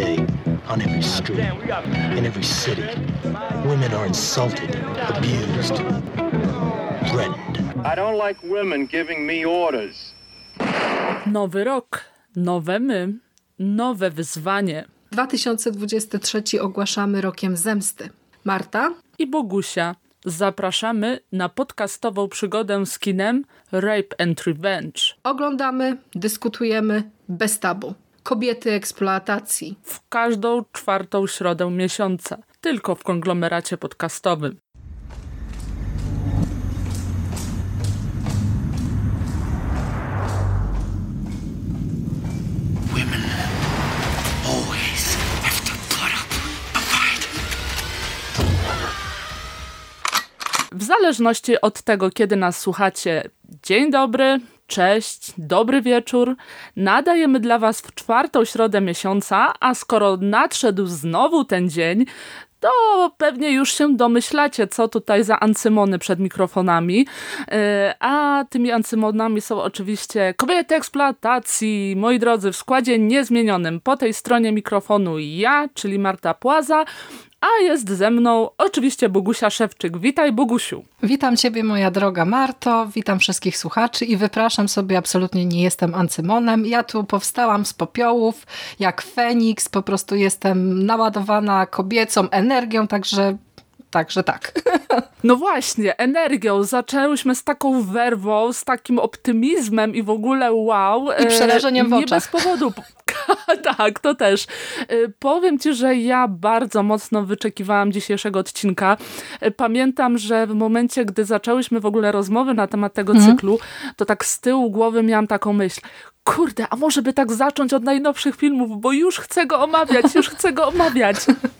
day, on every street, in every city, women are insulted, abused, threatened. I don't like women giving me orders. Nowy rok, nowe my, nowe wyzwanie. 2023 ogłaszamy rokiem zemsty. Marta i Bogusia. Zapraszamy na podcastową przygodę z kinem Rape and Revenge. Oglądamy, dyskutujemy bez tabu. Kobiety eksploatacji. W każdą czwartą środę miesiąca. Tylko w konglomeracie podcastowym. W zależności od tego, kiedy nas słuchacie, dzień dobry, cześć, dobry wieczór. Nadajemy dla Was w czwartą środę miesiąca, a skoro nadszedł znowu ten dzień, to pewnie już się domyślacie, co tutaj za ancymony przed mikrofonami. E, a tymi ancymonami są oczywiście kobiety eksploatacji. Moi drodzy, w składzie niezmienionym po tej stronie mikrofonu ja, czyli Marta Płaza, a jest ze mną oczywiście Bogusia Szewczyk. Witaj Bogusiu. Witam Ciebie moja droga Marto, witam wszystkich słuchaczy i wypraszam sobie, absolutnie nie jestem ancymonem. Ja tu powstałam z popiołów, jak Feniks, po prostu jestem naładowana kobiecą energią, także Także tak. No właśnie, energią. Zaczęłyśmy z taką werwą, z takim optymizmem i w ogóle wow. I przerażeniem w oczach. Nie bez powodu. tak, to też. Y, powiem ci, że ja bardzo mocno wyczekiwałam dzisiejszego odcinka. Y, pamiętam, że w momencie, gdy zaczęłyśmy w ogóle rozmowy na temat tego mhm. cyklu, to tak z tyłu głowy miałam taką myśl, kurde, a może by tak zacząć od najnowszych filmów, bo już chcę go omawiać, już chcę go omawiać.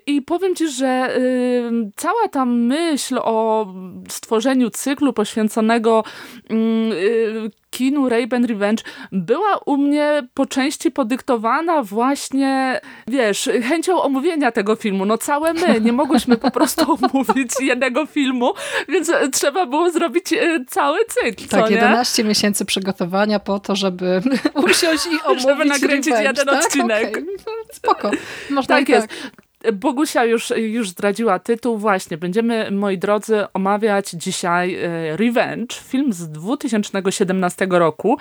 I powiem ci, że y, cała ta myśl o stworzeniu cyklu poświęconego y, kinu Rape and Revenge była u mnie po części podyktowana właśnie, wiesz, chęcią omówienia tego filmu. No całe my, nie mogłyśmy po prostu omówić jednego filmu, więc trzeba było zrobić e, cały cykl, Tak, 11 miesięcy przygotowania po to, żeby usiąść i omówić Żeby nakręcić revenge, jeden tak? odcinek. Okay. No, spoko. Można tak jest. Tak. Bogusia już, już zdradziła tytuł. Właśnie, będziemy, moi drodzy, omawiać dzisiaj e, Revenge, film z 2017 roku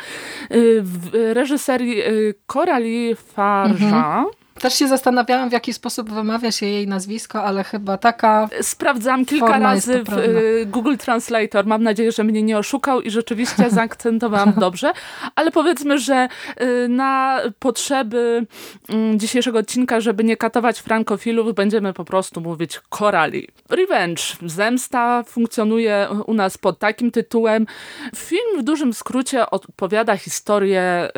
e, w reżyserii e, Coralie Farja. Mhm. Też się zastanawiałam, w jaki sposób wymawia się jej nazwisko, ale chyba taka. Sprawdzam kilka razy w y, Google Translator. Mam nadzieję, że mnie nie oszukał i rzeczywiście zaakcentowałam dobrze. Ale powiedzmy, że y, na potrzeby mm, dzisiejszego odcinka, żeby nie katować frankofilów, będziemy po prostu mówić korali. Revenge, zemsta funkcjonuje u nas pod takim tytułem. Film w dużym skrócie opowiada historię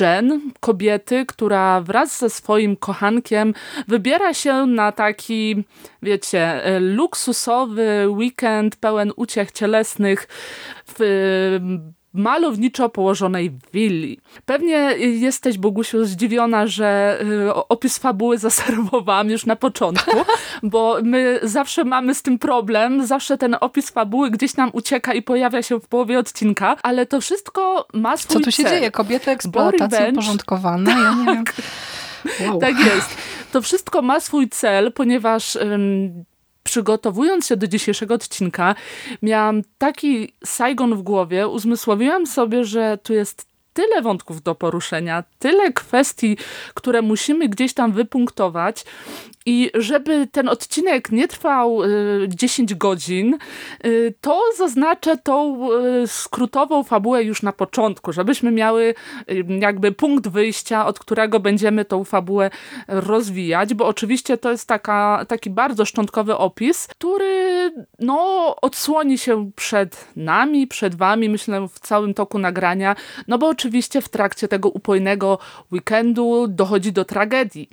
Jen, kobiety, która wraz ze swoim kochankiem wybiera się na taki, wiecie, luksusowy weekend pełen uciech cielesnych w malowniczo położonej willi. Pewnie jesteś, Bogusiu, zdziwiona, że y, opis fabuły zaserwowałam już na początku, bo my zawsze mamy z tym problem, zawsze ten opis fabuły gdzieś nam ucieka i pojawia się w połowie odcinka, ale to wszystko ma swój Co tu się cel. dzieje? Kobiety eksploatacji uporządkowane? Ja nie wiem. Tak jest. To wszystko ma swój cel, ponieważ um, przygotowując się do dzisiejszego odcinka, miałam taki Saigon w głowie, uzmysłowiłam sobie, że tu jest tyle wątków do poruszenia, tyle kwestii, które musimy gdzieś tam wypunktować. I żeby ten odcinek nie trwał y, 10 godzin, y, to zaznaczę tą y, skrótową fabułę już na początku, żebyśmy miały y, jakby punkt wyjścia, od którego będziemy tą fabułę rozwijać, bo oczywiście to jest taka, taki bardzo szczątkowy opis, który no, odsłoni się przed nami, przed wami, myślę w całym toku nagrania, no bo oczywiście w trakcie tego upojnego weekendu dochodzi do tragedii.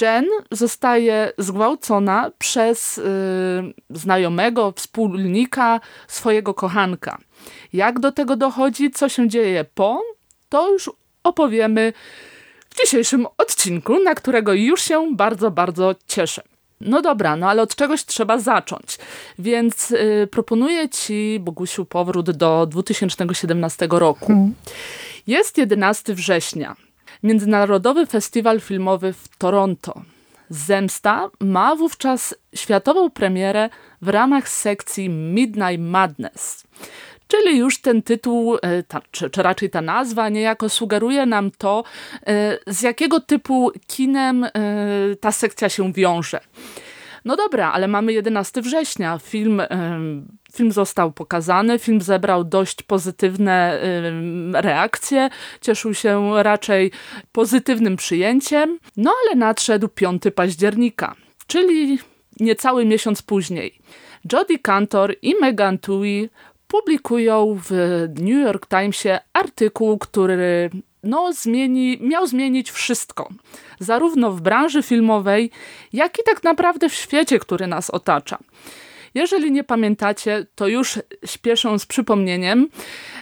Jen zostaje zgwałcona przez y, znajomego, wspólnika swojego kochanka. Jak do tego dochodzi, co się dzieje po, to już opowiemy w dzisiejszym odcinku, na którego już się bardzo, bardzo cieszę. No dobra, no ale od czegoś trzeba zacząć. Więc y, proponuję Ci, Bogusiu, powrót do 2017 roku. Hmm. Jest 11 września. Międzynarodowy Festiwal Filmowy w Toronto. Zemsta ma wówczas światową premierę w ramach sekcji Midnight Madness. Czyli już ten tytuł, e, ta, czy, czy, raczej ta nazwa niejako sugeruje nam to, e, z jakiego typu kinem e, ta sekcja się wiąże. No dobra, ale mamy 11 września. Film, film został pokazany, film zebrał dość pozytywne reakcje, cieszył się raczej pozytywnym przyjęciem, no ale nadszedł 5 października, czyli niecały miesiąc później. Jodie Cantor i Megan Tui publikują w New York Timesie artykuł, który no, zmieni, miał zmienić wszystko. Zarówno w branży filmowej, jak i tak naprawdę w świecie, który nas otacza. Jeżeli nie pamiętacie, to już śpieszę z przypomnieniem.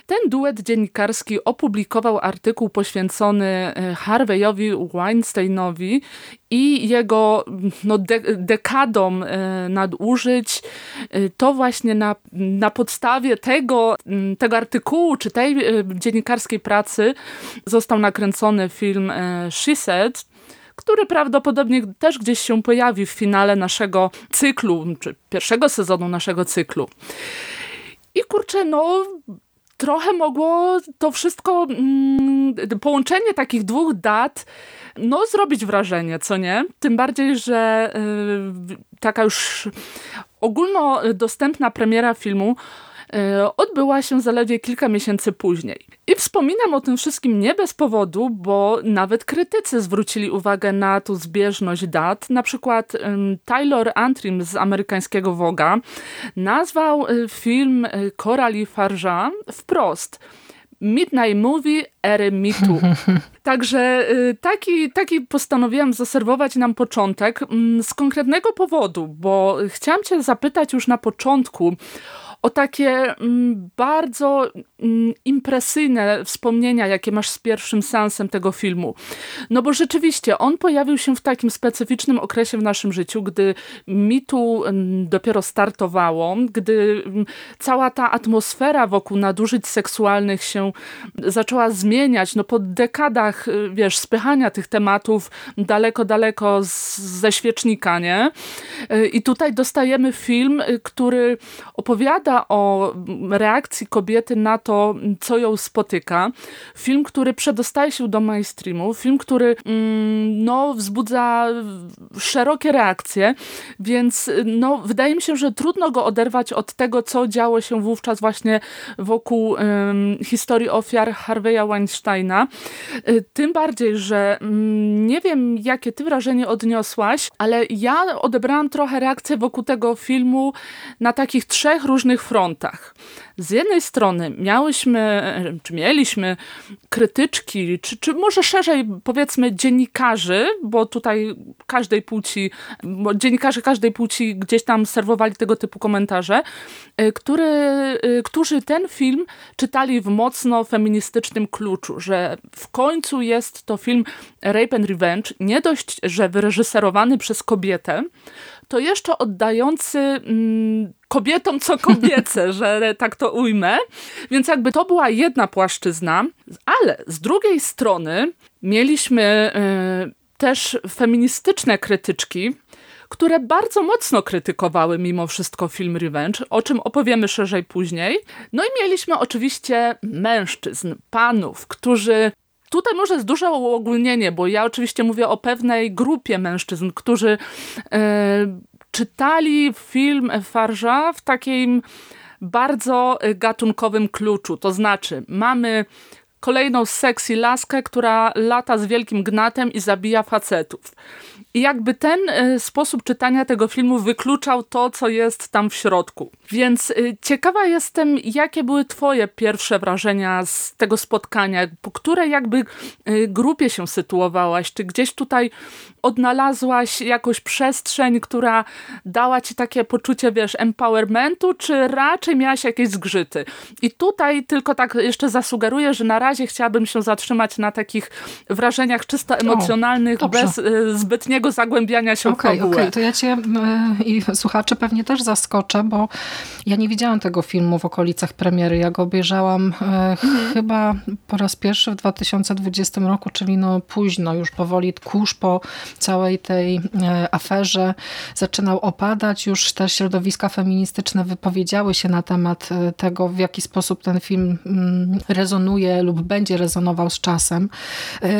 Ten duet dziennikarski opublikował artykuł poświęcony e, Harveyowi Weinsteinowi i jego no, de dekadom e, nadużyć. E, to właśnie na, na podstawie tego, tego artykułu czy tej dziennikarskiej pracy został nakręcony film She Said, który prawdopodobnie też gdzieś się pojawi w finale naszego cyklu, czy pierwszego sezonu naszego cyklu. I kurczę, no trochę mogło to wszystko, mm, połączenie takich dwóch dat, no zrobić wrażenie, co nie? Tym bardziej, że y, taka już ogólnodostępna premiera filmu odbyła się zaledwie kilka miesięcy później. I wspominam o tym wszystkim nie bez powodu, bo nawet krytycy zwrócili uwagę na tu zbieżność dat. Na przykład Taylor Antrim z amerykańskiego Woga nazwał e, film e, Coralie Farja wprost Midnight Movie ery mitu. Także taki, taki postanowiłam zaserwować nam początek mm, z konkretnego powodu, bo chciałam cię zapytać już na początku o takie mm, bardzo mm, impresyjne wspomnienia, jakie masz z pierwszym seansem tego filmu. No bo rzeczywiście on pojawił się w takim specyficznym okresie w naszym życiu, gdy mitu mm, dopiero startowało, gdy cała ta atmosfera wokół nadużyć seksualnych się zaczęła zmieniać, no po dekadach, y, wiesz, spychania tych tematów daleko, daleko ze świecznika, nie? Y, I tutaj dostajemy film, y, który opowiada opowiada o reakcji kobiety na to, co ją spotyka. Film, który przedostaje się do mainstreamu, film, który mm, no, wzbudza szerokie reakcje, więc no, wydaje mi się, że trudno go oderwać od tego, co działo się wówczas właśnie wokół um, historii ofiar Harvey'a Weinsteina. Y, tym bardziej, że um, nie wiem, jakie ty wrażenie odniosłaś, ale ja odebrałam trochę reakcję wokół tego filmu na takich trzech różnych różnych frontach. Z jednej strony miałyśmy, czy mieliśmy krytyczki, czy, czy może szerzej powiedzmy dziennikarzy, bo tutaj każdej płci, bo dziennikarze każdej płci gdzieś tam serwowali tego typu komentarze, y, który, y, którzy ten film czytali w mocno feministycznym kluczu, że w końcu jest to film Rape and Revenge, nie dość, że wyreżyserowany przez kobietę, to jeszcze oddający mm, kobietom co kobiece, że tak to ujmę. Więc jakby to była jedna płaszczyzna, ale z drugiej strony mieliśmy y, też feministyczne krytyczki, które bardzo mocno krytykowały mimo wszystko film Revenge, o czym opowiemy szerzej później. No i mieliśmy oczywiście mężczyzn, panów, którzy Tutaj może jest duże uogólnienie, bo ja oczywiście mówię o pewnej grupie mężczyzn, którzy e, czytali film Farża w takim bardzo gatunkowym kluczu. To znaczy, mamy kolejną sexy laskę, która lata z wielkim gnatem i zabija facetów. I jakby ten y, sposób czytania tego filmu wykluczał to, co jest tam w środku. Więc y, ciekawa jestem, jakie były twoje pierwsze wrażenia z tego spotkania, po której jakby y, grupie się sytuowałaś? Czy gdzieś tutaj odnalazłaś jakąś przestrzeń, która dała ci takie poczucie, wiesz, empowermentu, czy raczej miałaś jakieś zgrzyty? I tutaj tylko tak jeszcze zasugeruję, że na razie chciałabym się zatrzymać na takich wrażeniach czysto emocjonalnych, o, bez y, zbytniego zagłębiania się okay, w fabułę. Okej, okay. to ja cię y, i słuchacze pewnie też zaskoczę, bo ja nie widziałam tego filmu w okolicach premiery. Ja go obejrzałam y, chyba po raz pierwszy w 2020 roku, czyli no późno, już powoli kurz po całej tej aferze zaczynał opadać. Już te środowiska feministyczne wypowiedziały się na temat tego, w jaki sposób ten film mm, rezonuje lub będzie rezonował z czasem.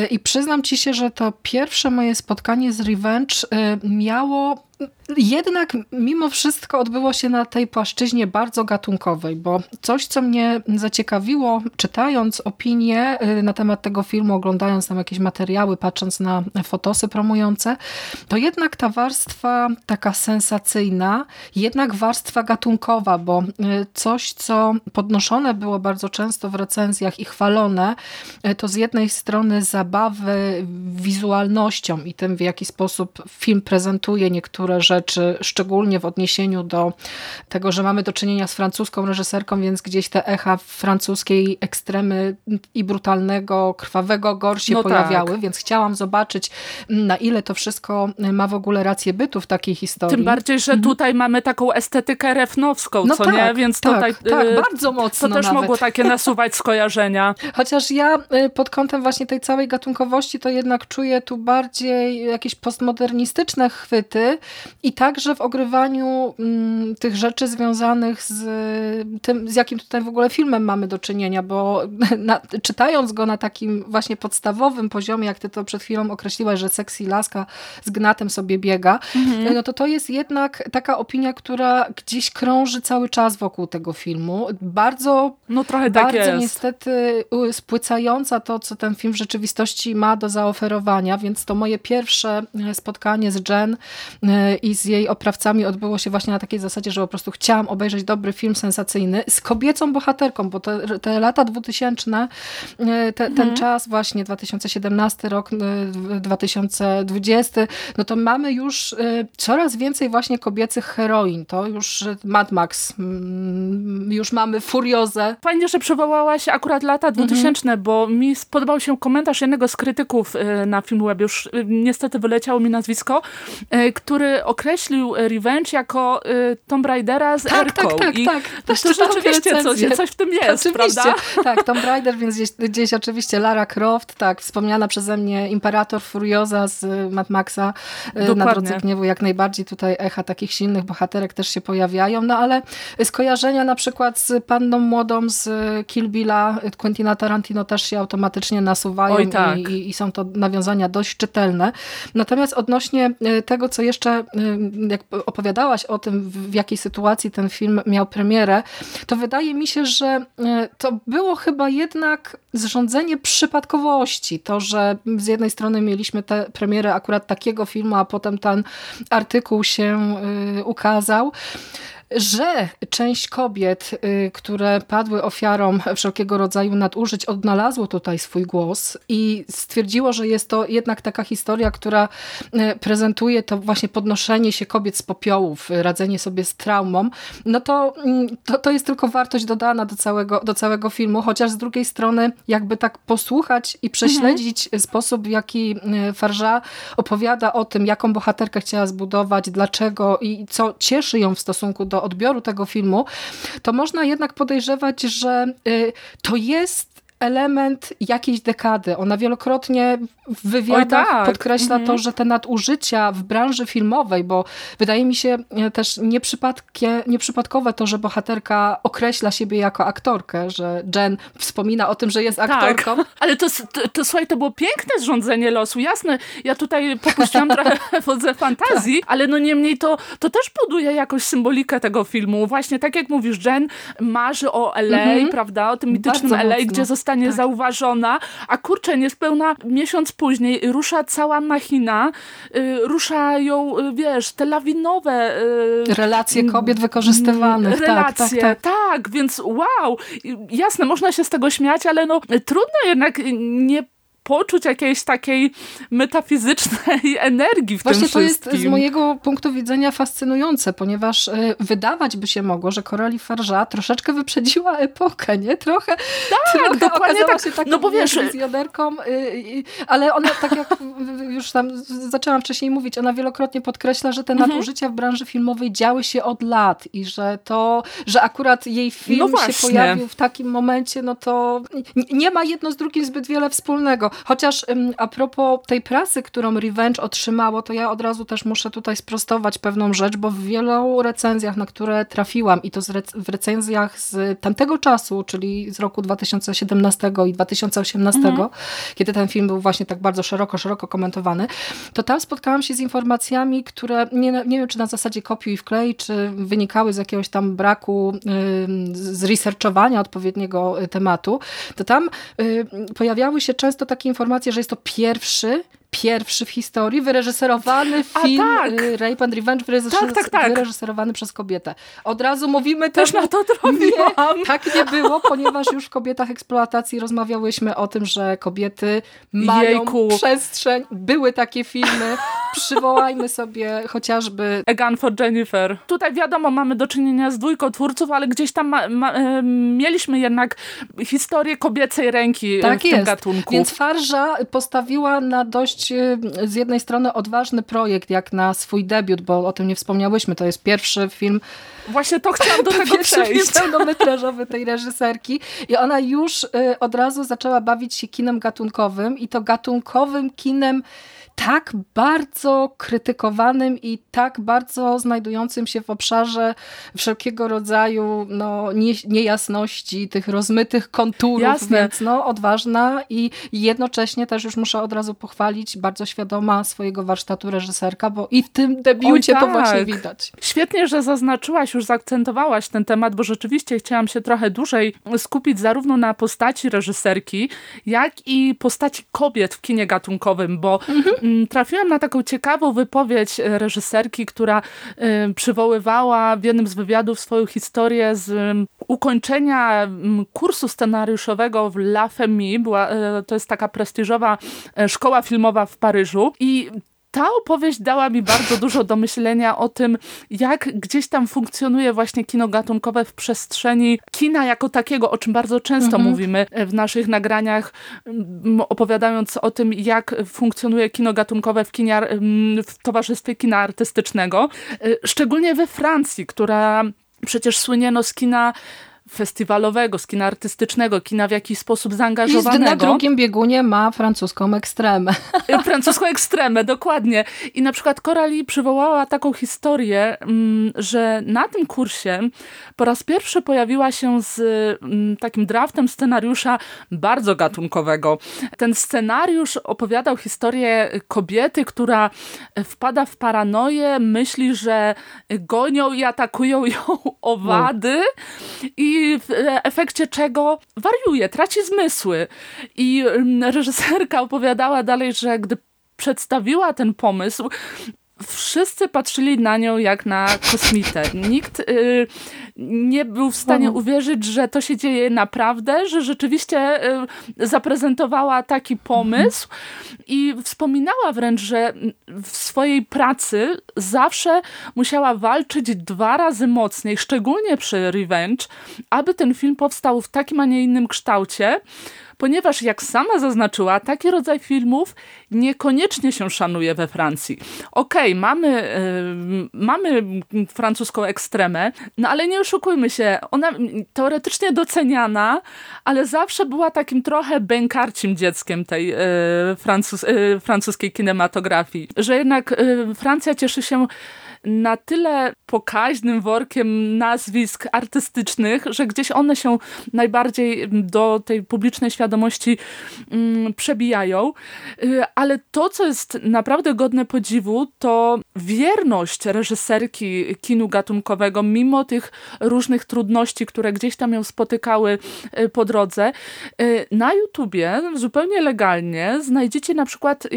I przyznam ci się, że to pierwsze moje spotkanie z Revenge miało jednak mimo wszystko odbyło się na tej płaszczyźnie bardzo gatunkowej, bo coś, co mnie zaciekawiło, czytając opinie y, na temat tego filmu, oglądając tam jakieś materiały, patrząc na fotosy promujące, to jednak ta warstwa taka sensacyjna, jednak warstwa gatunkowa, bo y, coś, co podnoszone było bardzo często w recenzjach i chwalone, y, to z jednej strony zabawy wizualnością i tym, w jaki sposób film prezentuje niektóre rzeczy, rzeczy, szczególnie w odniesieniu do tego, że mamy do czynienia z francuską reżyserką, więc gdzieś te echa francuskiej ekstremy i brutalnego, krwawego gore się no pojawiały, tak. więc chciałam zobaczyć na ile to wszystko ma w ogóle rację bytu w takiej historii. Tym bardziej, że mhm. tutaj mamy taką estetykę refnowską, no co tak, nie? Więc tak, tutaj tak, y, bardzo mocno to też nawet. mogło takie nasuwać skojarzenia. Chociaż ja y, pod kątem właśnie tej całej gatunkowości to jednak czuję tu bardziej jakieś postmodernistyczne chwyty i także w ogrywaniu mm, tych rzeczy związanych z tym, z jakim tutaj w ogóle filmem mamy do czynienia, bo na, czytając go na takim właśnie podstawowym poziomie, jak ty to przed chwilą określiłaś, że sexy laska z gnatem sobie biega, mhm. no to to jest jednak taka opinia, która gdzieś krąży cały czas wokół tego filmu. Bardzo, no trochę tak bardzo jest. niestety spłycająca to, co ten film w rzeczywistości ma do zaoferowania, więc to moje pierwsze e, spotkanie z Jen i z jej oprawcami odbyło się właśnie na takiej zasadzie, że po prostu chciałam obejrzeć dobry film sensacyjny z kobiecą bohaterką, bo te, te lata 2000, e, te, mhm. ten czas właśnie 2017 rok, 2020, e, no to mamy już e, coraz więcej właśnie kobiecych heroin. To już Mad Max, mm, już mamy Furiozę. Fajnie, że przywołałaś akurat lata 2000, mhm. bo mi spodobał się komentarz jednego z krytyków na Filmweb, już niestety wyleciało mi nazwisko, który określił określił Revenge jako y, Tomb Raidera z tak, Erką. Tak, tak, I tak. To, to rzeczywiście coś, coś w tym jest, oczywiście. prawda? Tak, Tomb Raider, więc gdzieś, gdzieś oczywiście Lara Croft, tak, wspomniana przeze mnie Imperator Furioza z Mad Maxa Dokładnie. na Drodze Gniewu, jak najbardziej tutaj echa takich silnych bohaterek też się pojawiają, no ale skojarzenia na przykład z Panną Młodą z Kill Billa Quentina Tarantino też się automatycznie nasuwają Oj, tak. i, i są to nawiązania dość czytelne. Natomiast odnośnie tego, co jeszcze jak opowiadałaś o tym, w jakiej sytuacji ten film miał premierę, to wydaje mi się, że e, to było chyba jednak zrządzenie przypadkowości. To, że z jednej strony mieliśmy tę premierę akurat takiego filmu, a potem ten artykuł się e, ukazał że część kobiet, y, które padły ofiarą wszelkiego rodzaju nadużyć, odnalazło tutaj swój głos i stwierdziło, że jest to jednak taka historia, która y, prezentuje to właśnie podnoszenie się kobiet z popiołów, radzenie sobie z traumą, no to, mm, to, to jest tylko wartość dodana do całego, do całego filmu, chociaż z drugiej strony jakby tak posłuchać i prześledzić mhm. sposób, w jaki y, Farża opowiada o tym, jaką bohaterkę chciała zbudować, dlaczego i co cieszy ją w stosunku do odbioru tego filmu, to można jednak podejrzewać, że y, to jest element jakiejś dekady. Ona wielokrotnie w wywiadach tak. podkreśla mhm. to, że te nadużycia w branży filmowej, bo wydaje mi się e, też nieprzypadkowe to, że bohaterka określa siebie jako aktorkę, że Jen wspomina o tym, że jest tak. aktorką. Tak. Ale to, to, to, słuchaj, to było piękne zrządzenie losu. Jasne, ja tutaj popuściłam trochę wodze fantazji, tak. ale no niemniej to, to też buduje jakoś symbolikę tego filmu. Właśnie tak jak mówisz, Jen marzy o LA, mhm. prawda, o tym mitycznym Bardzo LA, mocno. gdzie zostanie tak. zauważona, a kurczę, niespełna miesiąc później rusza cała machina, y, ruszają, y, wiesz, te lawinowe... Y, relacje kobiet wykorzystywanych. Relacje, tak, tak, tak. tak, więc wow, jasne, można się z tego śmiać, ale no trudno jednak nie poczuć jakiejś takiej metafizycznej energii w Właśnie tym wszystkim. Właśnie to jest z mojego punktu widzenia fascynujące, ponieważ y, wydawać by się mogło, że Coralie Farja troszeczkę wyprzedziła epokę, nie? Trochę, tak, trochę dokładnie tak. się taką no bo wiesz, wizjonerką, y, ale ona, tak jak już tam zaczęłam wcześniej mówić, ona wielokrotnie podkreśla, że te mhm. nadużycia w branży filmowej działy się od lat i że to, że akurat jej film no się pojawił w takim momencie, no to nie ma jedno z drugim zbyt wiele wspólnego. Chociaż a propos tej prasy, którą Revenge otrzymało, to ja od razu też muszę tutaj sprostować pewną rzecz, bo w wielu recenzjach, na które trafiłam i to w recenzjach z tamtego czasu, czyli z roku 2017 i 2018, mhm. kiedy ten film był właśnie tak bardzo szeroko, szeroko komentowany, to tam spotkałam się z informacjami, które nie, nie wiem, czy na zasadzie kopiuj i wklej, czy wynikały z jakiegoś tam braku y, zresearchowania odpowiedniego y, tematu, to tam y, pojawiały się często takie informacje, że jest to pierwszy pierwszy w historii wyreżyserowany film tak. Y, Rape and Revenge wyreżyser tak, tak, tak. wyreżyserowany przez kobietę. Od razu mówimy też na to trafiłam. Nie, tak nie było, ponieważ już w Kobietach Eksploatacji rozmawiałyśmy o tym, że kobiety mają Jejku. przestrzeń. Były takie filmy. Przywołajmy sobie chociażby A Gun for Jennifer. Tutaj wiadomo, mamy do czynienia z dwójką twórców, ale gdzieś tam ma, ma, e, mieliśmy jednak historię kobiecej ręki tak w jest. tym gatunku. Więc Farża postawiła na dość dość y, z jednej strony odważny projekt, jak na swój debiut, bo o tym nie wspomniałyśmy. To jest pierwszy film Właśnie to chciałam do tego przejść. pełnometrażowy tej reżyserki i ona już y, od razu zaczęła bawić się kinem gatunkowym i to gatunkowym kinem tak bardzo krytykowanym i tak bardzo znajdującym się w obszarze wszelkiego rodzaju no, nie, niejasności, tych rozmytych konturów, Jasne. więc no, odważna i jednocześnie też już muszę od razu pochwalić, bardzo świadoma swojego warsztatu reżyserka, bo i w tym debiucie tak. to właśnie widać. Świetnie, że zaznaczyłaś, już zaakcentowałaś ten temat, bo rzeczywiście chciałam się trochę dłużej skupić zarówno na postaci reżyserki, jak i postaci kobiet w kinie gatunkowym, bo mhm trafiłam na taką ciekawą wypowiedź e, reżyserki, która e, przywoływała w jednym z wywiadów swoją historię z mm, ukończenia mm, kursu scenariuszowego w La Femme. Była, e, to jest taka prestiżowa szkoła filmowa w Paryżu i ta opowieść dała mi bardzo dużo do myślenia o tym, jak gdzieś tam funkcjonuje właśnie kino gatunkowe w przestrzeni kina jako takiego, o czym bardzo często mhm. mówimy w naszych nagraniach, opowiadając o tym, jak funkcjonuje kino gatunkowe w, kinie, w towarzystwie kina artystycznego. Y, szczególnie we Francji, która przecież słynieno z kina festiwalowego, z kina artystycznego, kina w jakiś sposób zaangażowanego. I na drugim biegunie ma francuską ekstremę. Francuską ekstremę, dokładnie. I na przykład Coralie przywołała taką historię, mm, że na tym kursie po raz pierwszy pojawiła się z mm, takim draftem scenariusza bardzo gatunkowego. Ten scenariusz opowiadał historię kobiety, która wpada w paranoję, myśli, że gonią i atakują ją owady i w efekcie czego wariuje, traci zmysły. I mm, reżyserka opowiadała dalej, że gdy przedstawiła ten pomysł, wszyscy patrzyli na nią jak na kosmitę. Nikt y, nie był w stanie uwierzyć, że to się dzieje naprawdę, że rzeczywiście y, zaprezentowała taki pomysł i wspominała wręcz, że w swojej pracy zawsze musiała walczyć dwa razy mocniej, szczególnie przy Revenge, aby ten film powstał w takim, a nie innym kształcie, ponieważ jak sama zaznaczyła, taki rodzaj filmów niekoniecznie się szanuje we Francji. Okej, okay, mamy, mamy francuską ekstremę, no ale nie oszukujmy się, ona teoretycznie doceniana, ale zawsze była takim trochę bękarcim dzieckiem tej yy, francus yy, francuskiej kinematografii, że jednak Francja cieszy się na tyle pokaźnym workiem nazwisk artystycznych, że gdzieś one się najbardziej do tej publicznej świadomości mm, przebijają. Y, ale to, co jest naprawdę godne podziwu, to wierność reżyserki kinu gatunkowego, mimo tych różnych trudności, które gdzieś tam ją spotykały y, po drodze. Y, na YouTubie zupełnie legalnie znajdziecie na przykład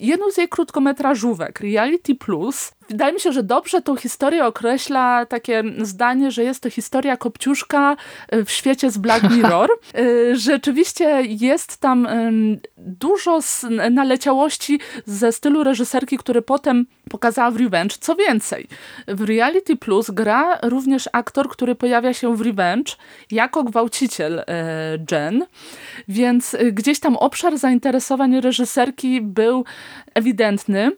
jedną z jej krótkometrażówek, Reality Plus, wydaje mi się, że dobrze tą historię określa takie zdanie, że jest to historia Kopciuszka e, w świecie z Black Mirror. E, rzeczywiście jest tam dużo naleciałości ze stylu reżyserki, który potem pokazała w Revenge. Co więcej, w Reality Plus gra również aktor, który pojawia się w Revenge jako gwałciciel e, Jen, więc gdzieś tam obszar zainteresowań reżyserki był ewidentny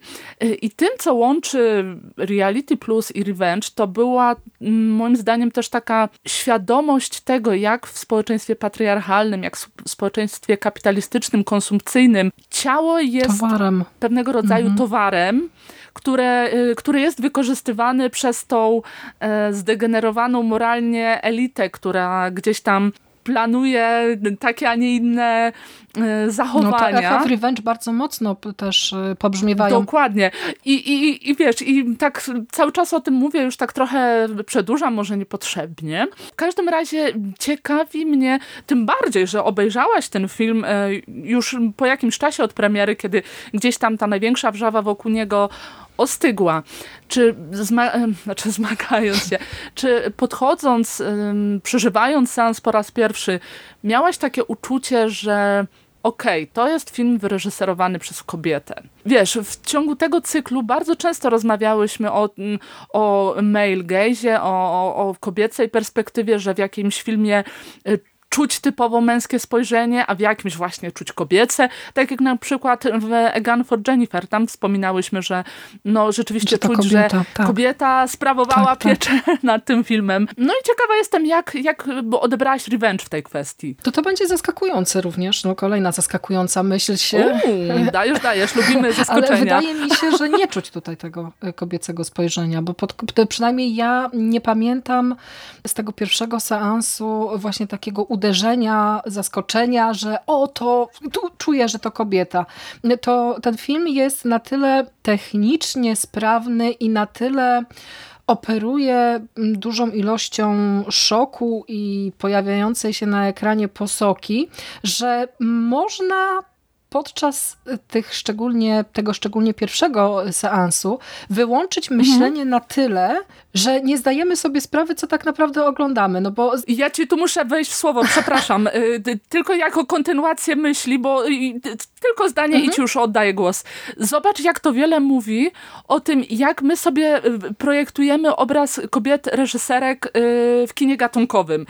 i tym, co łączy Reality Plus i Revenge, to była moim zdaniem też taka świadomość tego, jak w społeczeństwie patriarchalnym, jak w społeczeństwie kapitalistycznym, konsumpcyjnym ciało jest towarem. pewnego rodzaju mhm. towarem, które, y, który jest wykorzystywany przez tą e, zdegenerowaną moralnie elitę, która gdzieś tam planuje takie, a nie inne e, zachowania. No to Revenge bardzo mocno też e, pobrzmiewają. Dokładnie. I, i, I wiesz, i tak cały czas o tym mówię, już tak trochę przedłużam, może niepotrzebnie. W każdym razie ciekawi mnie, tym bardziej, że obejrzałaś ten film e, już po jakimś czasie od premiery, kiedy gdzieś tam ta największa wrzawa wokół niego ostygła, czy zma znaczy zmagając się, czy podchodząc, przeżywając seans po raz pierwszy, miałaś takie uczucie, że okej, okay, to jest film wyreżyserowany przez kobietę. Wiesz, w ciągu tego cyklu bardzo często rozmawiałyśmy o, o male gaze, o, o, o kobiecej perspektywie, że w jakimś filmie y, czuć typowo męskie spojrzenie, a w jakimś właśnie czuć kobiece. Tak jak na przykład w A Gun for Jennifer, tam wspominałyśmy, że no rzeczywiście czuć, kobieta, że tak. kobieta sprawowała tak, tak. pieczę tak. nad tym filmem. No i ciekawa jestem, jak, jak odebrałaś Revenge w tej kwestii. To to będzie zaskakujące również. No kolejna zaskakująca myśl się. Uuu, dajesz, dajesz, lubimy zaskoczenia. Ale wydaje mi się, że nie czuć tutaj tego e, kobiecego spojrzenia, bo pod, przynajmniej ja nie pamiętam z tego pierwszego seansu właśnie takiego uderzenia, zaskoczenia, że o, to tu czuję, że to kobieta. To ten film jest na tyle technicznie sprawny i na tyle operuje dużą ilością szoku i pojawiającej się na ekranie posoki, że można podczas tych szczególnie, tego szczególnie pierwszego seansu wyłączyć mhm. myślenie mhm. na tyle, że nie zdajemy sobie sprawy, co tak naprawdę oglądamy. No bo... Ja ci tu muszę wejść w słowo, przepraszam. Y, tylko jako kontynuację myśli, bo tylko zdanie mhm. i ci już oddaję głos. Zobacz, jak to wiele mówi o tym, jak my sobie y, projektujemy obraz kobiet reżyserek y, w kinie gatunkowym.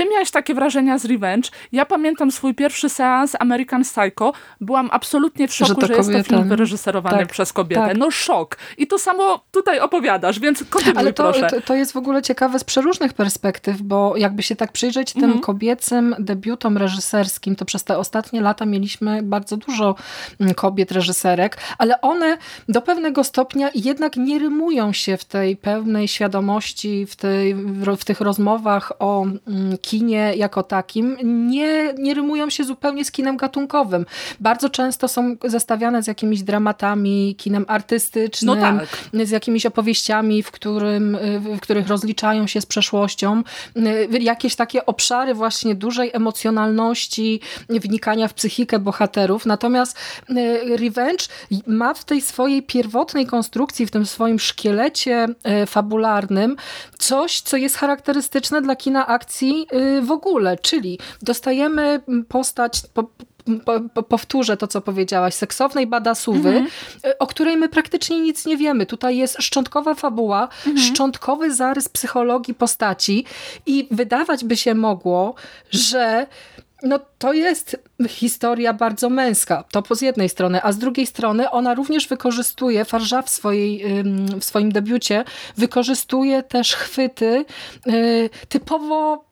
Ty miałeś takie wrażenia z Revenge. Ja pamiętam swój pierwszy seans American Psycho. Byłam absolutnie w szoku, że, że jest to film wyreżyserowany tak, przez kobietę. Tak. No szok. I to samo tutaj opowiadasz, więc kontynuuj Ale to, to, to, jest w ogóle ciekawe z przeróżnych perspektyw, bo jakby się tak przyjrzeć tym mhm. kobiecym debiutom reżyserskim, to przez te ostatnie lata mieliśmy bardzo dużo mm, kobiet reżyserek, ale one do pewnego stopnia jednak nie rymują się w tej pełnej świadomości, w, tej, w tych rozmowach o mm, kinie jako takim nie, nie rymują się zupełnie z kinem gatunkowym. Bardzo często są zestawiane z jakimiś dramatami, kinem artystycznym, no tak. z jakimiś opowieściami, w, którym, w których rozliczają się z przeszłością. Jakieś takie obszary właśnie dużej emocjonalności, wnikania w psychikę bohaterów. Natomiast e, Revenge ma w tej swojej pierwotnej konstrukcji, w tym swoim szkielecie e, fabularnym coś, co jest charakterystyczne dla kina akcji Y, w ogóle, czyli dostajemy postać, po, po, powtórzę to, co powiedziałaś, seksownej badasówy, mhm. Y, o której my praktycznie nic nie wiemy. Tutaj jest szczątkowa fabuła, mhm. szczątkowy zarys psychologii postaci i wydawać by się mogło, że no to jest historia bardzo męska, to z jednej strony, a z drugiej strony ona również wykorzystuje, Farża w, swojej, w swoim debiucie wykorzystuje też chwyty y, typowo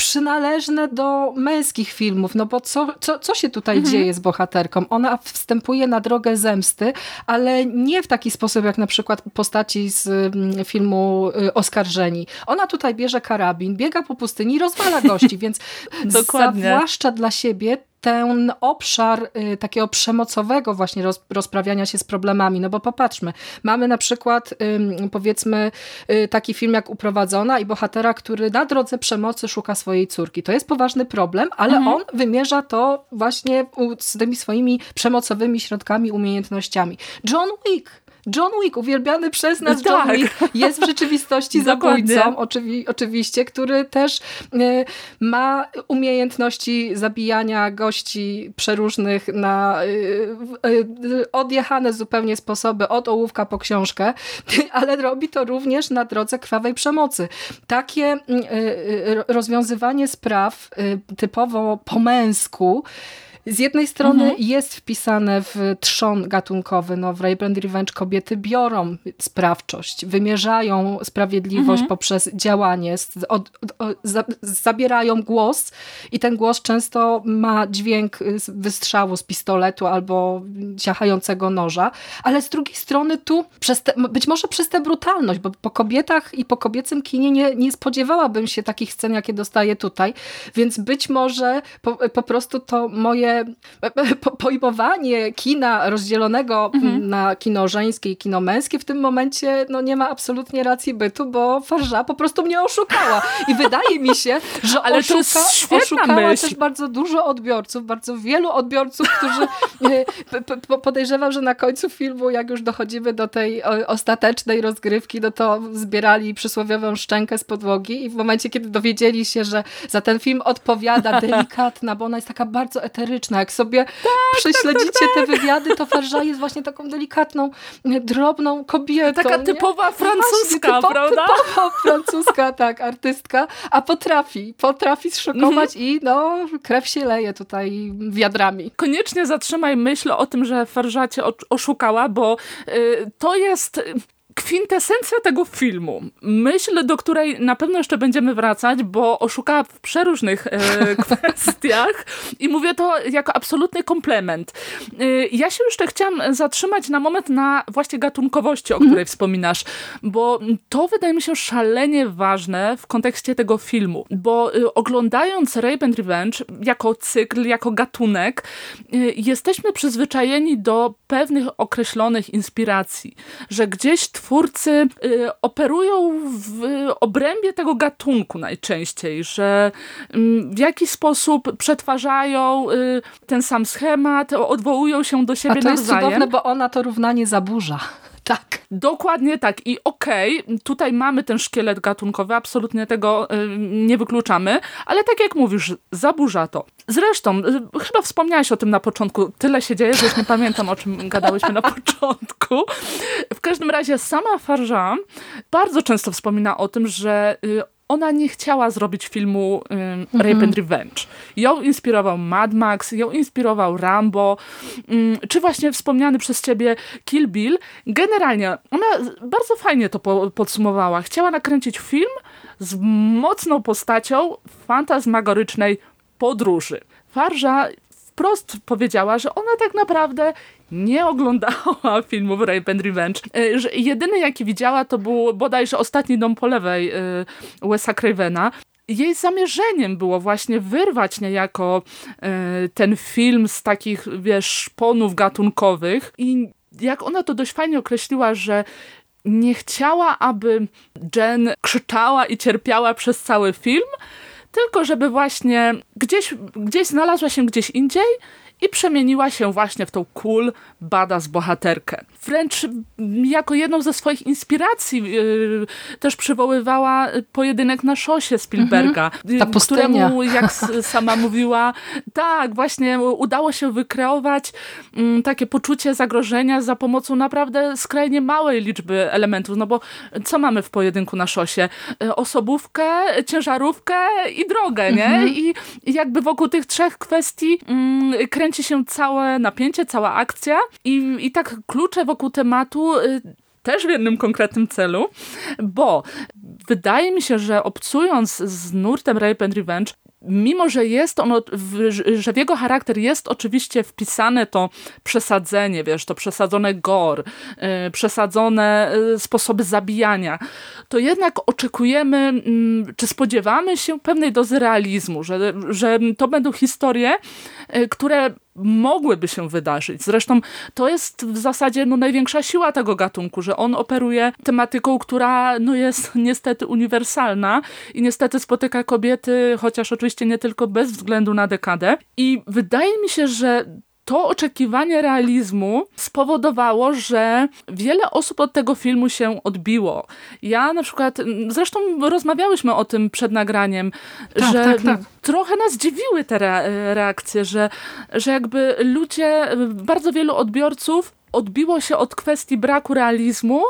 przynależne do męskich filmów, no bo co, co, co się tutaj mhm. dzieje z bohaterką? Ona wstępuje na drogę zemsty, ale nie w taki sposób jak na przykład postaci z mm, filmu y, Oskarżeni. Ona tutaj bierze karabin, biega po pustyni i rozwala gości, więc zawłaszcza dla siebie ten obszar y, takiego przemocowego właśnie roz, rozprawiania się z problemami, no bo popatrzmy, mamy na przykład powiedzmy y, taki film jak Uprowadzona i bohatera, który na drodze przemocy szuka swojej córki. To jest poważny problem, ale mhm. on wymierza to właśnie z tymi swoimi przemocowymi środkami, umiejętnościami. John Wick John Wick, uwielbiany przez nas tak. John Wick, jest w rzeczywistości zabójcą, oczywi oczywiście, który też y, ma umiejętności zabijania gości przeróżnych na y, y, odjechane zupełnie sposoby, od ołówka po książkę, ale robi to również na drodze krwawej przemocy. Takie rozwiązywanie spraw typowo po męsku z jednej strony mhm. jest wpisane w trzon gatunkowy, no w Rape and Revenge kobiety biorą sprawczość, wymierzają sprawiedliwość mhm. poprzez działanie, od, od, za, zabierają głos i ten głos często ma dźwięk wystrzału z pistoletu albo ciachającego noża, ale z drugiej strony tu te, być może przez tę brutalność, bo po kobietach i po kobiecym kinie nie, nie spodziewałabym się takich scen, jakie dostaję tutaj, więc być może po, po prostu to moje po, pojmowanie kina rozdzielonego mhm. na kino żeńskie i kino męskie w tym momencie no, nie ma absolutnie racji bytu, bo Farża po prostu mnie oszukała. I wydaje mi się, że Ale oszuka, oszukała myśl. też bardzo dużo odbiorców, bardzo wielu odbiorców, którzy e, podejrzewam, że na końcu filmu, jak już dochodzimy do tej ostatecznej rozgrywki, no to zbierali przysłowiową szczękę z podłogi i w momencie, kiedy dowiedzieli się, że za ten film odpowiada delikatna, bo ona jest taka bardzo eteryczna, jak sobie tak, prześledzicie tak, tak, te wywiady, to Farja jest właśnie taką delikatną, drobną kobietą. Taka typowa nie? francuska, typo, prawda? Typowa francuska, tak, artystka, a potrafi, potrafi zszokować mhm. i no, krew się leje tutaj wiadrami. Koniecznie zatrzymaj myśl o tym, że Farja cię oszukała, bo y, to jest kwintesencja tego filmu. Myśl, do której na pewno jeszcze będziemy wracać, bo oszukała w przeróżnych e, kwestiach i mówię to jako absolutny komplement. E, ja się jeszcze chciałam zatrzymać na moment na właśnie gatunkowości, o której mm. wspominasz, bo to wydaje mi się szalenie ważne w kontekście tego filmu, bo e, oglądając Rape and Revenge jako cykl, jako gatunek, e, jesteśmy przyzwyczajeni do pewnych określonych inspiracji, że gdzieś twórcy y, operują w obrębie tego gatunku najczęściej, że mm, w jakiś sposób przetwarzają y, ten sam schemat, odwołują się do siebie A to nawzajem. jest cudowne, bo ona to równanie zaburza. Tak. Dokładnie tak. I okej, okay, tutaj mamy ten szkielet gatunkowy, absolutnie tego y, nie wykluczamy, ale tak jak mówisz, zaburza to. Zresztą, y, chyba wspomniałaś o tym na początku. Tyle się dzieje, że już nie pamiętam, o czym gadałyśmy na początku. W każdym razie sama Farja bardzo często wspomina o tym, że y, ona nie chciała zrobić filmu um, Rape and Revenge. Ją inspirował Mad Max, ją inspirował Rambo, um, czy właśnie wspomniany przez ciebie Kill Bill. Generalnie ona bardzo fajnie to po podsumowała. Chciała nakręcić film z mocną postacią fantasmagorycznej podróży. Farża wprost powiedziała, że ona tak naprawdę nie oglądała filmów Rape and Revenge. E, jedyny jaki widziała to był bodajże ostatni dom po lewej e, Wesa Cravena. Jej zamierzeniem było właśnie wyrwać niejako e, ten film z takich, wiesz, szponów gatunkowych i jak ona to dość fajnie określiła, że nie chciała, aby Jen krzyczała i cierpiała przez cały film, tylko żeby właśnie gdzieś, gdzieś znalazła się gdzieś indziej i przemieniła się właśnie w tą cool, badass bohaterkę. Wręcz jako jedną ze swoich inspiracji yy, też przywoływała pojedynek na szosie Spielberga, mhm. Ta któremu, jak sama mówiła, tak, właśnie udało się wykreować yy, takie poczucie zagrożenia za pomocą naprawdę skrajnie małej liczby elementów, no bo co mamy w pojedynku na szosie? Yy, osobówkę, ciężarówkę i drogę, nie? Mhm. I, jakby wokół tych trzech kwestii yy, kręci się całe napięcie, cała akcja i, i tak klucze wokół tematu y, też w jednym konkretnym celu, bo wydaje mi się, że obcując z nurtem Rape and Revenge, mimo, że jest ono, że w jego charakter jest oczywiście wpisane to przesadzenie, wiesz, to przesadzone gore, yy, przesadzone yy, sposoby zabijania, to jednak oczekujemy, yy, czy spodziewamy się pewnej dozy realizmu, że, że to będą historie, y, które mogłyby się wydarzyć. Zresztą to jest w zasadzie no, największa siła tego gatunku, że on operuje tematyką, która no, jest niestety uniwersalna i niestety spotyka kobiety, chociaż oczywiście nie tylko bez względu na dekadę. I wydaje mi się, że to oczekiwanie realizmu spowodowało, że wiele osób od tego filmu się odbiło. Ja na przykład, zresztą rozmawiałyśmy o tym przed nagraniem, tak, że tak, tak. trochę nas dziwiły te reakcje, że, że jakby ludzie, bardzo wielu odbiorców odbiło się od kwestii braku realizmu,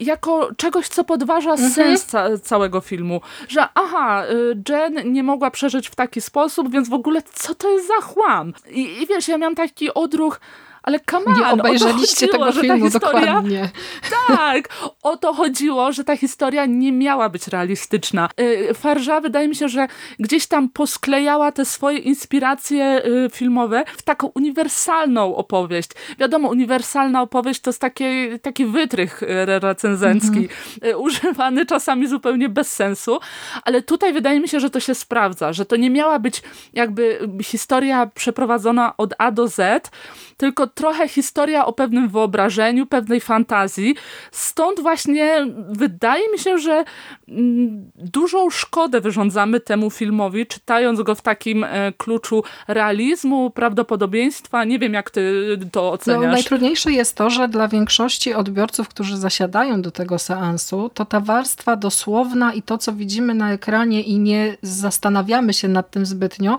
jako czegoś, co podważa mhm. sens ca całego filmu. Że aha, y, Jen nie mogła przeżyć w taki sposób, więc w ogóle co to jest za chłam? I, i wiesz, ja miałam taki odruch, ale come on, Nie obejrzeliście chodziło, tego filmu historia, dokładnie. Tak, o to chodziło, że ta historia nie miała być realistyczna. Y, Farża wydaje mi się, że gdzieś tam posklejała te swoje inspiracje y, filmowe w taką uniwersalną opowieść. Wiadomo, uniwersalna opowieść to jest taki, taki wytrych y, recenzencki, -hmm. używany czasami zupełnie bez sensu, ale tutaj wydaje mi się, że to się sprawdza, że to nie miała być jakby historia przeprowadzona od A do Z, tylko trochę historia o pewnym wyobrażeniu, pewnej fantazji. Stąd właśnie wydaje mi się, że mm, dużą szkodę wyrządzamy temu filmowi, czytając go w takim e, kluczu realizmu, prawdopodobieństwa. Nie wiem, jak ty to oceniasz. No, najtrudniejsze jest to, że dla większości odbiorców, którzy zasiadają do tego seansu, to ta warstwa dosłowna i to, co widzimy na ekranie i nie zastanawiamy się nad tym zbytnio,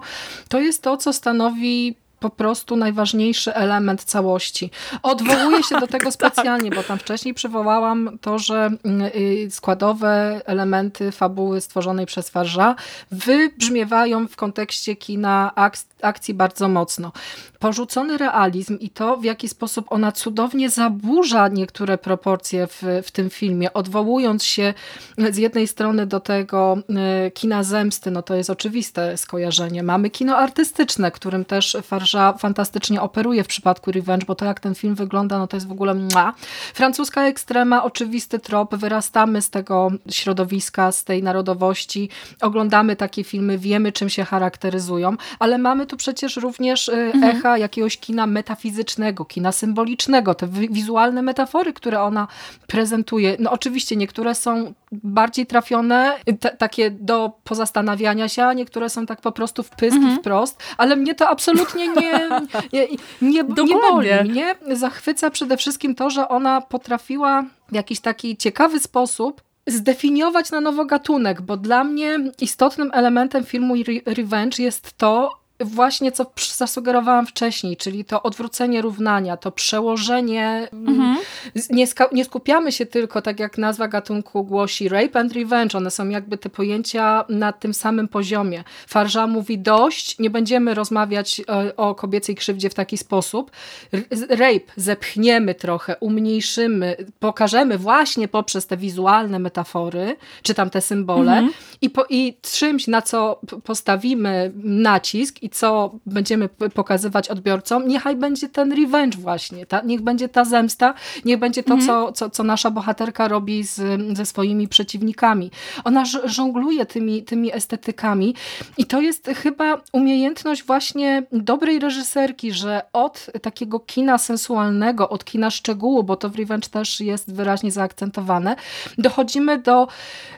to jest to, co stanowi po prostu najważniejszy element całości. Odwołuję się do tego tak. specjalnie, bo tam wcześniej przywołałam to, że mm, y, składowe elementy fabuły stworzonej przez Farża wybrzmiewają w kontekście kina akcji bardzo mocno. Porzucony realizm i to, w jaki sposób ona cudownie zaburza niektóre proporcje w, w tym filmie, odwołując się z jednej strony do tego y, kina zemsty, no to jest oczywiste skojarzenie. Mamy kino artystyczne, którym też Farża fantastycznie operuje w przypadku Revenge, bo to jak ten film wygląda, no to jest w ogóle mła. Francuska ekstrema, oczywisty trop, wyrastamy z tego środowiska, z tej narodowości, oglądamy takie filmy, wiemy czym się charakteryzują, ale mamy tu przecież również y, mhm. echa jakiegoś kina metafizycznego, kina symbolicznego, te wizualne metafory, które ona prezentuje. No oczywiście niektóre są bardziej trafione, takie do pozastanawiania się, a niektóre są tak po prostu w pysk mhm. wprost, ale mnie to absolutnie nie, nie, nie, nie boli. Mnie zachwyca przede wszystkim to, że ona potrafiła w jakiś taki ciekawy sposób zdefiniować na nowo gatunek, bo dla mnie istotnym elementem filmu Revenge jest to, właśnie co zasugerowałam wcześniej, czyli to odwrócenie równania, to przełożenie. Mhm. Nie, nie, skupiamy się tylko, tak jak nazwa gatunku głosi, rape and revenge. One są jakby te pojęcia na tym samym poziomie. Farża mówi dość, nie będziemy rozmawiać o, e, o kobiecej krzywdzie w taki sposób. Rape zepchniemy trochę, umniejszymy, pokażemy właśnie poprzez te wizualne metafory, czy tam te symbole mhm. i, po, i czymś, na co postawimy nacisk i co będziemy pokazywać odbiorcom, niechaj będzie ten revenge właśnie, ta, niech będzie ta zemsta, niech będzie to, mhm. co, co, co nasza bohaterka robi z, ze swoimi przeciwnikami. Ona żongluje tymi, tymi estetykami i to jest chyba umiejętność właśnie dobrej reżyserki, że od takiego kina sensualnego, od kina szczegółu, bo to w Revenge też jest wyraźnie zaakcentowane, dochodzimy do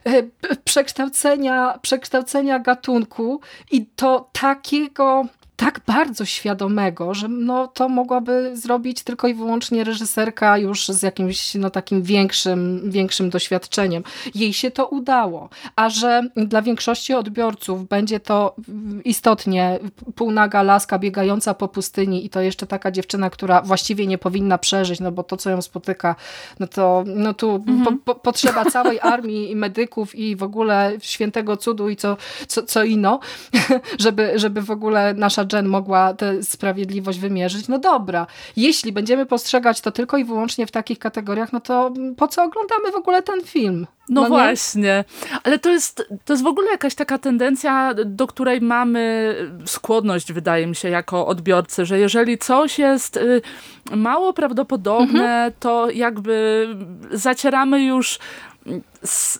e, przekształcenia, przekształcenia gatunku i to takiego takiego tak bardzo świadomego, że no, to mogłaby zrobić tylko i wyłącznie reżyserka już z jakimś no, takim większym, większym doświadczeniem. Jej się to udało, a że dla większości odbiorców będzie to istotnie półnaga laska biegająca po pustyni i to jeszcze taka dziewczyna, która właściwie nie powinna przeżyć, no bo to, co ją spotyka, no to no tu mhm. po, po, potrzeba całej armii i medyków i w ogóle świętego cudu i co, co, co ino, żeby, żeby w ogóle nasza Jen mogła tę sprawiedliwość wymierzyć. No dobra, jeśli będziemy postrzegać to tylko i wyłącznie w takich kategoriach, no to po co oglądamy w ogóle ten film? No, no właśnie, ale to jest, to jest w ogóle jakaś taka tendencja, do której mamy skłonność, wydaje mi się, jako odbiorcy, że jeżeli coś jest y, mało prawdopodobne, mhm. to jakby zacieramy już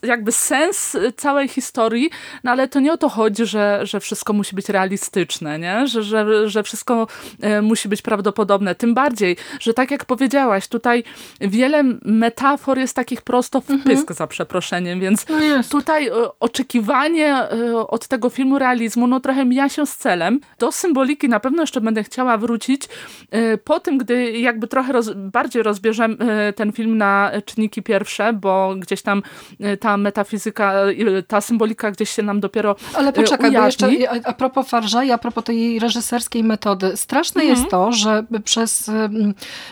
jakby sens całej historii, no ale to nie o to chodzi, że, że wszystko musi być realistyczne, nie? Że, że, że wszystko e, musi być prawdopodobne. Tym bardziej, że tak jak powiedziałaś, tutaj wiele metafor jest takich prosto w mhm. pysk, mhm. za przeproszeniem, więc no tutaj e, oczekiwanie e, od tego filmu realizmu no trochę mija się z celem. Do symboliki na pewno jeszcze będę chciała wrócić po tym, gdy jakby trochę roz, bardziej rozbierzemy ten film na czynniki pierwsze, bo gdzieś tam ta metafizyka, y, ta symbolika gdzieś się nam dopiero Ale y, poczekaj, ujawni. bo jeszcze a propos Farża i a propos tej reżyserskiej metody. Straszne mhm. jest to, że przez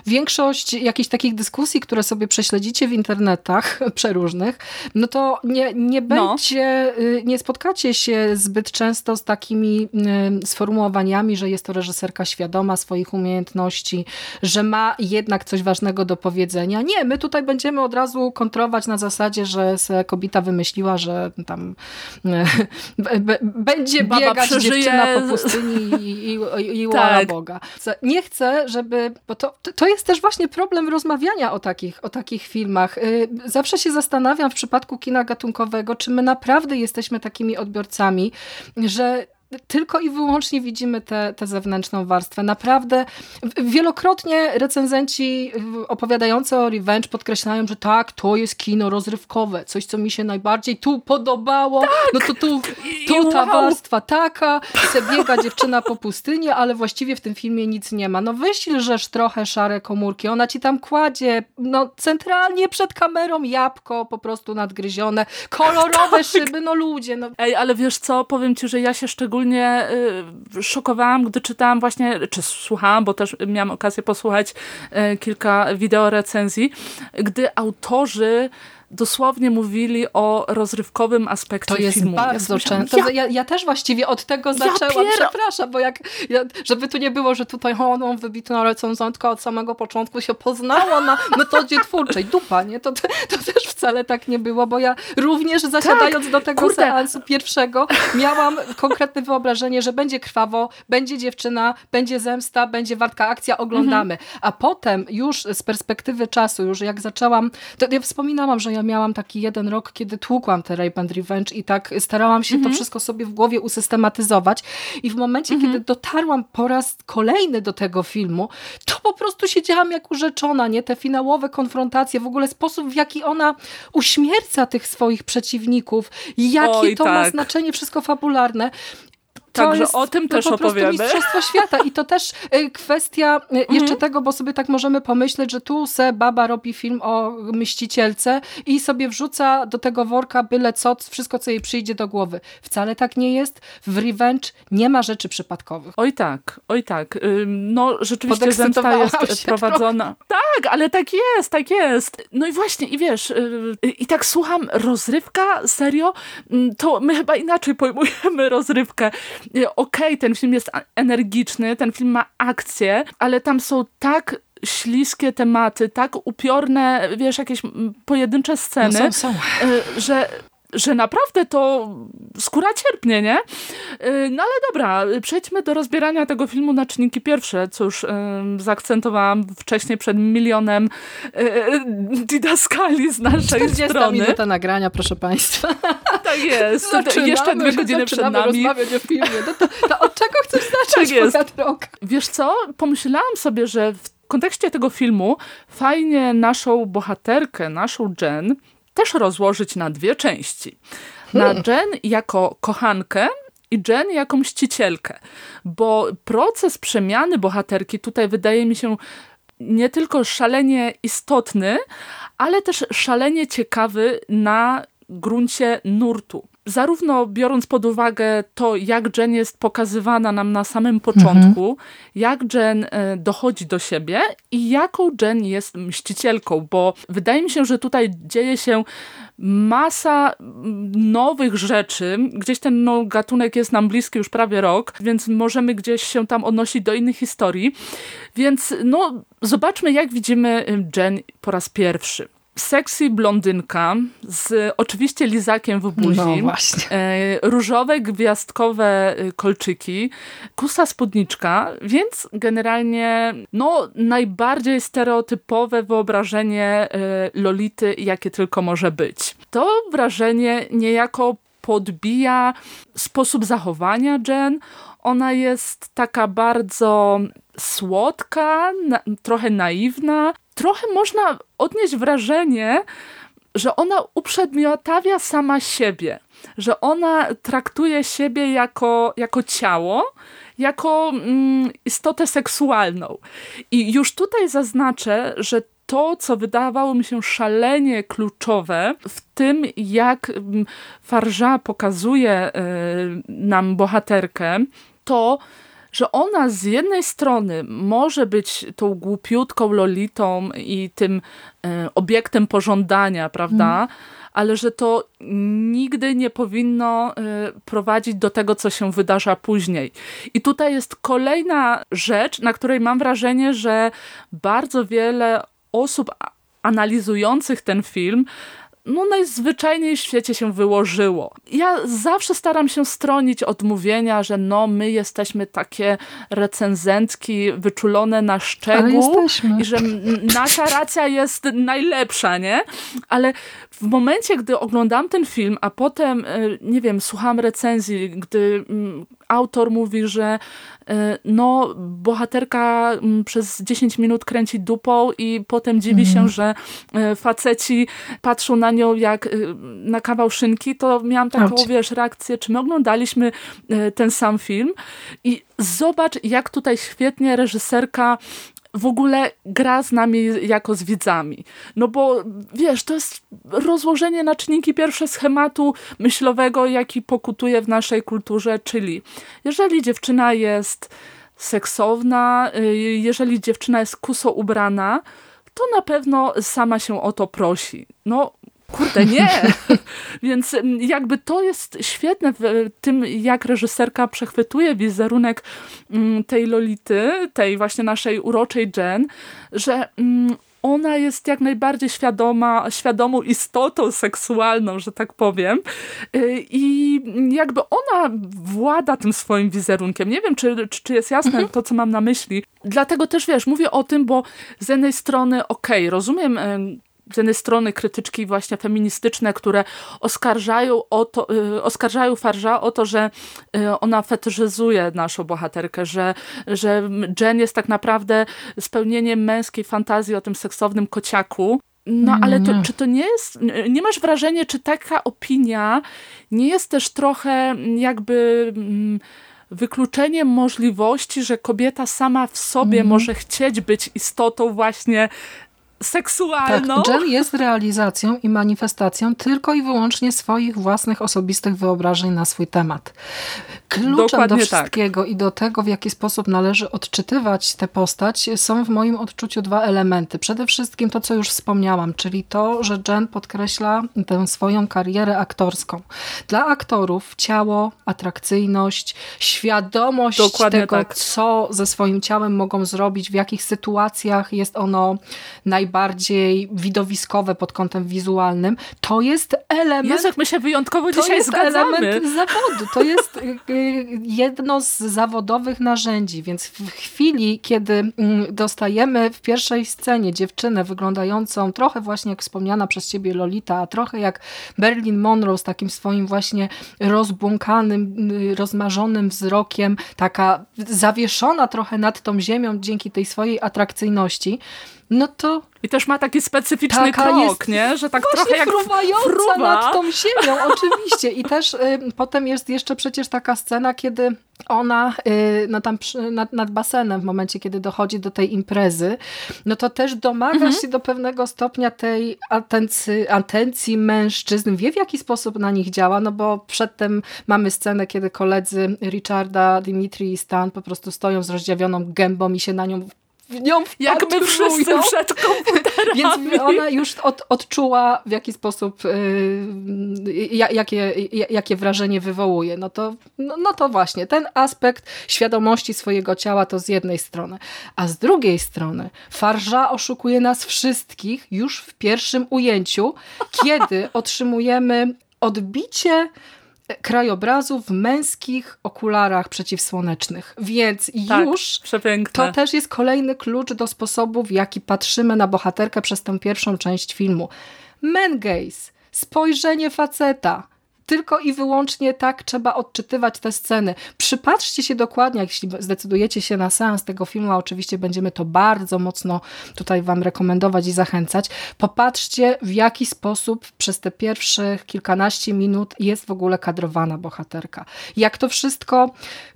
większość jakichś takich dyskusji, które sobie prześledzicie w internetach przeróżnych, no to nie, nie no. będzie, no. nie spotkacie się zbyt często z takimi sformułowaniami, że jest to reżyserka świadoma swoich umiejętności, że ma jednak coś ważnego do powiedzenia. Nie, my tutaj będziemy od razu kontrować na zasadzie, że kobieta wymyśliła, że tam będzie Baba biegać przeżyje. dziewczyna po pustyni i, i, i tak. Boga. Nie chcę, żeby, bo to, to jest też właśnie problem rozmawiania o takich, o takich filmach. Y, zawsze się zastanawiam w przypadku kina gatunkowego, czy my naprawdę jesteśmy takimi odbiorcami, że tylko i wyłącznie widzimy tę zewnętrzną warstwę. Naprawdę wielokrotnie recenzenci opowiadający o Revenge podkreślają, że tak, to jest kino rozrywkowe, coś, co mi się najbardziej tu podobało. Tak! No to tu, tu ta warstwa taka, se biega dziewczyna po pustyni, ale właściwie w tym filmie nic nie ma. No wyślżesz trochę szare komórki, ona ci tam kładzie, no centralnie przed kamerą jabłko po prostu nadgryzione, kolorowe tak. szyby, no ludzie. No. Ej, ale wiesz co, powiem ci, że ja się szczególnie szczególnie y, szokowałam, gdy czytałam właśnie, czy słuchałam, bo też miałam okazję posłuchać y, kilka wideo recenzji, gdy autorzy dosłownie mówili o rozrywkowym aspekcie to jest filmu. bardzo ja często. Ja, ja, ja, też właściwie od tego zaczęłam, ja przepraszam, bo jak, żeby tu nie było, że tutaj ona wybitna recenzentka od samego początku się poznała na metodzie twórczej. Dupa, nie? To, to też wcale tak nie było, bo ja również zasiadając tak, do tego kurde. seansu pierwszego miałam konkretne wyobrażenie, że będzie krwawo, będzie dziewczyna, będzie zemsta, będzie wartka akcja, oglądamy. Mhm. A potem już z perspektywy czasu, już jak zaczęłam, to ja wspominałam, że ja ja miałam taki jeden rok, kiedy tłukłam te Rape and Revenge i tak starałam się mhm. to wszystko sobie w głowie usystematyzować i w momencie, mhm. kiedy dotarłam po raz kolejny do tego filmu, to po prostu siedziałam jak urzeczona, nie? Te finałowe konfrontacje, w ogóle sposób, w jaki ona uśmierca tych swoich przeciwników, jakie Oj, to tak. ma znaczenie, wszystko fabularne. Także jest, o tym też po opowiemy. prostu Mistrzostwo Świata i to też y, kwestia y, mhm. jeszcze tego, bo sobie tak możemy pomyśleć, że tu se baba robi film o mścicielce i sobie wrzuca do tego worka byle co, wszystko co jej przyjdzie do głowy. Wcale tak nie jest. W Revenge nie ma rzeczy przypadkowych. Oj tak, oj tak. No rzeczywiście zemsta jest prowadzona. Trochę. Tak, ale tak jest, tak jest. No i właśnie, i wiesz, y, i tak słucham, rozrywka, serio? Mm, to my chyba inaczej pojmujemy rozrywkę okej, okay, ten film jest energiczny, ten film ma akcję, ale tam są tak śliskie tematy, tak upiorne, wiesz, jakieś pojedyncze sceny, no są, są. Y, że że naprawdę to skóra cierpnie, nie? Y, no ale dobra, przejdźmy do rozbierania tego filmu na czynniki pierwsze, co już zaakcentowałam wcześniej przed milionem yy, didaskali z naszej 40 strony. minuta nagrania, proszę Państwa. Tak jest. Zaczynamy, Jeszcze dwie godziny przed nami. rozmawiać o filmie. No to, to od czego chcesz zacząć, tak jest. droga? Wiesz co? Pomyślałam sobie, że w kontekście tego filmu fajnie naszą bohaterkę, naszą Jen, też rozłożyć na dwie części. Na hmm. Jen jako kochankę i Jen jako mścicielkę, bo proces przemiany bohaterki tutaj wydaje mi się nie tylko szalenie istotny, ale też szalenie ciekawy na gruncie nurtu. Zarówno biorąc pod uwagę to, jak Jen jest pokazywana nam na samym początku, mhm. jak Jen e, dochodzi do siebie i jaką Jen jest mścicielką, bo wydaje mi się, że tutaj dzieje się masa nowych rzeczy. Gdzieś ten no, gatunek jest nam bliski już prawie rok, więc możemy gdzieś się tam odnosić do innych historii. Więc no, zobaczmy, jak widzimy Jen po raz pierwszy sexy blondynka z oczywiście lizakiem w buzi, no właśnie. E, różowe gwiazdkowe e, kolczyki, kusa spódniczka, więc generalnie no najbardziej stereotypowe wyobrażenie e, Lolity, jakie tylko może być. To wrażenie niejako podbija sposób zachowania Jen. Ona jest taka bardzo słodka, na, trochę naiwna, trochę można odnieść wrażenie, że ona uprzedmiotawia sama siebie, że ona traktuje siebie jako, jako ciało, jako mm, istotę seksualną. I już tutaj zaznaczę, że to, co wydawało mi się szalenie kluczowe w tym, jak mm, Farża pokazuje y, nam bohaterkę, to że ona z jednej strony może być tą głupiutką lolitą i tym e, obiektem pożądania, prawda? Mm. Ale że to nigdy nie powinno e, prowadzić do tego, co się wydarza później. I tutaj jest kolejna rzecz, na której mam wrażenie, że bardzo wiele osób analizujących ten film no najzwyczajniej w świecie się wyłożyło. Ja zawsze staram się stronić od mówienia, że no my jesteśmy takie recenzentki wyczulone na szczegół i że nasza racja jest najlepsza, nie? Ale w momencie, gdy oglądam ten film, a potem, e, nie wiem, słucham recenzji, gdy autor mówi, że e, no, bohaterka mm, przez 10 minut kręci dupą i potem dziwi się, mhm. że e, faceci patrzą na nią jak e, na kawał szynki, to miałam taką, Ouch. wiesz, reakcję, czy my oglądaliśmy ten sam film i zobacz, jak tutaj świetnie reżyserka w ogóle gra z nami jako z widzami. No bo wiesz, to jest rozłożenie na czynniki pierwsze schematu myślowego, jaki pokutuje w naszej kulturze, czyli jeżeli dziewczyna jest seksowna, y, jeżeli dziewczyna jest kuso ubrana, to na pewno sama się o to prosi. No, Kurde, nie! Więc mm, jakby to jest świetne w tym, jak reżyserka przechwytuje wizerunek mm, tej Lolity, tej właśnie naszej uroczej Jen, że mm, ona jest jak najbardziej świadoma, świadomą istotą seksualną, że tak powiem. Y, I jakby ona włada tym swoim wizerunkiem. Nie wiem, czy, czy jest jasne mhm. to, co mam na myśli. Dlatego też, wiesz, mówię o tym, bo z jednej strony, okej, okay, rozumiem z jednej strony krytyczki właśnie feministyczne, które oskarżają, o to, y, oskarżają Farża o to, że y, ona fetyszyzuje naszą bohaterkę, że, że Jen jest tak naprawdę spełnieniem męskiej fantazji o tym seksownym kociaku. No ale to, czy to nie jest, nie masz wrażenia, czy taka opinia nie jest też trochę jakby mm, wykluczeniem możliwości, że kobieta sama w sobie mm. może chcieć być istotą właśnie seksualną. Tak, Jen jest realizacją i manifestacją tylko i wyłącznie swoich własnych osobistych wyobrażeń na swój temat. Kluczem Dokładnie do tak. wszystkiego tak. i do tego, w jaki sposób należy odczytywać tę postać, są w moim odczuciu dwa elementy. Przede wszystkim to, co już wspomniałam, czyli to, że Jen podkreśla tę swoją karierę aktorską. Dla aktorów ciało, atrakcyjność, świadomość Dokładnie tego, tak. co ze swoim ciałem mogą zrobić, w jakich sytuacjach jest ono najbardziej najbardziej widowiskowe pod kątem wizualnym, to jest element... Jezu, my się wyjątkowo dzisiaj jest zgadzamy. element zawodu. To jest y, y, jedno z zawodowych narzędzi, więc w chwili, kiedy mm, dostajemy w pierwszej scenie dziewczynę wyglądającą trochę właśnie jak wspomniana przez ciebie Lolita, a trochę jak Berlin Monroe z takim swoim właśnie rozbłąkanym, y, rozmarzonym wzrokiem, taka zawieszona trochę nad tą ziemią dzięki tej swojej atrakcyjności, no to i też ma taki specyficzny Taka krok, nie? Że tak trochę jak fruwa nad tą ziemią, oczywiście. I też y, potem jest jeszcze przecież taka scena, kiedy ona y, no tam przy, nad, nad, basenem w momencie, kiedy dochodzi do tej imprezy, no to też domaga mhm. się do pewnego stopnia tej atencji, atencji mężczyzn, wie w jaki sposób na nich działa, no bo przedtem mamy scenę, kiedy koledzy Richarda, Dimitri i Stan po prostu stoją z rozdziawioną gębą i się na nią w nią Jak my wszyscy przed komputerami. Więc ona już od, odczuła w jaki sposób, yy, jakie, jakie wrażenie wywołuje. No to, no, no to właśnie, ten aspekt świadomości swojego ciała to z jednej strony. A z drugiej strony Farża oszukuje nas wszystkich już w pierwszym ujęciu, kiedy otrzymujemy odbicie krajobrazu w męskich okularach przeciwsłonecznych. Więc tak, już przepiękne. to też jest kolejny klucz do sposobu, w jaki patrzymy na bohaterkę przez tę pierwszą część filmu. Men gaze, spojrzenie faceta, tylko i wyłącznie tak trzeba odczytywać te sceny. Przypatrzcie się dokładnie, jeśli zdecydujecie się na seans tego filmu, a oczywiście będziemy to bardzo mocno tutaj Wam rekomendować i zachęcać. Popatrzcie, w jaki sposób przez te pierwsze kilkanaście minut jest w ogóle kadrowana bohaterka. Jak to wszystko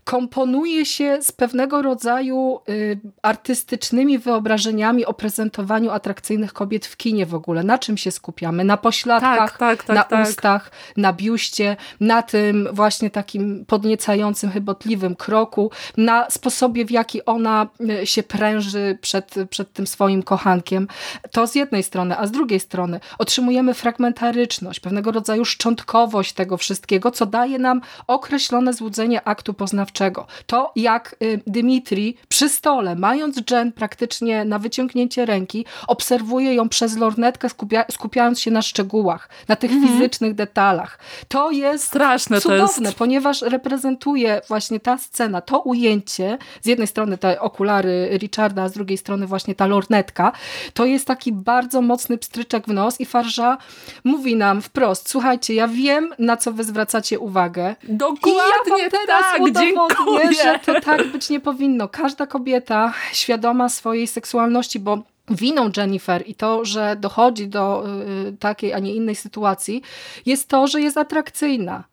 komponuje się z pewnego rodzaju y, artystycznymi wyobrażeniami o prezentowaniu atrakcyjnych kobiet w kinie w ogóle. Na czym się skupiamy? Na pośladkach, tak, tak, tak, na tak. ustach, na biuście, na tym właśnie takim podniecającym, chybotliwym kroku, na sposobie, w jaki ona y, się pręży przed, przed tym swoim kochankiem. To z jednej strony, a z drugiej strony otrzymujemy fragmentaryczność, pewnego rodzaju szczątkowość tego wszystkiego, co daje nam określone złudzenie aktu poznawczego to jak y, Dymitri przy stole, mając Jen praktycznie na wyciągnięcie ręki, obserwuje ją przez lornetkę, skupia skupiając się na szczegółach, na tych mhm. fizycznych detalach. To jest Straszne cudowne, to jest. ponieważ reprezentuje właśnie ta scena, to ujęcie, z jednej strony te okulary Richarda, a z drugiej strony właśnie ta lornetka, to jest taki bardzo mocny pstryczek w nos i Farża mówi nam wprost, słuchajcie, ja wiem, na co wy zwracacie uwagę. Dokładnie I ja wam teraz tak, udowodnię, udowodnię, że to tak być nie powinno. Każda kobieta świadoma swojej seksualności, bo winą Jennifer i to, że dochodzi do y, takiej, a nie innej sytuacji, jest to, że jest atrakcyjna.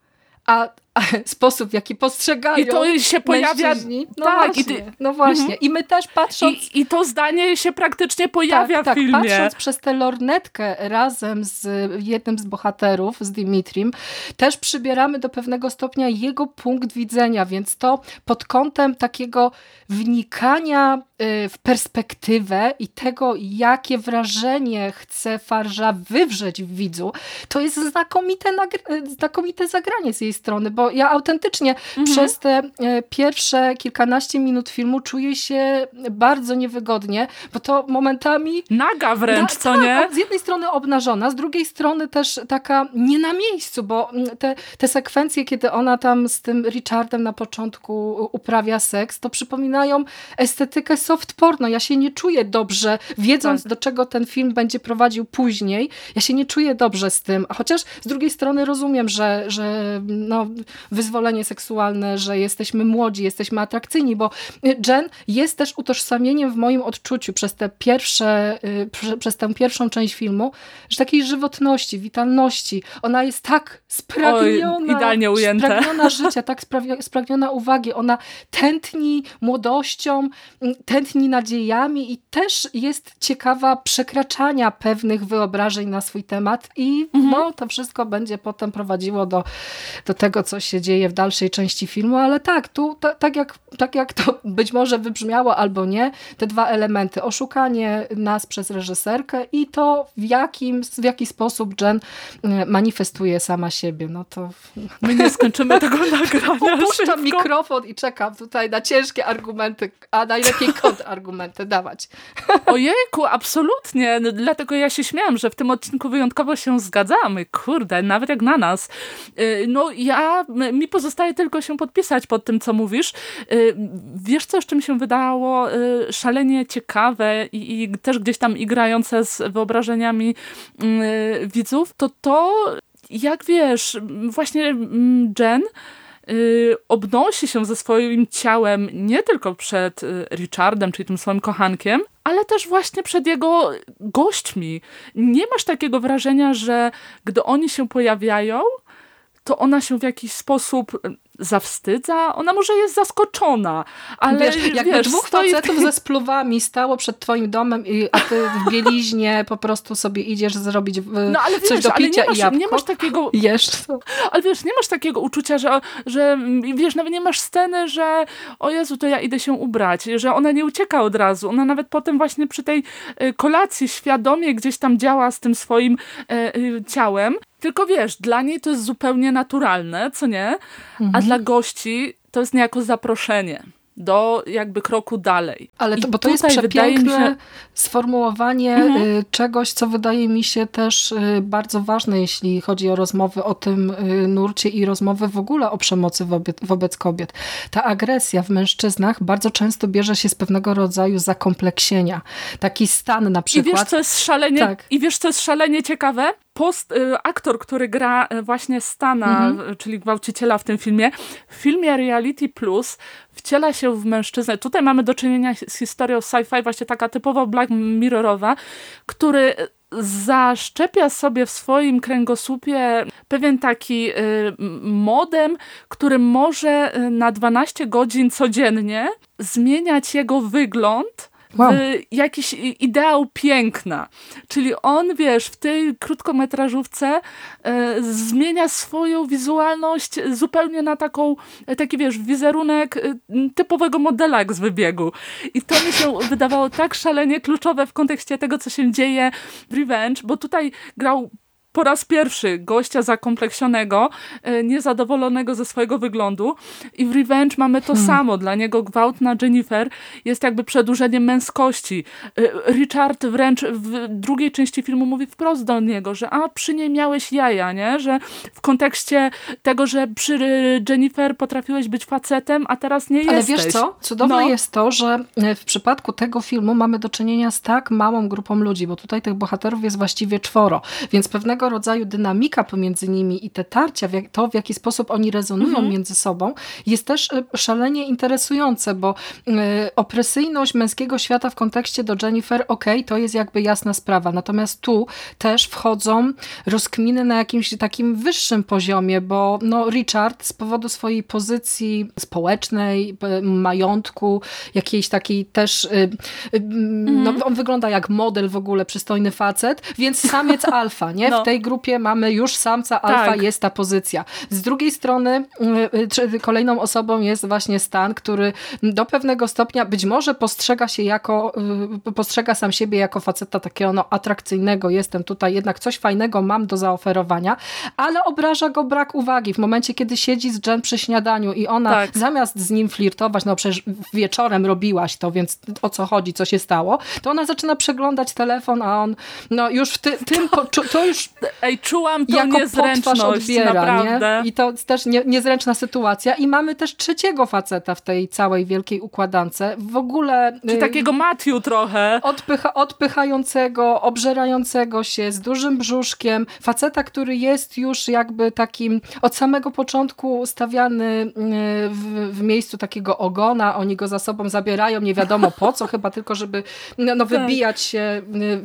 A sposób, w jaki postrzegają I to się pojawia. No tak, właśnie, i ty... no właśnie. Mhm. I my też patrząc. I, I, to zdanie się praktycznie pojawia tak, w tak, filmie. Patrząc przez tę lornetkę razem z jednym z bohaterów, z Dimitrim, też przybieramy do pewnego stopnia jego punkt widzenia, więc to pod kątem takiego wnikania y, w perspektywę i tego, jakie wrażenie chce Farża wywrzeć w widzu, to jest znakomite, znakomite zagranie z jej strony, bo bo ja autentycznie mhm. przez te e, pierwsze kilkanaście minut filmu czuję się bardzo niewygodnie, bo to momentami... Naga wręcz, co tak, nie? Z jednej strony obnażona, z drugiej strony też taka nie na miejscu, bo mm, te, te sekwencje, kiedy ona tam z tym Richardem na początku uprawia seks, to przypominają estetykę soft porno. Ja się nie czuję dobrze, wiedząc tak. do czego ten film będzie prowadził później. Ja się nie czuję dobrze z tym, chociaż z drugiej strony rozumiem, że, że no, wyzwolenie seksualne, że jesteśmy młodzi, jesteśmy atrakcyjni, bo Jen jest też utożsamieniem w moim odczuciu przez te pierwsze, y, przez tę pierwszą część filmu, że takiej żywotności, witalności. Ona jest tak spragniona, Oj, idealnie ujęte. spragniona życia, tak spragniona uwagi. Ona tętni młodością, tętni nadziejami i też jest ciekawa przekraczania pewnych wyobrażeń na swój temat i mhm. no, to wszystko będzie potem prowadziło do, do tego, co się dzieje w dalszej części filmu, ale tak, tu tak, jak, tak jak to być może wybrzmiało albo nie, te dwa elementy, oszukanie nas przez reżyserkę i to w, jakim, w jaki sposób Jen e, manifestuje sama siebie, no to... My nie skończymy tego nagrania Opuszczam mikrofon i czekam tutaj na ciężkie argumenty, a najlepiej kontrargumenty dawać. Ojejku, absolutnie, no, dlatego ja się śmiałam, że w tym odcinku wyjątkowo się zgadzamy, kurde, nawet jak na nas. Y, no ja mi pozostaje tylko się podpisać pod tym, co mówisz. Y, wiesz co, jeszcze mi się wydało y, szalenie ciekawe i, i też gdzieś tam igrające z wyobrażeniami y, widzów, to to, jak wiesz, właśnie mm, Jen obnosi się ze swoim ciałem nie tylko przed Richardem, czyli tym swoim kochankiem, ale też właśnie przed jego gośćmi. Nie masz takiego wrażenia, że gdy oni się pojawiają, to ona się w jakiś sposób zawstydza, ona może jest zaskoczona, ale wiesz, jakby wiesz, dwóch stoi... facetów ze spluwami stało przed twoim domem, i, a ty w bieliźnie po prostu sobie idziesz zrobić no, ale coś wiesz, do picia ale nie masz, i jabłko. Nie masz takiego... Jesz Ale wiesz, nie masz takiego uczucia, że, że wiesz, nawet nie masz sceny, że o Jezu, to ja idę się ubrać, że ona nie ucieka od razu, ona nawet potem właśnie przy tej y, kolacji świadomie gdzieś tam działa z tym swoim e, e, ciałem, tylko wiesz, dla niej to jest zupełnie naturalne, co nie? Mhm. A dla gości to jest niejako zaproszenie do jakby kroku dalej. Ale to, bo to jest przepiękne się... sformułowanie mhm. Y, czegoś, co wydaje mi się też y, bardzo ważne, jeśli chodzi o rozmowy o tym y, nurcie i rozmowy w ogóle o przemocy wobec, wobec kobiet. Ta agresja w mężczyznach bardzo często bierze się z pewnego rodzaju zakompleksienia. Taki stan na przykład. I wiesz, co jest szalenie, tak. i wiesz, co jest szalenie ciekawe? Post, y, aktor, który gra y, właśnie Stana, mhm. czyli gwałciciela w tym filmie, w filmie Reality Plus wciela się w mężczyznę. Tutaj mamy do czynienia z historią sci-fi, właśnie taka typowo Black Mirrorowa, który zaszczepia sobie w swoim kręgosłupie pewien taki y, modem, który może na 12 godzin codziennie zmieniać jego wygląd wow. jakiś ideał piękna. Czyli on, wiesz, w tej krótkometrażówce e, zmienia swoją wizualność zupełnie na taką, e, taki, wiesz, wizerunek e, typowego modelak z wybiegu. I to mi się wydawało tak szalenie kluczowe w kontekście tego, co się dzieje w Revenge, bo tutaj grał po raz pierwszy gościa zakompleksionego, e, niezadowolonego ze swojego wyglądu i w Revenge mamy to hmm. samo. Dla niego gwałt na Jennifer jest jakby przedłużeniem męskości. E, Richard wręcz w drugiej części filmu mówi wprost do niego, że a przy niej miałeś jaja, nie? Że w kontekście tego, że przy Jennifer potrafiłeś być facetem, a teraz nie Ale jesteś. Ale wiesz co? Cudowne no. jest to, że e, w przypadku tego filmu mamy do czynienia z tak małą grupą ludzi, bo tutaj tych bohaterów jest właściwie czworo, więc pewnego pewnego rodzaju dynamika pomiędzy nimi i te tarcia, to w jaki sposób oni rezonują mhm. między sobą jest też e, szalenie interesujące, bo y, opresyjność męskiego świata w kontekście do Jennifer, ok, to jest jakby jasna sprawa, natomiast tu też wchodzą rozkminy na jakimś takim wyższym poziomie, bo no, Richard z powodu swojej pozycji społecznej, majątku, jakiejś takiej też, y, no, mhm. on wygląda jak model w ogóle, przystojny facet, więc samiec alfa, nie? No. W tej grupie mamy już samca alfa, tak. jest ta pozycja. Z drugiej strony y, y, kolejną osobą jest właśnie Stan, który do pewnego stopnia być może postrzega się jako, y, postrzega sam siebie jako faceta takiego no, atrakcyjnego, jestem tutaj, jednak coś fajnego mam do zaoferowania, ale obraża go brak uwagi. W momencie, kiedy siedzi z Jen przy śniadaniu i ona tak. zamiast z nim flirtować, no przecież wieczorem robiłaś to, więc o co chodzi, co się stało, to ona zaczyna przeglądać telefon, a on no już w ty, tym, to, to już Ej, czułam to jako niezręczność, odbiera, naprawdę. Nie? I to też nie, niezręczna sytuacja. I mamy też trzeciego faceta w tej całej wielkiej układance. W ogóle... Czy y, takiego Matthew trochę. Odpycha, odpychającego, obżerającego się, z dużym brzuszkiem. Faceta, który jest już jakby takim od samego początku stawiany y, w, w miejscu takiego ogona. Oni go za sobą zabierają, nie wiadomo po co, chyba tylko, żeby no, no wybijać się y,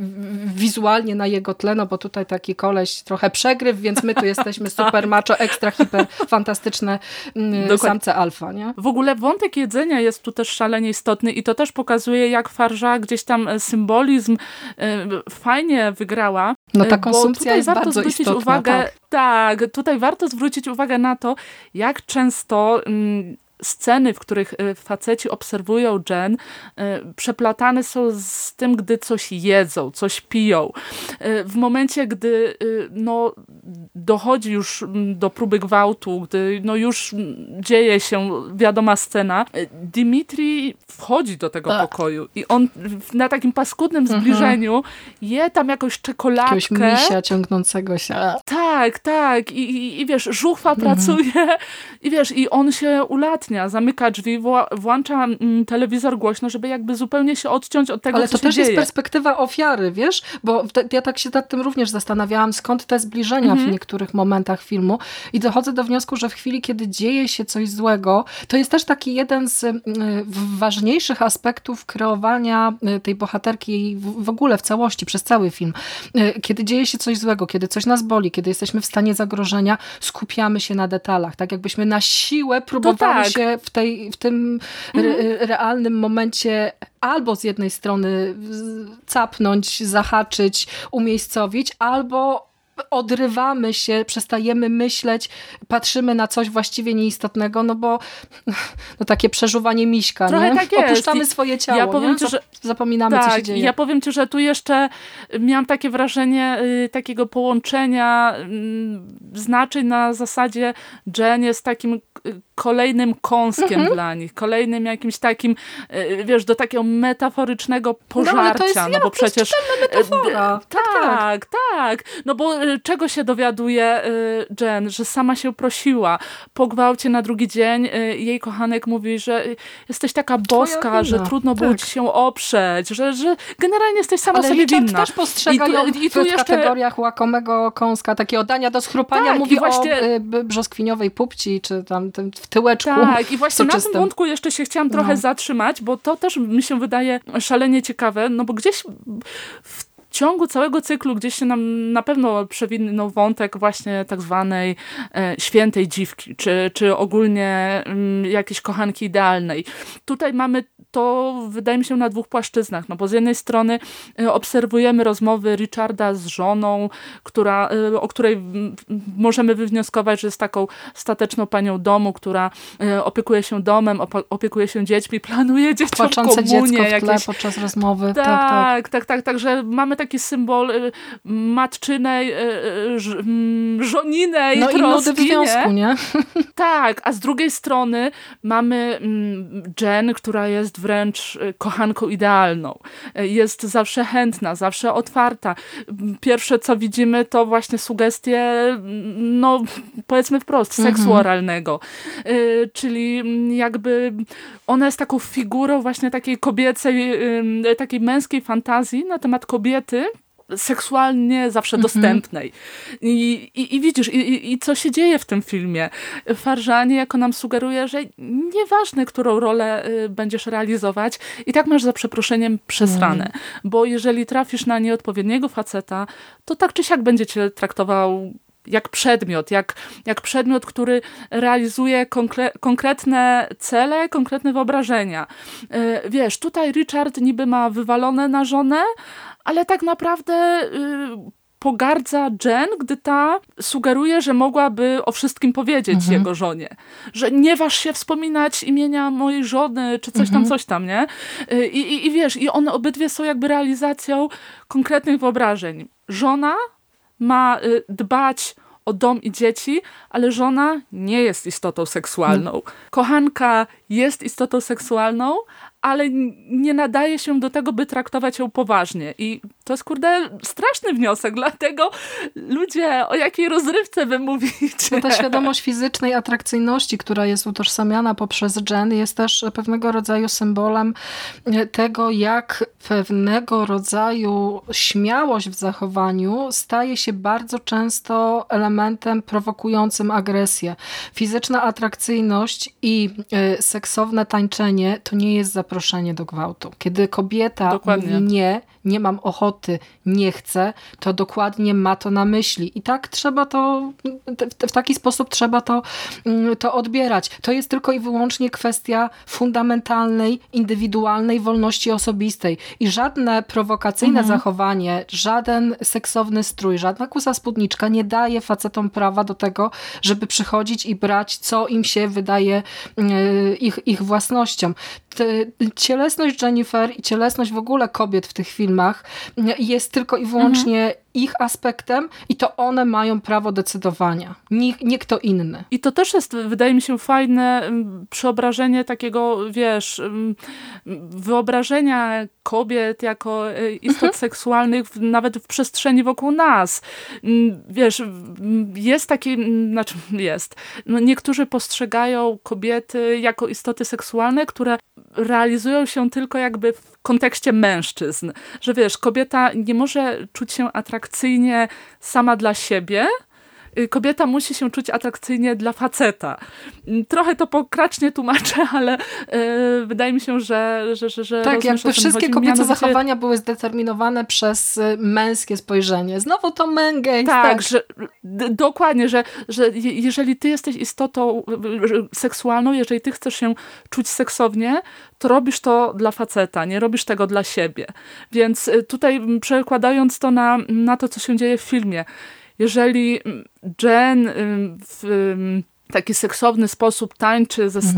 wizualnie na jego tle, no bo tutaj taki koleś trochę przegryw, więc my tu jesteśmy super macho, ekstra hiper, fantastyczne mm, Dokładnie. samce alfa, nie? W ogóle wątek jedzenia jest tu też szalenie istotny i to też pokazuje, jak Farża gdzieś tam e, symbolizm e, fajnie wygrała. No ta e, konsumpcja jest bardzo istotna. Uwagę, tak. tak, tutaj warto zwrócić uwagę na to, jak często mm, sceny, w których y, faceci obserwują Jen, y, przeplatane są z tym, gdy coś jedzą, coś piją. Y, w momencie, gdy no, dochodzi już do próby gwałtu, gdy no, już dzieje się wiadoma scena, Dimitri wchodzi do tego tak. pokoju i on na takim paskudnym mhm. zbliżeniu je tam jakąś czekoladkę. Jakiegoś misia ciągnącego się. Tak, tak. I, i, i wiesz, żuchwa mhm. pracuje i wiesz, i on się ulatnia zamyka drzwi, włącza mm, telewizor głośno, żeby jakby zupełnie się odciąć od tego, Ale co to też dzieje. jest perspektywa ofiary, wiesz? Bo te, ja tak się nad tym również zastanawiałam, skąd te zbliżenia mhm. w, niektórych momentach filmu i dochodzę do wniosku, że w chwili, kiedy dzieje się coś złego, to jest też taki jeden z y, ważniejszych aspektów kreowania y, tej bohaterki w ogóle w całości, przez cały film. Y, kiedy dzieje się coś złego, kiedy coś nas boli, kiedy jesteśmy w stanie zagrożenia, skupiamy się na detalach, tak jakbyśmy na siłę próbowali tak. Się w, tej, w tym mhm. re realnym momencie albo z jednej strony capnąć, zahaczyć, umiejscowić, albo odrywamy się, przestajemy myśleć, patrzymy na coś właściwie nieistotnego, no bo no takie przeżuwanie miśka, Trochę nie? Tak jest. Opuszczamy swoje ciało, ja powiem Ci, że, zapominamy, tak, co się dzieje. Ja powiem Ci, że tu jeszcze miałam takie wrażenie y, takiego połączenia y, znaczeń na zasadzie Jen jest takim y, kolejnym kąskiem mhm. dla nich, kolejnym jakimś takim, y, wiesz, do takiego metaforycznego pożarcia. No, to jest, no bo przecież... metafora. Tak, tak, tak. No bo Y, czego się dowiaduje y, Jen? Że sama się prosiła. Po gwałcie na drugi dzień y, jej kochanek mówi, że jesteś taka boska, że trudno tak. było ci się oprzeć, że, że generalnie jesteś sama Ale sobie Richard winna. też postrzega I, ją i, tu w jeszcze... kategoriach łakomego kąska, takiego dania do schrupania, tak, mówi właśnie... o brzoskwiniowej pupci, czy tam w tyłeczku Tak, i właśnie soczystym. na tym wątku jeszcze się chciałam trochę no. zatrzymać, bo to też mi się wydaje szalenie ciekawe, no bo gdzieś w ciągu całego cyklu gdzieś się nam na pewno przewinął wątek właśnie tak zwanej e, świętej dziwki, czy, czy ogólnie mm, jakiejś kochanki idealnej. Tutaj mamy to, wydaje mi się, na dwóch płaszczyznach, no bo z jednej strony e, obserwujemy rozmowy Richarda z żoną, która, e, o której możemy wywnioskować, że jest taką stateczną panią domu, która e, opiekuje się domem, opiekuje się dziećmi, planuje dzieciom Płaczące komunię. dziecko w tle jakieś... podczas rozmowy. Tak, tak, tak, tak, tak, także mamy taki symbol y, matczynej, y, y, żoninej no troski. No i w związku, nie? Tak, a z drugiej strony mamy Jen, która jest wręcz kochanką idealną. Jest zawsze chętna, zawsze otwarta. Pierwsze, co widzimy, to właśnie sugestie, no powiedzmy wprost, seksu mhm. oralnego. Czyli jakby ona jest taką figurą właśnie takiej kobiecej, takiej męskiej fantazji na temat kobiety, seksualnie zawsze mhm. dostępnej. I, i, I, widzisz, i, i, co się dzieje w tym filmie? Farzanie jako nam sugeruje, że nieważne, którą rolę y, będziesz realizować, i tak masz za przeproszeniem przesrane. Mm. Bo jeżeli trafisz na nieodpowiedniego faceta, to tak czy siak będzie cię traktował jak przedmiot, jak, jak przedmiot, który realizuje konkre konkretne cele, konkretne wyobrażenia. Y, wiesz, tutaj Richard niby ma wywalone na żonę, ale tak naprawdę y, pogardza Jen, gdy ta sugeruje, że mogłaby o wszystkim powiedzieć mhm. jego żonie. Że nie waż się wspominać imienia mojej żony, czy coś mhm. tam, coś tam, nie? Y, I, i, I wiesz, i one obydwie są jakby realizacją konkretnych wyobrażeń. Żona ma y, dbać o dom i dzieci, ale żona nie jest istotą seksualną. Kochanka jest istotą seksualną, ale nie nadaje się do tego, by traktować ją poważnie. I to jest, kurde, straszny wniosek, dlatego ludzie, o jakiej rozrywce wy mówicie? No ta świadomość fizycznej atrakcyjności, która jest utożsamiana poprzez Jen, jest też pewnego rodzaju symbolem tego, jak pewnego rodzaju śmiałość w zachowaniu staje się bardzo często elementem prowokującym agresję. Fizyczna atrakcyjność i y, seksowne tańczenie to nie jest zaproszenie zaproszenie do gwałtu. Kiedy kobieta Dokładnie. mówi nie, nie mam ochoty, nie chcę, to dokładnie ma to na myśli. I tak trzeba to, w taki sposób trzeba to, mm, to odbierać. To jest tylko i wyłącznie kwestia fundamentalnej, indywidualnej wolności osobistej. I żadne prowokacyjne mhm. zachowanie, żaden seksowny strój, żadna kusa spódniczka nie daje facetom prawa do tego, żeby przychodzić i brać, co im się wydaje mm, ich, ich własnością. Cielesność Jennifer i cielesność w ogóle kobiet w tych filmach jest tylko i wyłącznie mhm. ich aspektem i to one mają prawo decydowania, nie, nie kto inny. I to też jest, wydaje mi się, fajne mm, przeobrażenie takiego, wiesz, mm, wyobrażenia kobiet jako e, istot mhm. seksualnych nawet w przestrzeni wokół nas. Mm, wiesz, jest taki, znaczy jest, no niektórzy postrzegają kobiety jako istoty seksualne, które realizują się tylko jakby w kontekście mężczyzn. Że wiesz, kobieta nie może czuć się atrakcyjnie sama dla siebie, kobieta musi się czuć atrakcyjnie dla faceta. Mm, trochę to pokracznie tłumaczę, ale yy, wydaje mi się, że, że, że, że Tak, jakby wszystkie kobiece zachowania były zdeterminowane przez y, męskie spojrzenie. Znowu to męgej. Tak, tak, że dokładnie, że, że jeżeli ty jesteś istotą seksualną, jeżeli ty chcesz się czuć seksownie, to robisz to dla faceta, nie robisz tego dla siebie. Więc y, tutaj przekładając to na, na to, co się dzieje w filmie, jeżeli Jen w taki seksowny sposób tańczy ze mhm.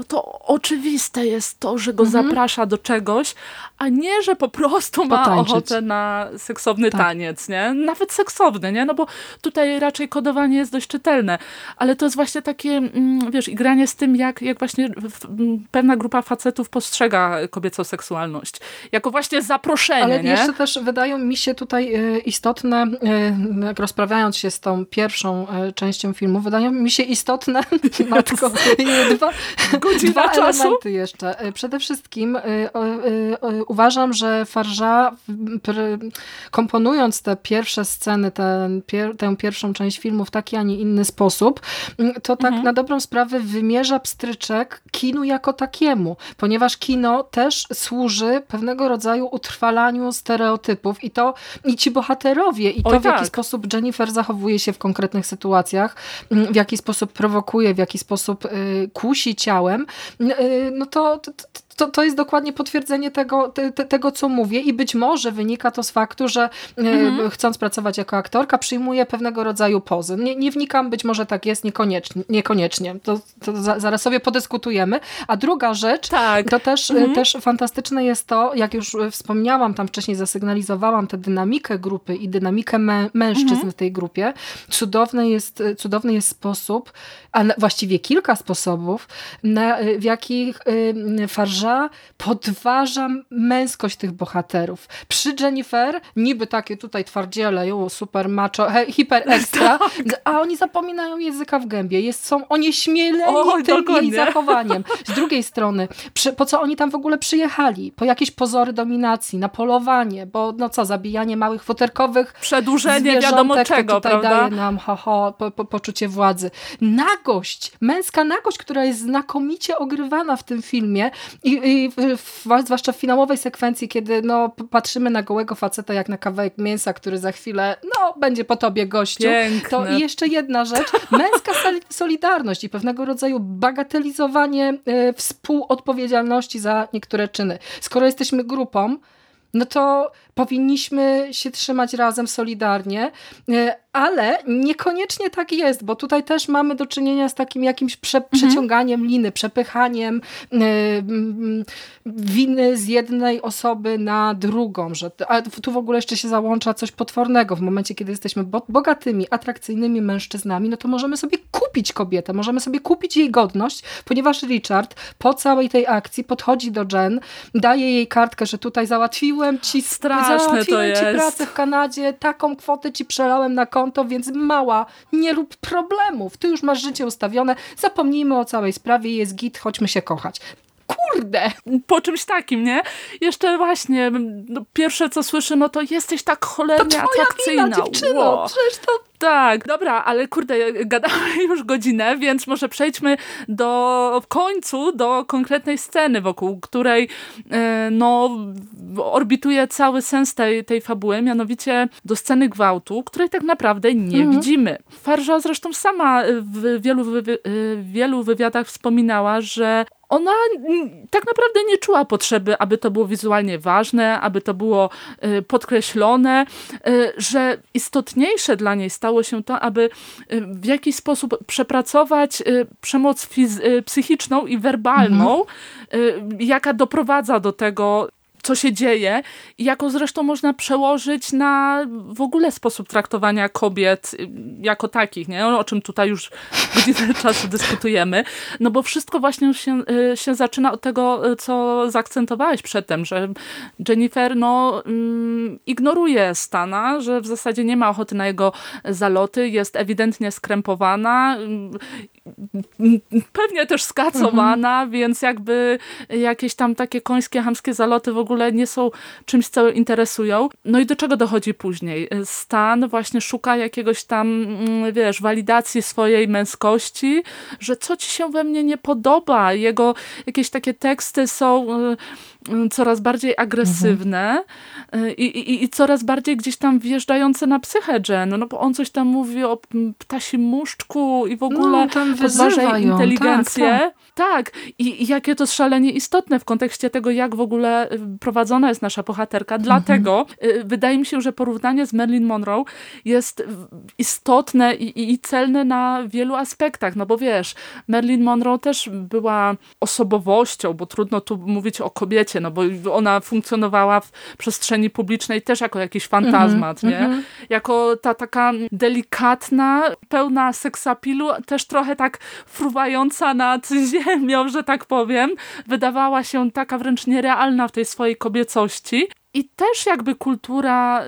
No to oczywiste jest to, że go mhm. zaprasza do czegoś, a nie, że po prostu ma Potańczyć. ochotę na seksowny tak. taniec, nie? Nawet seksowny, nie? No bo tutaj raczej kodowanie jest dość czytelne, ale to jest właśnie takie, mm, wiesz, igranie z tym, jak, jak właśnie pewna grupa facetów postrzega kobiecą seksualność. Jako właśnie zaproszenie, Ale nie? jeszcze też wydają mi się tutaj e, istotne, e, jak rozprawiając się z tą pierwszą e, częścią filmu, wydają mi się istotne, matko, dwa, Godzina dwa czasu? elementy jeszcze. Przede wszystkim uważam, że Farża komponując te pierwsze sceny, ten, pier, tę pierwszą część filmu w taki, a nie inny sposób, to tak mhm. na dobrą sprawę wymierza pstryczek kinu jako takiemu, ponieważ kino też służy pewnego rodzaju utrwalaniu stereotypów i to i ci bohaterowie i to Oj, w jaki tak. sposób Jennifer zachowuje się w konkretnych sytuacjach, w jaki sposób prowokuje, w jaki sposób y, kusi ciałem, y, no to, to, to, to jest dokładnie potwierdzenie tego, te, tego, co mówię i być może wynika to z faktu, że e, mhm. chcąc pracować jako aktorka, przyjmuje pewnego rodzaju pozy. Nie, nie wnikam, być może tak jest, niekoniecznie. niekoniecznie. To, to za, zaraz sobie podyskutujemy. A druga rzecz, tak. to też, e, mhm. też fantastyczne jest to, jak już wspomniałam, tam wcześniej zasygnalizowałam tę dynamikę grupy i dynamikę mę, mężczyzn mhm. w tej grupie. Cudowny jest, cudowny jest sposób, a właściwie kilka sposobów, na, w jakich y, Farża podważa męskość tych bohaterów. Przy Jennifer niby takie tutaj twardziele, jo, super macho, he, hiper ekstra, tak. a oni zapominają języka w gębie. Jest, są onieśmieleni o, tym jej zachowaniem. Z drugiej strony, przy, po co oni tam w ogóle przyjechali? Po jakieś pozory dominacji, na polowanie, bo no co, zabijanie małych futerkowych Przedłużenie wiadomo czego, tutaj prawda? daje nam ho, ho, po, po, poczucie władzy. Nagość, męska nagość, która jest znakomicie ogrywana w tym filmie i i w, zwłaszcza w finałowej sekwencji, kiedy no, patrzymy na gołego faceta jak na kawałek mięsa, który za chwilę no, będzie po tobie gościu. Piękne. To i jeszcze jedna rzecz, męska solidarność i pewnego rodzaju bagatelizowanie y, współodpowiedzialności za niektóre czyny. Skoro jesteśmy grupą, no to powinniśmy się trzymać razem solidarnie, e, ale niekoniecznie tak jest, bo tutaj też mamy do czynienia z takim jakimś prze mhm. przeciąganiem liny, przepychaniem e, winy z jednej osoby na drugą, że a tu w ogóle jeszcze się załącza coś potwornego. W momencie, kiedy jesteśmy bogatymi, atrakcyjnymi mężczyznami, no to możemy sobie kupić kobietę, możemy sobie kupić jej godność, ponieważ Richard po całej tej akcji podchodzi do Jen, daje jej kartkę, że tutaj załatwiłem ci strach straszne to jest. ci pracę w Kanadzie, taką kwotę ci przelałem na konto, więc mała, nie rób problemów. Ty już masz życie ustawione, zapomnijmy o całej sprawie, jest git, chodźmy się kochać kurde, po czymś takim, nie? Jeszcze właśnie, no, pierwsze co słyszę, no to jesteś tak cholernie to atrakcyjna. Wina, dziewczyno, wow. przecież to tak, dobra, ale kurde, gadamy już godzinę, więc może przejdźmy do w końcu do konkretnej sceny, wokół której e, no, orbituje cały sens tej, tej fabuły, mianowicie do sceny gwałtu, której tak naprawdę nie mhm. widzimy. Farża zresztą sama w wielu, w wielu wywiadach wspominała, że ona tak naprawdę nie czuła potrzeby, aby to było wizualnie ważne, aby to było e, podkreślone, e, że istotniejsze dla niej stało się to, aby e, w jakiś sposób przepracować przemoc psychiczną i werbalną, mhm. jaka doprowadza do tego co się dzieje i jaką zresztą można przełożyć na w ogóle sposób traktowania kobiet y, jako takich, nie? o czym tutaj już godzinę czasu dyskutujemy, no bo wszystko właśnie się, y, się zaczyna od tego, y, co zaakcentowałeś przedtem, że Jennifer no, mm, ignoruje Stana, że w zasadzie nie ma ochoty na jego zaloty, jest ewidentnie skrępowana, mm, pewnie też skacowana, mhm. więc jakby jakieś tam takie końskie, hamskie zaloty w ogóle nie są czymś, co interesują. No i do czego dochodzi później? Stan właśnie szuka jakiegoś tam, mm, wiesz, walidacji swojej męskości, że co ci się we mnie nie podoba. Jego jakieś takie teksty są y, coraz bardziej agresywne mhm. i, i, i coraz bardziej gdzieś tam wjeżdżające na psychę Jen, no bo on coś tam mówi o ptasim muszczku i w ogóle no, podważa inteligencję. Tak, tak. Tak. I, I jakie to szalenie istotne w kontekście tego, jak w ogóle prowadzona jest nasza bohaterka. Mhm. Dlatego mhm. wydaje mi się, że porównanie z Marilyn Monroe jest istotne i, i celne na wielu aspektach, no bo wiesz, Marilyn Monroe też była osobowością, bo trudno tu mówić o kobiecie, no bo ona funkcjonowała w przestrzeni publicznej też jako jakiś fantazmat, mm -hmm, nie? Mm -hmm. Jako ta taka delikatna, pełna seksapilu, też trochę tak fruwająca nad ziemią, że tak powiem. Wydawała się taka wręcz nierealna w tej swojej kobiecości. I też jakby kultura,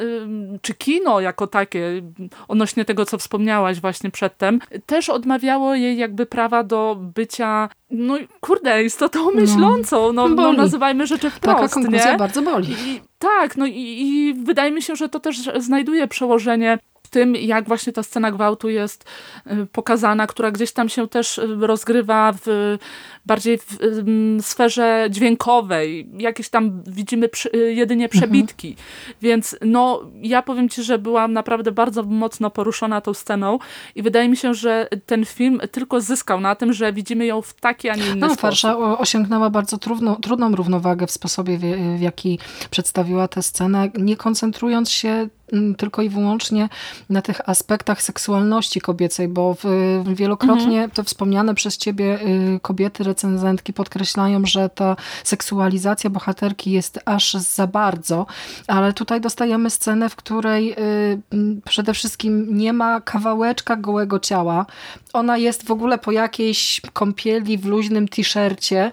czy kino jako takie, odnośnie tego, co wspomniałaś właśnie przedtem, też odmawiało jej jakby prawa do bycia, no kurde, istotą no. myślącą, no, no nazywajmy rzeczy wprost, Taka konkluzja nie? bardzo boli. I, tak, no i, i wydaje mi się, że to też znajduje przełożenie tym, jak właśnie ta scena gwałtu jest y, pokazana, która gdzieś tam się też y, rozgrywa w bardziej w sferze dźwiękowej. Jakieś tam widzimy y, jedynie mhm. przebitki. Mhm. Więc no, ja powiem ci, że byłam naprawdę bardzo mocno poruszona tą sceną i wydaje mi się, że ten film tylko zyskał na tym, że widzimy ją w taki, a nie inny no, sposób. Farsza osiągnęła bardzo trudno, trudną równowagę w sposobie, w, jaki przedstawiła tę scenę, nie koncentrując się tylko i wyłącznie na tych aspektach seksualności kobiecej, bo wielokrotnie mhm. te wspomniane przez ciebie y, kobiety recenzentki podkreślają, że ta seksualizacja bohaterki jest aż za bardzo, ale tutaj dostajemy scenę, w której y, przede wszystkim nie ma kawałeczka gołego ciała. Ona jest w ogóle po jakiejś kąpieli w luźnym t-shircie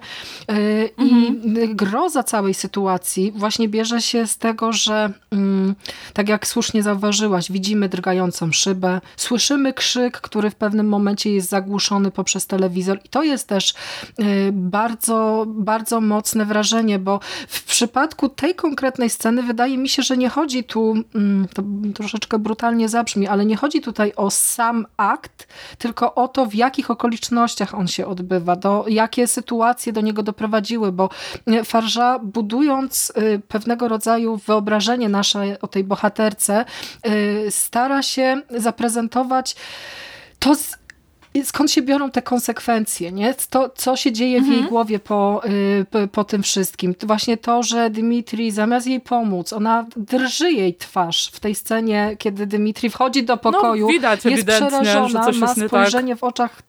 y, mhm. i groza całej sytuacji właśnie bierze się z tego, że mm, tak jak słusznie zauważyłaś, widzimy drgającą szybę, słyszymy krzyk, który w pewnym momencie jest zagłuszony poprzez telewizor i to jest też y, bardzo, bardzo mocne wrażenie, bo w przypadku tej konkretnej sceny wydaje mi się, że nie chodzi tu, mm, to troszeczkę brutalnie zabrzmi, ale nie chodzi tutaj o sam akt, tylko o to, w jakich okolicznościach on się odbywa, do, jakie sytuacje do niego doprowadziły, bo y, Farża budując y, pewnego rodzaju wyobrażenie nasze o tej bohaterce, Y, stara się zaprezentować to, skąd się biorą te konsekwencje, nie? To, co się dzieje mhm. w jej mhm. głowie po, y, po, po, tym wszystkim. To właśnie to, że Dmitri zamiast jej pomóc, ona drży jej twarz w tej scenie, kiedy Dmitri wchodzi do no, pokoju, no, widać jest przerażona, ma spojrzenie tak. w oczach,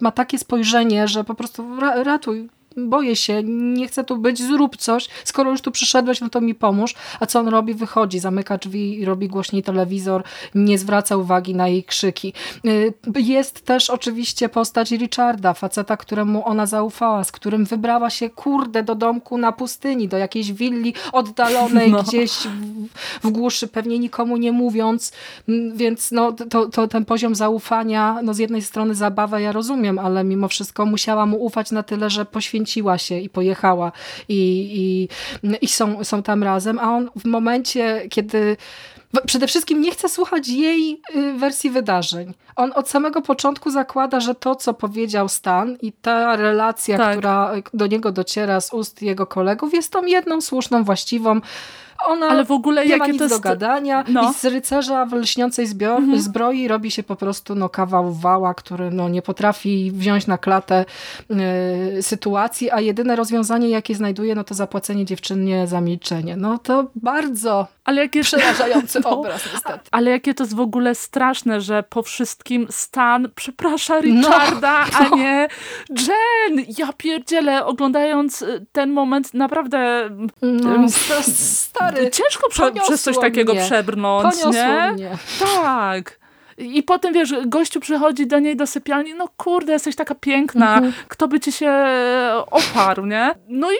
ma takie spojrzenie, że po prostu ratuj, boję się, nie chcę tu być, zrób coś, skoro już tu przyszedłeś, no to mi pomóż. A co on robi? Wychodzi, zamyka drzwi i robi głośniej telewizor, nie zwraca uwagi na jej krzyki. Y, jest też oczywiście postać Richarda, faceta, któremu ona zaufała, z którym wybrała się, kurde, do domku na pustyni, do jakiejś willi oddalonej no. gdzieś w, w, głuszy, pewnie nikomu nie mówiąc, mm, więc no, to, to ten poziom zaufania, no z jednej strony zabawę ja rozumiem, ale mimo wszystko musiała mu ufać na tyle, że poświęciła poświęciła się i pojechała i, i, i są, są tam razem, a on w momencie, kiedy przede wszystkim nie chce słuchać jej y, wersji wydarzeń. On od samego początku zakłada, że to, co powiedział Stan i ta relacja, tak. która do niego dociera z ust jego kolegów, jest tą jedną słuszną, właściwą, ona Ale w ogóle nie ma nic to do gadania no. i z rycerza w lśniącej mhm. zbroi robi się po prostu no, kawał wała, który no, nie potrafi wziąć na klatę y, sytuacji, a jedyne rozwiązanie, jakie znajduje, no to zapłacenie dziewczynie za milczenie. No to bardzo ale jakie przerażający no, obraz niestety. Ale jakie to jest w ogóle straszne, że po wszystkim Stan przeprasza Richarda, no, no. a nie Jen. Ja pierdzielę, oglądając y, ten moment naprawdę no, stary, ciężko prze, przez coś takiego mnie. przebrnąć, Poniosło nie? Mnie. Tak. I potem, wiesz, gościu przychodzi do niej do sypialni, no kurde, jesteś taka piękna, mhm. kto by ci się oparł, nie? No i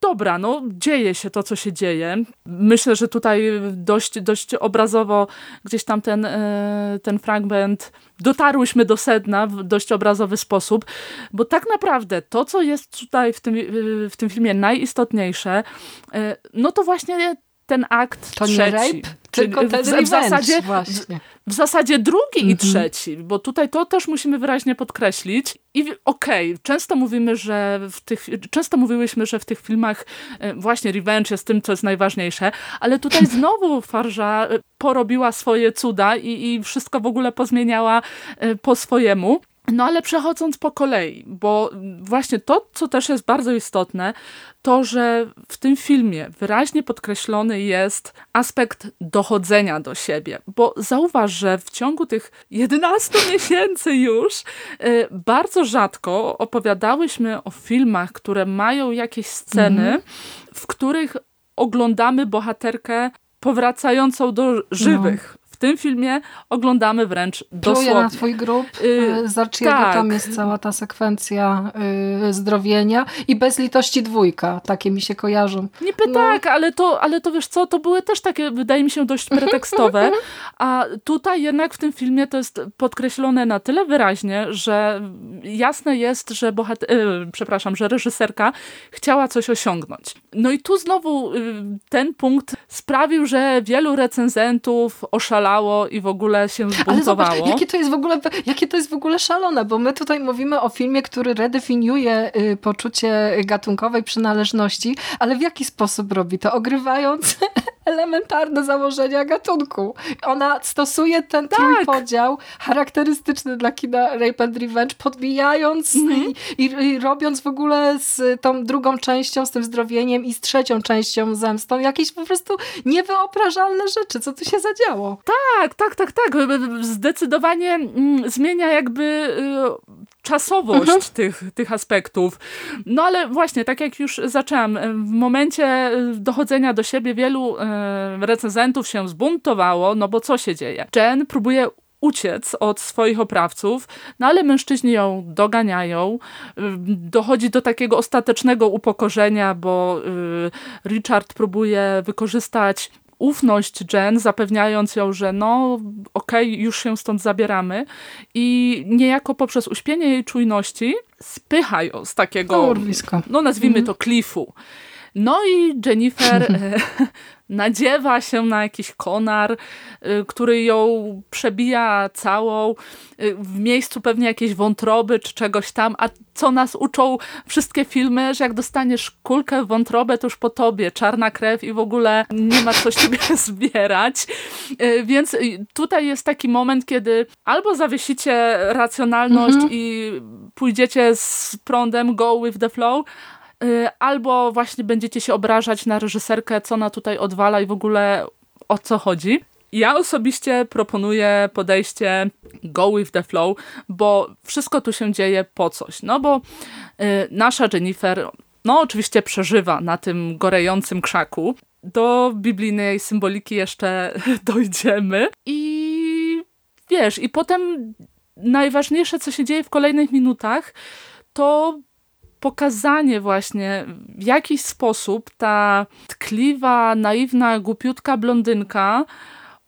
dobra, no dzieje się to, co się dzieje. Myślę, że tutaj dość, dość obrazowo gdzieś tam ten, e, ten fragment dotarłyśmy do sedna w dość obrazowy sposób, bo tak naprawdę to, co jest tutaj w tym, w tym filmie najistotniejsze, e, no to właśnie ten akt to trzeci. Nie rape, tylko ten w, w zasadzie, właśnie. W, w zasadzie drugi -hmm. i mhm. trzeci, bo tutaj to też musimy wyraźnie podkreślić. I okej, okay, często mówimy, że w tych, często mówiłyśmy, że w tych filmach e, właśnie revenge jest tym, co jest najważniejsze, ale tutaj znowu Farża e, porobiła swoje cuda i, i wszystko w ogóle pozmieniała e, po swojemu. No ale przechodząc po kolei, bo właśnie to, co też jest bardzo istotne, to, że w tym filmie wyraźnie podkreślony jest aspekt dochodzenia do siebie, bo zauważ, że w ciągu tych 11 miesięcy już y, bardzo rzadko opowiadałyśmy o filmach, które mają jakieś sceny, mm. w których oglądamy bohaterkę powracającą do żywych. No tym filmie oglądamy wręcz dosłownie. Pluję na twój grób, yy, Zarchiego, tak. tam jest cała ta sekwencja yy, zdrowienia i bez litości dwójka, takie mi się kojarzą. Niby no. tak, ale to, ale to wiesz co, to były też takie, wydaje mi się, dość pretekstowe, a tutaj jednak w tym filmie to jest podkreślone na tyle wyraźnie, że jasne jest, że bohater, yy, przepraszam, że reżyserka chciała coś osiągnąć. No i tu znowu y, ten punkt sprawił, że wielu recenzentów oszalało i w ogóle się zbuntowało. Ale zobacz, jakie to jest w ogóle, jakie to jest w ogóle szalone, bo my tutaj mówimy o filmie, który redefiniuje y, poczucie gatunkowej przynależności, ale w jaki sposób robi to? Ogrywając elementarne założenia gatunku. Ona stosuje ten tak. trójpodział charakterystyczny dla kina Rape and Revenge, podbijając mm -hmm. i, i, i, robiąc w ogóle z tą drugą częścią, z tym zdrowieniem i z trzecią częścią zemstą jakieś po prostu niewyobrażalne rzeczy. Co tu się zadziało? Tak, tak, tak, tak. Zdecydowanie mm, zmienia jakby y, czasowość mhm. tych, tych aspektów. No ale właśnie, tak jak już zaczęłam, w momencie dochodzenia do siebie wielu e, recenzentów się zbuntowało, no bo co się dzieje? Jen próbuje uciec od swoich oprawców, no ale mężczyźni ją doganiają. Dochodzi do takiego ostatecznego upokorzenia, bo Richard próbuje wykorzystać ufność Jen, zapewniając ją, że no okej, okay, już się stąd zabieramy. I niejako poprzez uśpienie jej czujności spycha ją z takiego, no nazwijmy to klifu. No i Jennifer nadziewa się na jakiś konar, y, który ją przebija całą, y, w miejscu pewnie jakieś wątroby czy czegoś tam, a co nas uczą wszystkie filmy, że jak dostaniesz kulkę w wątrobę, to już po tobie, czarna krew i w ogóle nie ma coś ciebie zbierać. Y, więc tutaj jest taki moment, kiedy albo zawiesicie racjonalność mhm. i pójdziecie z prądem, go with the flow, albo właśnie będziecie się obrażać na reżyserkę, co ona tutaj odwala i w ogóle o co chodzi. Ja osobiście proponuję podejście go with the flow, bo wszystko tu się dzieje po coś. No bo y, nasza Jennifer, no oczywiście przeżywa na tym gorejącym krzaku. Do biblijnej symboliki jeszcze dojdziemy. I wiesz, i potem najważniejsze, co się dzieje w kolejnych minutach, to pokazanie właśnie, w jaki sposób ta tkliwa, naiwna, głupiutka blondynka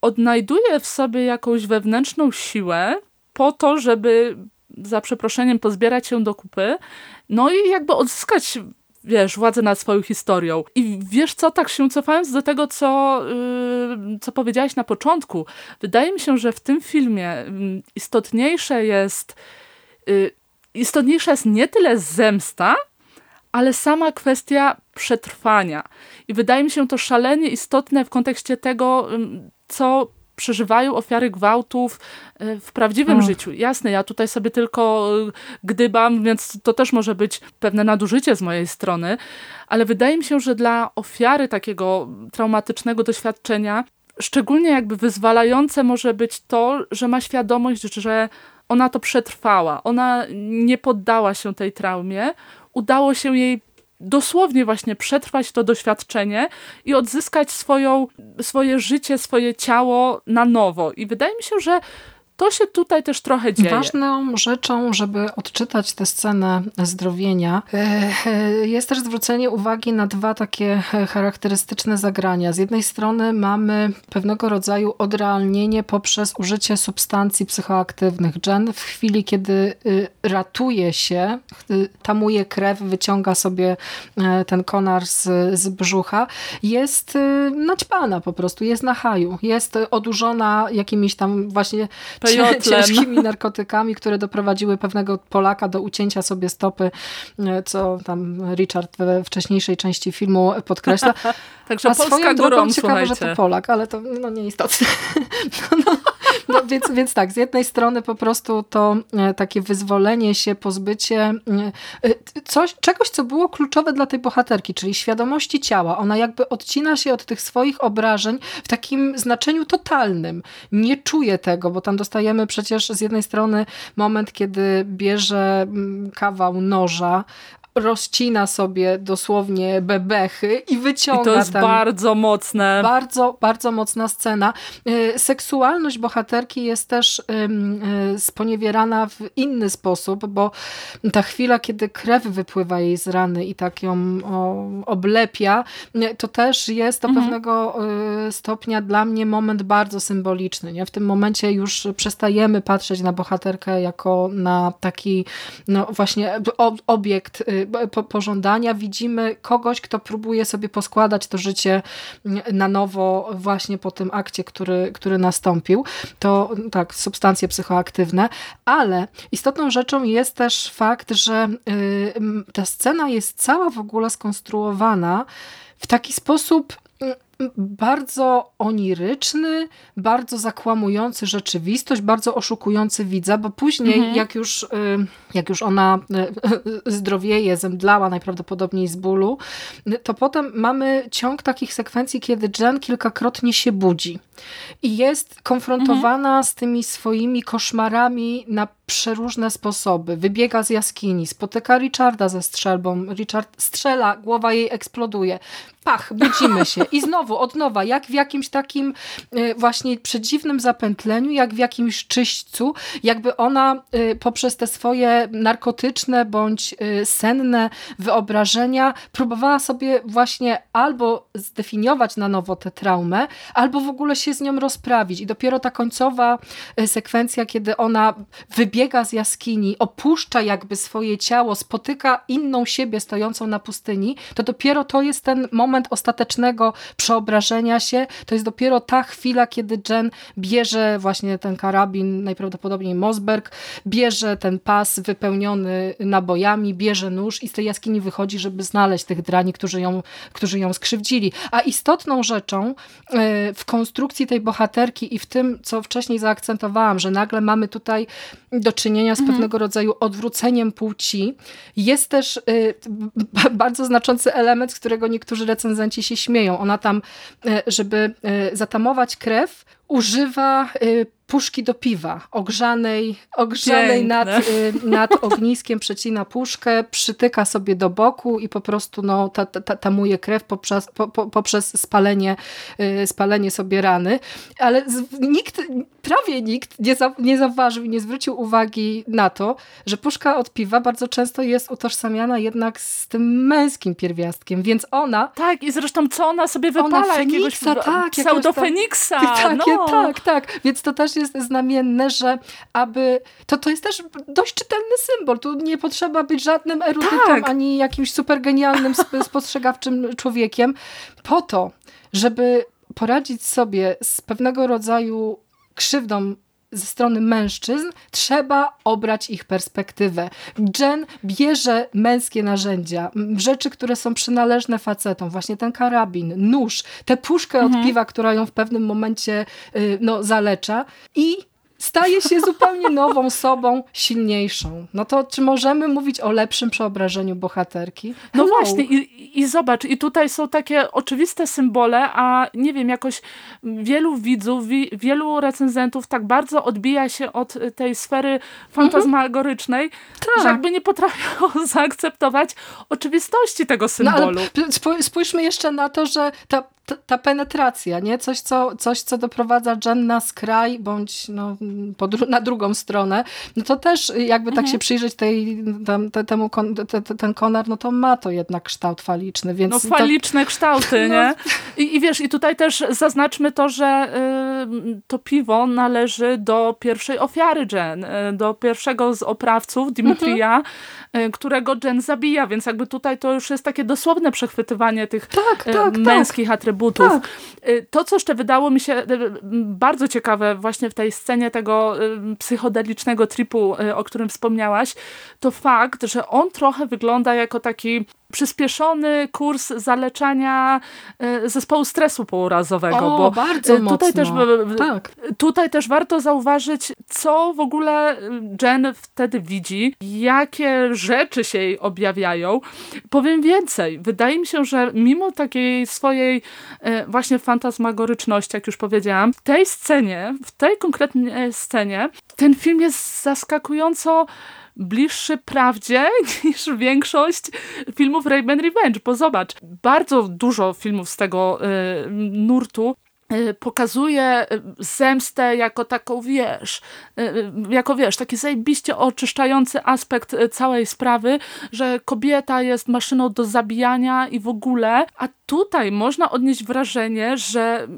odnajduje w sobie jakąś wewnętrzną siłę po to, żeby za przeproszeniem pozbierać się do kupy, no i jakby odzyskać wiesz, władzę nad swoją historią. I wiesz co, tak się cofając do tego, co, yy, co powiedziałaś na początku, wydaje mi się, że w tym filmie yy, istotniejsze jest yy, istotniejsza jest nie tyle zemsta, ale sama kwestia przetrwania. I wydaje mi się to szalenie istotne w kontekście tego, co przeżywają ofiary gwałtów e, w prawdziwym oh. życiu. Jasne, ja tutaj sobie tylko e, gdybam, więc to też może być pewne nadużycie z mojej strony, ale wydaje mi się, że dla ofiary takiego traumatycznego doświadczenia szczególnie jakby wyzwalające może być to, że ma świadomość, że ona to przetrwała. Ona nie poddała się tej traumie. Udało się jej dosłownie właśnie przetrwać to doświadczenie i odzyskać swoją, swoje życie, swoje ciało na nowo. I wydaje mi się, że to się tutaj też trochę dzieje. Ważną rzeczą, żeby odczytać tę scenę zdrowienia, jest też zwrócenie uwagi na dwa takie charakterystyczne zagrania. Z jednej strony mamy pewnego rodzaju odrealnienie poprzez użycie substancji psychoaktywnych. Jen w chwili, kiedy y, ratuje się, y, tamuje krew, wyciąga sobie e, ten konar z, z brzucha, jest y, naćpana po prostu, jest na haju, jest odurzona jakimiś tam właśnie ciężkimi narkotykami, które doprowadziły pewnego Polaka do ucięcia sobie stopy, e, co tam Richard we wcześniejszej części filmu podkreśla. Także A Polska górą, ciekawe, słuchajcie. że to Polak, ale to no, nieistotne. No, no, no, więc, więc tak, z jednej strony po prostu to e, takie wyzwolenie się, pozbycie e, e, coś, czegoś, co było kluczowe dla tej bohaterki, czyli świadomości ciała. Ona jakby odcina się od tych swoich obrażeń w takim znaczeniu totalnym. Nie czuje tego, bo tam dostajemy przecież z jednej strony moment, kiedy bierze mm, kawał noża, rozcina sobie dosłownie bebechy i wyciąga. I to jest bardzo mocne. Bardzo, bardzo mocna scena. Y, seksualność bohaterki jest też y, sponiewierana w inny sposób, bo ta chwila, kiedy krew wypływa jej z rany i tak ją oblepia, y, to też jest do mhm. pewnego stopnia dla mnie moment bardzo symboliczny. Nie? W tym momencie już przestajemy patrzeć na bohaterkę jako na taki no właśnie obiekt pożądania widzimy kogoś, kto próbuje sobie poskładać to życie na nowo właśnie po tym akcie, który, który nastąpił. To tak, substancje psychoaktywne, ale istotną rzeczą jest też fakt, że y, ta scena jest cała w ogóle skonstruowana w taki sposób bardzo oniryczny, bardzo zakłamujący rzeczywistość, bardzo oszukujący widza, bo później mhm. jak, już, y, jak już ona y, zdrowieje, zemdlała najprawdopodobniej z bólu, to potem mamy ciąg takich sekwencji, kiedy Jen kilkakrotnie się budzi i jest konfrontowana mhm. z tymi swoimi koszmarami na przeróżne sposoby. Wybiega z jaskini, spotyka Richarda ze strzelbą, Richard strzela, głowa jej eksploduje. Pach, budzimy się i znowu od nowa, jak w jakimś takim e, właśnie przedziwnym zapętleniu, jak w jakimś czyśćcu, jakby ona e, poprzez te swoje narkotyczne bądź e, senne wyobrażenia próbowała sobie właśnie albo zdefiniować na nowo tę traumę, albo w ogóle się z nią rozprawić. I dopiero ta końcowa sekwencja, kiedy ona wybiega wybiega z jaskini, opuszcza jakby swoje ciało, spotyka inną siebie stojącą na pustyni, to dopiero to jest ten moment ostatecznego przeobrażenia się, to jest dopiero ta chwila, kiedy Jen bierze właśnie ten karabin, najprawdopodobniej Mosberg, bierze ten pas wypełniony nabojami, bierze nóż i z tej jaskini wychodzi, żeby znaleźć tych drani, którzy ją, którzy ją skrzywdzili. A istotną rzeczą e, w konstrukcji tej bohaterki i w tym, co wcześniej zaakcentowałam, że nagle mamy tutaj do czynienia z mhm. pewnego rodzaju odwróceniem płci. Jest też y, bardzo znaczący element, z którego niektórzy recenzenci się śmieją. Ona tam, y, żeby y, zatamować krew, używa y, puszki do piwa, ogrzanej, ogrzanej nad, y, nad ogniskiem, przecina puszkę, przytyka sobie do boku i po prostu no, ta, ta, tamuje krew poprzez, po, poprzez spalenie, y, spalenie sobie rany. Ale nikt, prawie nikt nie, za, nie zauważył i nie zwrócił uwagi na to, że puszka od piwa bardzo często jest utożsamiana jednak z tym męskim pierwiastkiem, więc ona... Tak, i zresztą co ona sobie wypala? Ona Feniksa, jakiegoś tak, pseudo-Feniksa. Tak, no. Tak, tak. Więc to też jest znamienne, że aby... To, to jest też dość czytelny symbol. Tu nie potrzeba być żadnym erudytem, tak. ani jakimś super genialnym, spostrzegawczym człowiekiem. Po to, żeby poradzić sobie z pewnego rodzaju krzywdą ze strony mężczyzn, trzeba obrać ich perspektywę. Jen bierze męskie narzędzia, rzeczy, które są przynależne facetom, właśnie ten karabin, nóż, tę puszkę mhm. od piwa, która ją w pewnym momencie y, no, zalecza i staje się zupełnie nową sobą, silniejszą. No to czy możemy mówić o lepszym przeobrażeniu bohaterki? No właśnie i, i zobacz, i tutaj są takie oczywiste symbole, a nie wiem, jakoś wielu widzów, wi wielu recenzentów tak bardzo odbija się od tej sfery fantasmagorycznej, mhm. tak. że jakby nie potrafią zaakceptować oczywistości tego symbolu. No, spójrzmy jeszcze na to, że ta ta, penetracja, nie? Coś co, coś, co doprowadza Jen na skraj, bądź no, na drugą stronę, no to też jakby tak mhm. tak się przyjrzeć tej, tam, te, temu, te, ten konar, no to ma to jednak kształt faliczny. Więc no faliczne to... kształty, no. nie? I, I wiesz, i tutaj też zaznaczmy to, że y, to piwo należy do pierwszej ofiary Jen, y, do pierwszego z oprawców, Dimitrija, mhm. Y, którego Jen zabija, więc jakby tutaj to już jest takie dosłowne przechwytywanie tych tak, tak, tak. męskich tak. atrybutów. Tak. To, co jeszcze wydało mi się bardzo ciekawe właśnie w tej scenie tego psychodelicznego tripu, o którym wspomniałaś, to fakt, że on trochę wygląda jako taki przyspieszony kurs zaleczania e, zespołu stresu pourazowego. O, bo bardzo tutaj mocno. Też, tak. Tutaj też warto zauważyć, co w ogóle Jen wtedy widzi, jakie rzeczy się jej objawiają. Powiem więcej. Wydaje mi się, że mimo takiej swojej e, właśnie fantasmagoryczności, jak już powiedziałam, w tej scenie, w tej konkretnej scenie, ten film jest zaskakująco bliższy prawdzie niż większość filmów Raven Revenge, bo zobacz, bardzo dużo filmów z tego y, nurtu y, pokazuje zemstę jako taką, wiesz, y, jako, wiesz, taki zajebiście oczyszczający aspekt całej sprawy, że kobieta jest maszyną do zabijania i w ogóle, a tutaj można odnieść wrażenie, że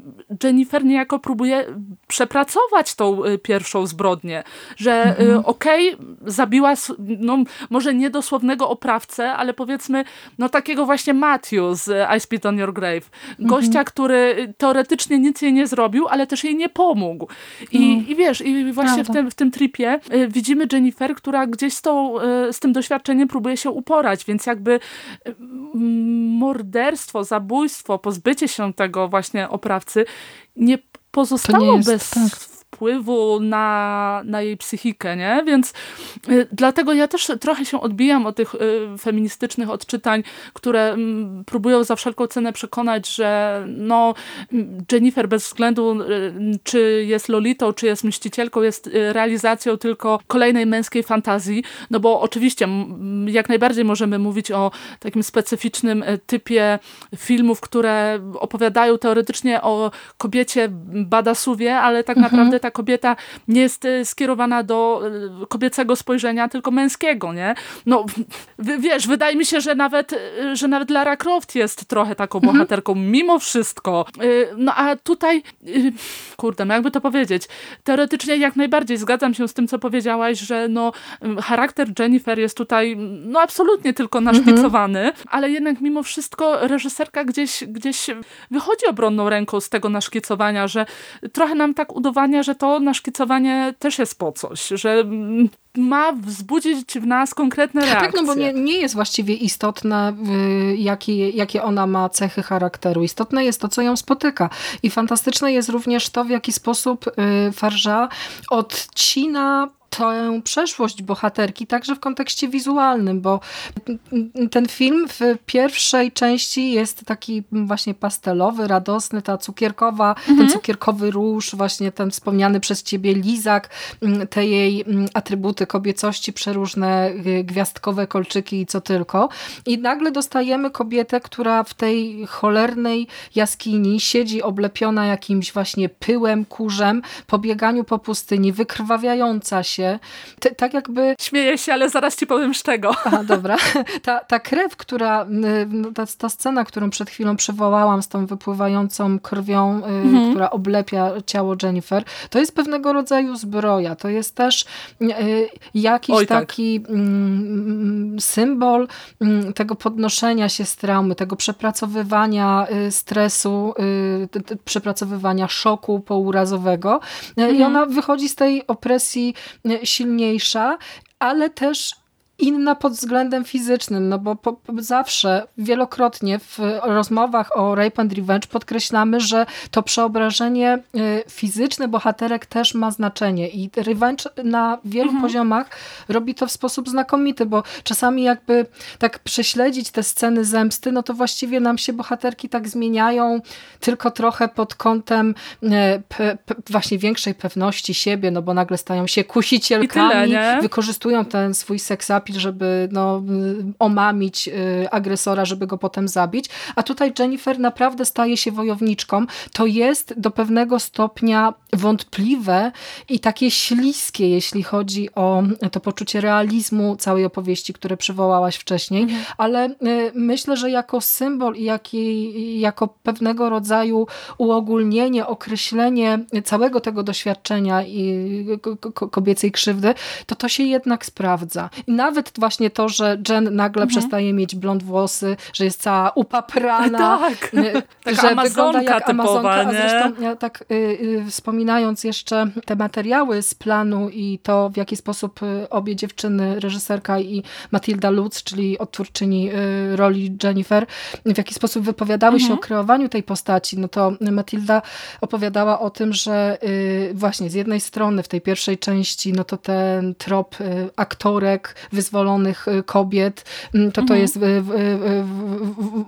Jennifer niejako próbuje przepracować tą y, pierwszą zbrodnię, że y, mhm. okej, okay, zabiła no, może niedosłownego oprawcę, ale powiedzmy no takiego właśnie Matthew z I Spit on Your Grave. Gościa, mhm. który teoretycznie nic jej nie zrobił, ale też jej nie pomógł. I, mhm. i wiesz, i właśnie w tym, w tym tripie y, widzimy Jennifer, która gdzieś z, tą, z tym doświadczeniem próbuje się uporać, więc jakby morderstwo, zabójstwo zabójstwo, pozbycie się tego właśnie oprawcy nie pozostało bez tak wpływu na, na jej psychikę, nie? Więc y, dlatego ja też trochę się odbijam od tych y, feministycznych odczytań, które mm, próbują za wszelką cenę przekonać, że no Jennifer bez względu y, czy jest Lolitą, czy jest Mścicielką, jest realizacją tylko kolejnej męskiej fantazji, no bo oczywiście jak najbardziej możemy mówić o takim specyficznym typie filmów, które opowiadają teoretycznie o kobiecie badasuwie, ale tak mhm. naprawdę ta kobieta nie jest e, skierowana do e, kobiecego spojrzenia, tylko męskiego, nie? No, wiesz, wydaje mi się, że nawet, e, że nawet Lara Croft jest trochę taką mhm. bohaterką, mimo wszystko. No a tutaj, kurde, no jakby to powiedzieć, teoretycznie jak najbardziej zgadzam się z tym, co powiedziałaś, że no charakter Jennifer jest tutaj no absolutnie tylko mhm. naszpicowany, mhm. ale jednak mimo wszystko reżyserka gdzieś, gdzieś wychodzi obronną ręką z tego naszkicowania, że trochę nam tak udowania, że że to naszkicowanie też jest po coś, że ma wzbudzić w nas konkretne reakcje. Tak, no bo nie, nie jest właściwie istotne, jakie, jakie ona ma cechy charakteru. Istotne jest to, co ją spotyka. I fantastyczne jest również to, w jaki sposób y, Farża odcina tę przeszłość bohaterki, także w kontekście wizualnym, bo ten film w pierwszej części jest taki właśnie pastelowy, radosny, ta cukierkowa, mhm. ten cukierkowy róż, właśnie ten wspomniany przez ciebie lizak, mm, te jej mm, atrybuty kobiecości, przeróżne y, gwiazdkowe kolczyki i co tylko. I nagle dostajemy kobietę, która w tej cholernej jaskini siedzi oblepiona jakimś właśnie pyłem, kurzem, po bieganiu po pustyni, wykrwawiająca się, się. tak jakby... Śmieję się, ale zaraz ci powiem z czego. A, dobra. Ta, ta krew, która, no, ta, ta scena, którą przed chwilą przywołałam z tą wypływającą krwią, y, mhm. która oblepia ciało Jennifer, to jest pewnego rodzaju zbroja. To jest też y, jakiś Oj, tak. taki tak. symbol mm, tego podnoszenia się z traumy, tego przepracowywania y, stresu, przepracowywania szoku pourazowego. Mhm. I ona wychodzi z tej opresji silniejsza, ale też inna pod względem fizycznym, no bo po, po, zawsze, wielokrotnie w rozmowach o Rape and Revenge podkreślamy, że to przeobrażenie y, fizyczne bohaterek też ma znaczenie i Revenge na wielu mhm. poziomach robi to w sposób znakomity, bo czasami jakby tak prześledzić te sceny zemsty, no to właściwie nam się bohaterki tak zmieniają tylko trochę pod kątem y, właśnie większej pewności siebie, no bo nagle stają się kusicielkami, tyle, wykorzystują ten swój seks napić, żeby no, omamić agresora, żeby go potem zabić. A tutaj Jennifer naprawdę staje się wojowniczką. To jest do pewnego stopnia wątpliwe i takie śliskie, jeśli chodzi o to poczucie realizmu całej opowieści, które przywołałaś wcześniej, mhm. ale myślę, że jako symbol i jaki, jako pewnego rodzaju uogólnienie, określenie całego tego doświadczenia i kobiecej krzywdy, to to się jednak sprawdza. I nawet właśnie to, że Jen nagle mhm. przestaje mieć blond włosy, że jest cała upaprana, tak. że wygląda jak typowa, Amazonka, nie? a zresztą ja tak y, y, wspominając jeszcze te materiały z planu i to w jaki sposób y, obie dziewczyny, reżyserka i Matilda Lutz, czyli odtwórczyni y, roli Jennifer, w jaki sposób wypowiadały mhm. się o kreowaniu tej postaci, no to Matilda opowiadała o tym, że y, właśnie z jednej strony w tej pierwszej części, no to ten trop y, aktorek, wyzwolonych y, kobiet, mm, to to mhm. jest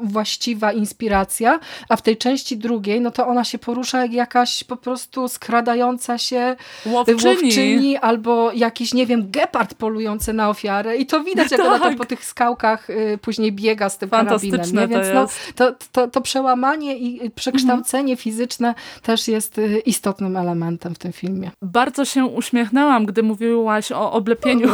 właściwa inspiracja, a w tej części drugiej, no to ona się porusza jak jakaś po prostu skradająca się łowczyni, łowczyni albo jakiś, nie wiem, gepard polujący na ofiarę i to widać, jak tak. ona tam tak. po tych skałkach później biega z tym karabinem. Nie? Więc no, to, to, to przełamanie i przekształcenie mhm. fizyczne też jest istotnym elementem w tym filmie. Bardzo się uśmiechnęłam, gdy mówiłaś o oblepieniu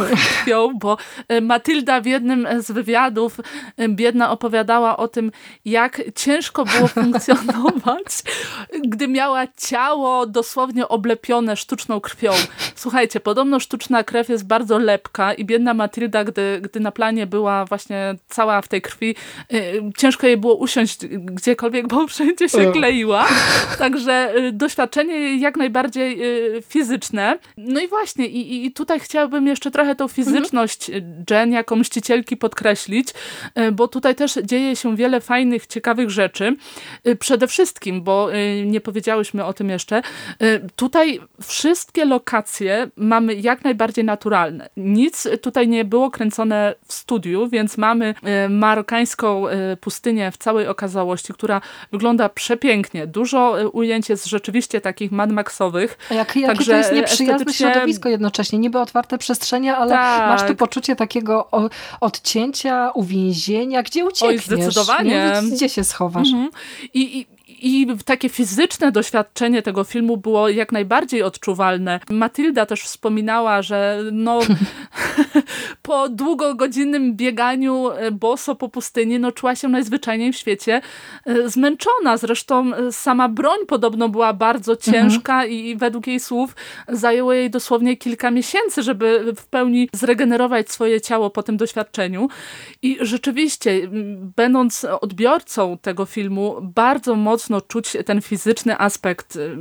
krwią, bo Matylda w jednym z wywiadów e, biedna opowiadała o tym, jak ciężko było funkcjonować, gdy miała ciało dosłownie oblepione sztuczną krwią. Słuchajcie, podobno sztuczna krew jest bardzo lepka i biedna Matylda, gdy, gdy na planie była właśnie cała w tej krwi, e, ciężko jej było usiąść gdziekolwiek, bo wszędzie się kleiła. Także doświadczenie jak najbardziej fizyczne. No i właśnie, i, i tutaj chciałabym jeszcze trochę tą fizyczność mhm. Jen jako mścicielki podkreślić, y, bo tutaj też dzieje się wiele fajnych, ciekawych rzeczy. Y, przede wszystkim, bo nie powiedziałyśmy o tym jeszcze, tutaj wszystkie lokacje mamy jak najbardziej naturalne. Nic tutaj nie było kręcone w studiu, więc mamy marokańską pustynię w całej okazałości, która wygląda przepięknie. Dużo ujęć jest rzeczywiście takich Mad Maxowych. Jak, jakie Także to jest nieprzyjazne estetycznie... środowisko jednocześnie. Niby otwarte przestrzenie, ale tak. masz tu poczucie takiego odcięcia, uwięzienia. Gdzie uciekniesz? Oj, zdecydowanie. Gdzie się schowasz? Mhm. I, i i takie fizyczne doświadczenie tego filmu było jak najbardziej odczuwalne. Matylda też wspominała, że no, po długogodzinnym bieganiu e, boso po pustyni no, czuła się najzwyczajniej w świecie e, zmęczona. Zresztą e, sama broń podobno była bardzo mhm. ciężka mhm. i według jej słów zajęło jej dosłownie kilka miesięcy, żeby w pełni zregenerować swoje ciało po tym doświadczeniu. I rzeczywiście, będąc odbiorcą tego filmu, bardzo mocno mocno czuć ten fizyczny aspekt y,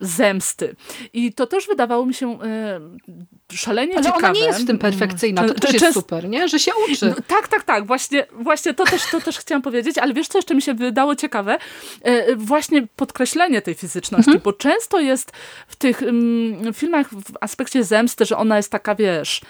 zemsty. I to też wydawało mi się y, szalenie Ale ciekawe. ona nie jest w tym perfekcyjna, to też jest super, nie? Że się uczy. No, tak, tak, tak. Właśnie, właśnie to, też, to też chciałam powiedzieć, ale wiesz co jeszcze mi się wydało ciekawe? Y, właśnie podkreślenie tej fizyczności, mhm. bo często jest w tych um, filmach w aspekcie zemsty, że ona jest taka, wiesz,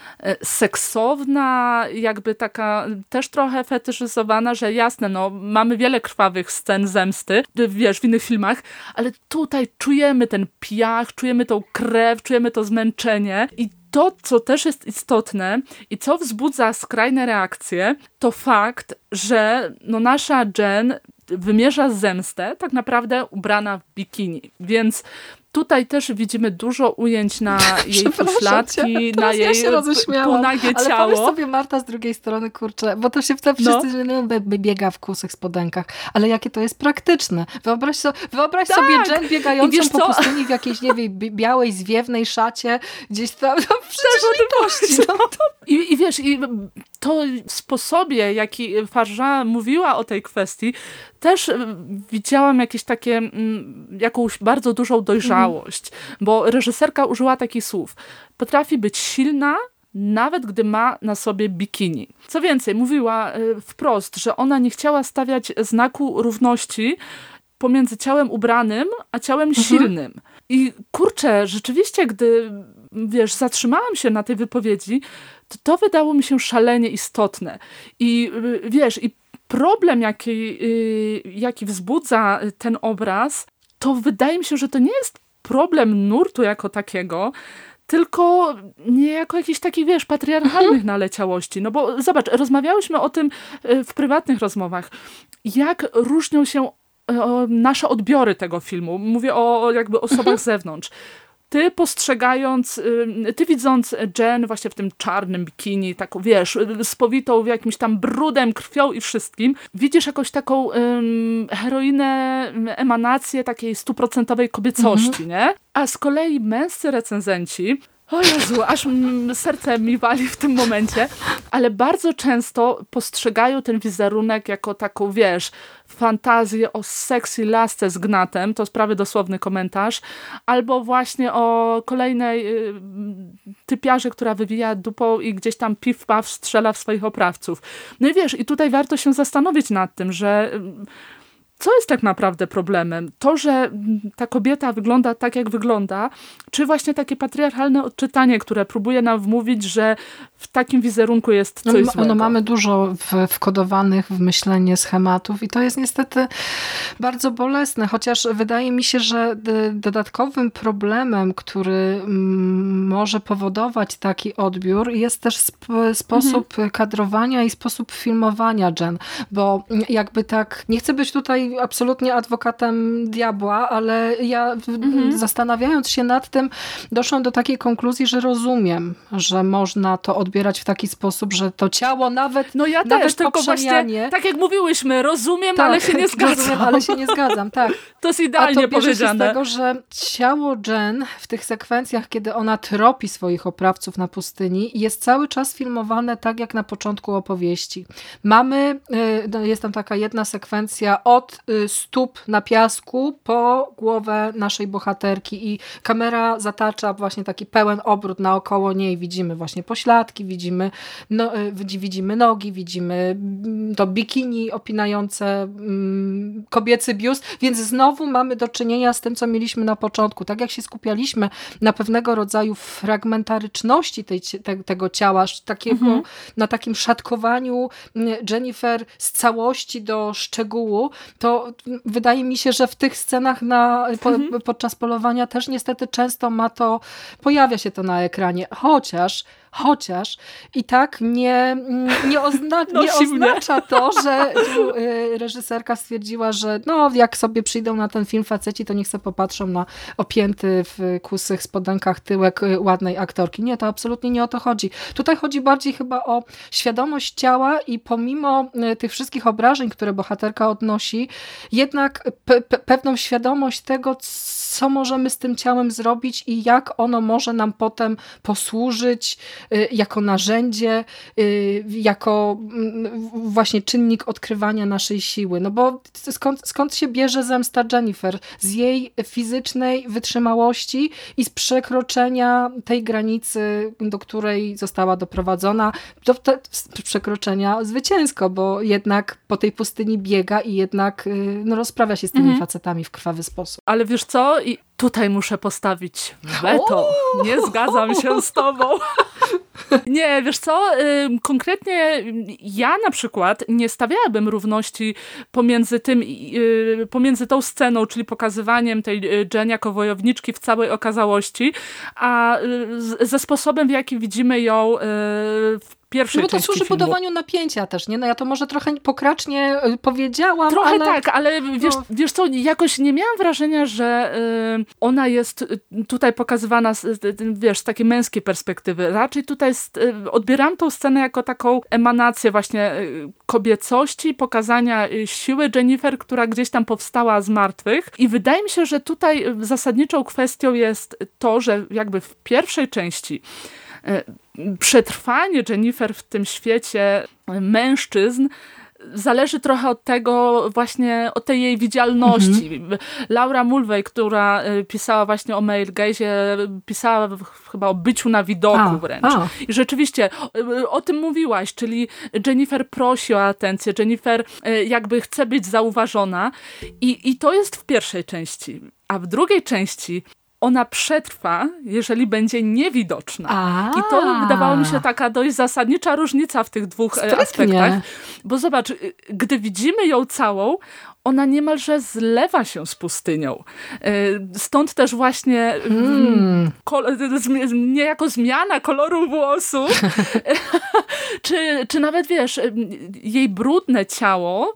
seksowna, jakby taka też trochę fetyszyzowana, że jasne, no mamy wiele krwawych scen zemsty, zemsty, wiesz, w innych filmach, ale tutaj czujemy ten piach, czujemy tą krew, czujemy to zmęczenie i to, co też jest istotne i co wzbudza skrajne reakcje, to fakt, że no nasza Jen wymierza zemstę tak naprawdę ubrana w bikini. Więc Tutaj też widzimy dużo ujęć na jej pośladki, na jej ja się półnagie ale ciało. Ale sobie Marta z drugiej strony, kurczę, bo to się wtedy wszyscy no. biega w kusych spodenkach, ale jakie to jest praktyczne. Wyobraź, so, wyobraź tak. sobie Jen biegającą po pustyni w jakiejś, nie wiem, białej, zwiewnej szacie, gdzieś tam, no, przecież no. I, I wiesz, i to sposobie, jaki Farza mówiła o tej kwestii, też e, widziałam jakieś takie, mm, jakąś bardzo dużą dojrzałość, mhm. bo reżyserka użyła takich słów. Potrafi być silna, nawet gdy ma na sobie bikini. Co więcej, mówiła e, wprost, że ona nie chciała stawiać znaku równości pomiędzy ciałem ubranym, a ciałem mhm. silnym. I kurczę, rzeczywiście, gdy wiesz, zatrzymałam się na tej wypowiedzi, to to wydało mi się szalenie istotne. I y, wiesz, i problem, jaki, y, jaki wzbudza ten obraz, to wydaje mi się, że to nie jest problem nurtu jako takiego, tylko nie jako jakichś takich, wiesz, patriarchalnych mhm. naleciałości. No bo zobacz, rozmawiałyśmy o tym e, w prywatnych rozmowach, jak różnią się nasze odbiory tego filmu. Mówię o jakby osobach mhm. z zewnątrz ty postrzegając, ty widząc Jen właśnie w tym czarnym bikini, taką wiesz, spowitą w jakimś tam brudem, krwią i wszystkim, widzisz jakąś taką um, heroinę, emanację takiej stuprocentowej kobiecości, mhm. nie? A z kolei męscy recenzenci o Jezu, aż serce mi wali w tym momencie, ale bardzo często postrzegają ten wizerunek jako taką, wiesz, fantazję o sexy lasce z gnatem, to sprawy dosłowny komentarz, albo właśnie o kolejnej y, typiarze, która wywija dupą i gdzieś tam piw-paw strzela w swoich oprawców. No i wiesz, i tutaj warto się zastanowić nad tym, że co jest tak naprawdę problemem? To, że ta kobieta wygląda tak, jak wygląda, czy właśnie takie patriarchalne odczytanie, które próbuje nam wmówić, że w takim wizerunku jest coś no, złego? No mamy dużo w, wkodowanych w myślenie schematów i to jest niestety bardzo bolesne, chociaż wydaje mi się, że dodatkowym problemem, który może powodować taki odbiór jest też sp sposób mhm. kadrowania i sposób filmowania Jen, bo jakby tak, nie chcę być tutaj absolutnie adwokatem diabła, ale ja mhm. zastanawiając się nad tym, doszłam do takiej konkluzji, że rozumiem, że można to odbierać w taki sposób, że to ciało nawet No ja nawet też, tylko właśnie, tak jak mówiłyśmy, rozumiem, tak, ale się nie zgadzam. Rozumiem, ale się nie zgadzam, tak. To jest idealnie A to powiedziane. z tego, że ciało Jen w tych sekwencjach, kiedy ona tropi swoich oprawców na pustyni, jest cały czas filmowane tak, jak na początku opowieści. Mamy, y, no, jest tam taka jedna sekwencja od stóp na piasku po głowę naszej bohaterki i kamera zatacza właśnie taki pełen obrót naokoło niej. Widzimy właśnie pośladki, widzimy, no, y, widzimy nogi, widzimy mm, to bikini opinające mm, kobiecy biust, więc znowu mamy do czynienia z tym, co mieliśmy na początku. Tak jak się skupialiśmy na pewnego rodzaju fragmentaryczności tej, te, tego ciała, takiego, mhm. na takim szatkowaniu mm, Jennifer z całości do szczegółu, to to wydaje mi się, że w tych scenach na, po, mhm. podczas polowania też niestety często ma to, pojawia się to na ekranie, chociaż chociaż i tak nie, nie, ozna nie oznacza to, że tu, y, reżyserka stwierdziła, że no jak sobie przyjdą na ten film faceci, to niech sobie popatrzą na opięty w kusych spodenkach tyłek y, ładnej aktorki. Nie, to absolutnie nie o to chodzi. Tutaj chodzi bardziej chyba o świadomość ciała i pomimo y, tych wszystkich obrażeń, które bohaterka odnosi, jednak pe pewną świadomość tego, co możemy z tym ciałem zrobić i jak ono może nam potem posłużyć jako narzędzie, y, jako mm, właśnie czynnik odkrywania naszej siły. No bo skąd, skąd się bierze zemsta Jennifer? Z jej fizycznej wytrzymałości i z przekroczenia tej granicy, do której została doprowadzona, do te, przekroczenia zwycięsko, bo jednak po tej pustyni biega i jednak y, no, rozprawia się z tymi mhm. facetami w krwawy sposób. Ale wiesz co? I tutaj muszę postawić weto. Nie zgadzam się z tobą. Nie, wiesz co, konkretnie ja na przykład nie stawiałabym równości pomiędzy tym, y, pomiędzy tą sceną, czyli pokazywaniem tej y, Jen jako wojowniczki w całej okazałości, a y, ze sposobem, w jaki widzimy ją w pierwszej no bo to służy filmu. budowaniu napięcia też, nie? No ja to może trochę pokracznie y, powiedziałam, Trochę ale... tak, ale wiesz, no. wiesz co, jakoś nie miałam wrażenia, że y, ona jest y, tutaj pokazywana z, wiesz, z takiej męskiej perspektywy. Raczej tutaj odbieram tą scenę jako taką emanację właśnie kobiecości, pokazania siły Jennifer, która gdzieś tam powstała z martwych i wydaje mi się, że tutaj zasadniczą kwestią jest to, że jakby w pierwszej części przetrwanie Jennifer w tym świecie mężczyzn zależy trochę od tego właśnie, od tej jej widzialności. Mhm. Laura Mulvey, która y, pisała właśnie o male gaze, pisała chyba o byciu na widoku a, wręcz. A. I rzeczywiście o, o, tym mówiłaś, czyli Jennifer prosi o atencję, Jennifer jakby chce być zauważona i, i to jest w pierwszej części. A w drugiej części ona przetrwa, jeżeli będzie niewidoczna. A. I to wydawało mi się taka dość zasadnicza różnica w tych dwóch e, Sprytnie. aspektach. Bo zobacz, y, gdy widzimy ją całą, ona niemalże zlewa się z pustynią. E, Stąd też właśnie mm. niejako zmiana koloru włosów, czy, czy nawet wiesz, jej brudne ciało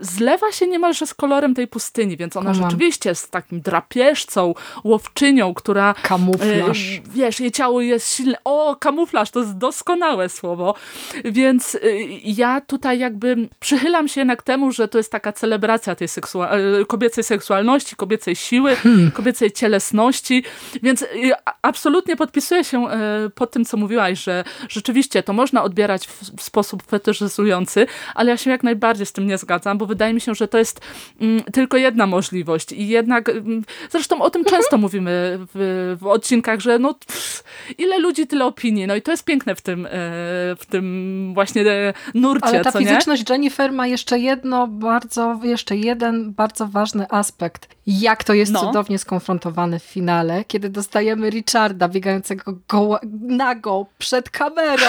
zlewa się niemalże z kolorem tej pustyni, więc ona rzeczywiście jest takim drapieżcą, łowczynią, która... Kamuflaż. e, Wiesz, jej ciało jest silne. O, kamuflaż, to jest doskonałe słowo. Więc e, ja tutaj jakby przychylam się jednak temu, że to jest taka celebracja tej seksua e, kobiecej seksualności, kobiecej siły, kobiecej cielesności, więc e, a- absolutnie podpisuję się e, pod tym, co mówiłaś, że rzeczywiście to można odbierać w, w sposób fetyszyzujący, ale ja się jak najbardziej z tym nie zgadzam, bo wydaje mi się, że to jest mm, tylko jedna możliwość i jednak, mm, zresztą o tym często mówimy w, w odcinkach, że no pff, ile ludzi, tyle opinii, no i to jest piękne w tym, e, w tym właśnie nurcie, Ale ta co nie? fizyczność Jennifer ma jeszcze jedno bardzo, jeszcze jeden bardzo ważny aspekt. Jak to jest No. cudownie skonfrontowane w finale, kiedy dostajemy Richarda biegającego goła, nago przed kamerą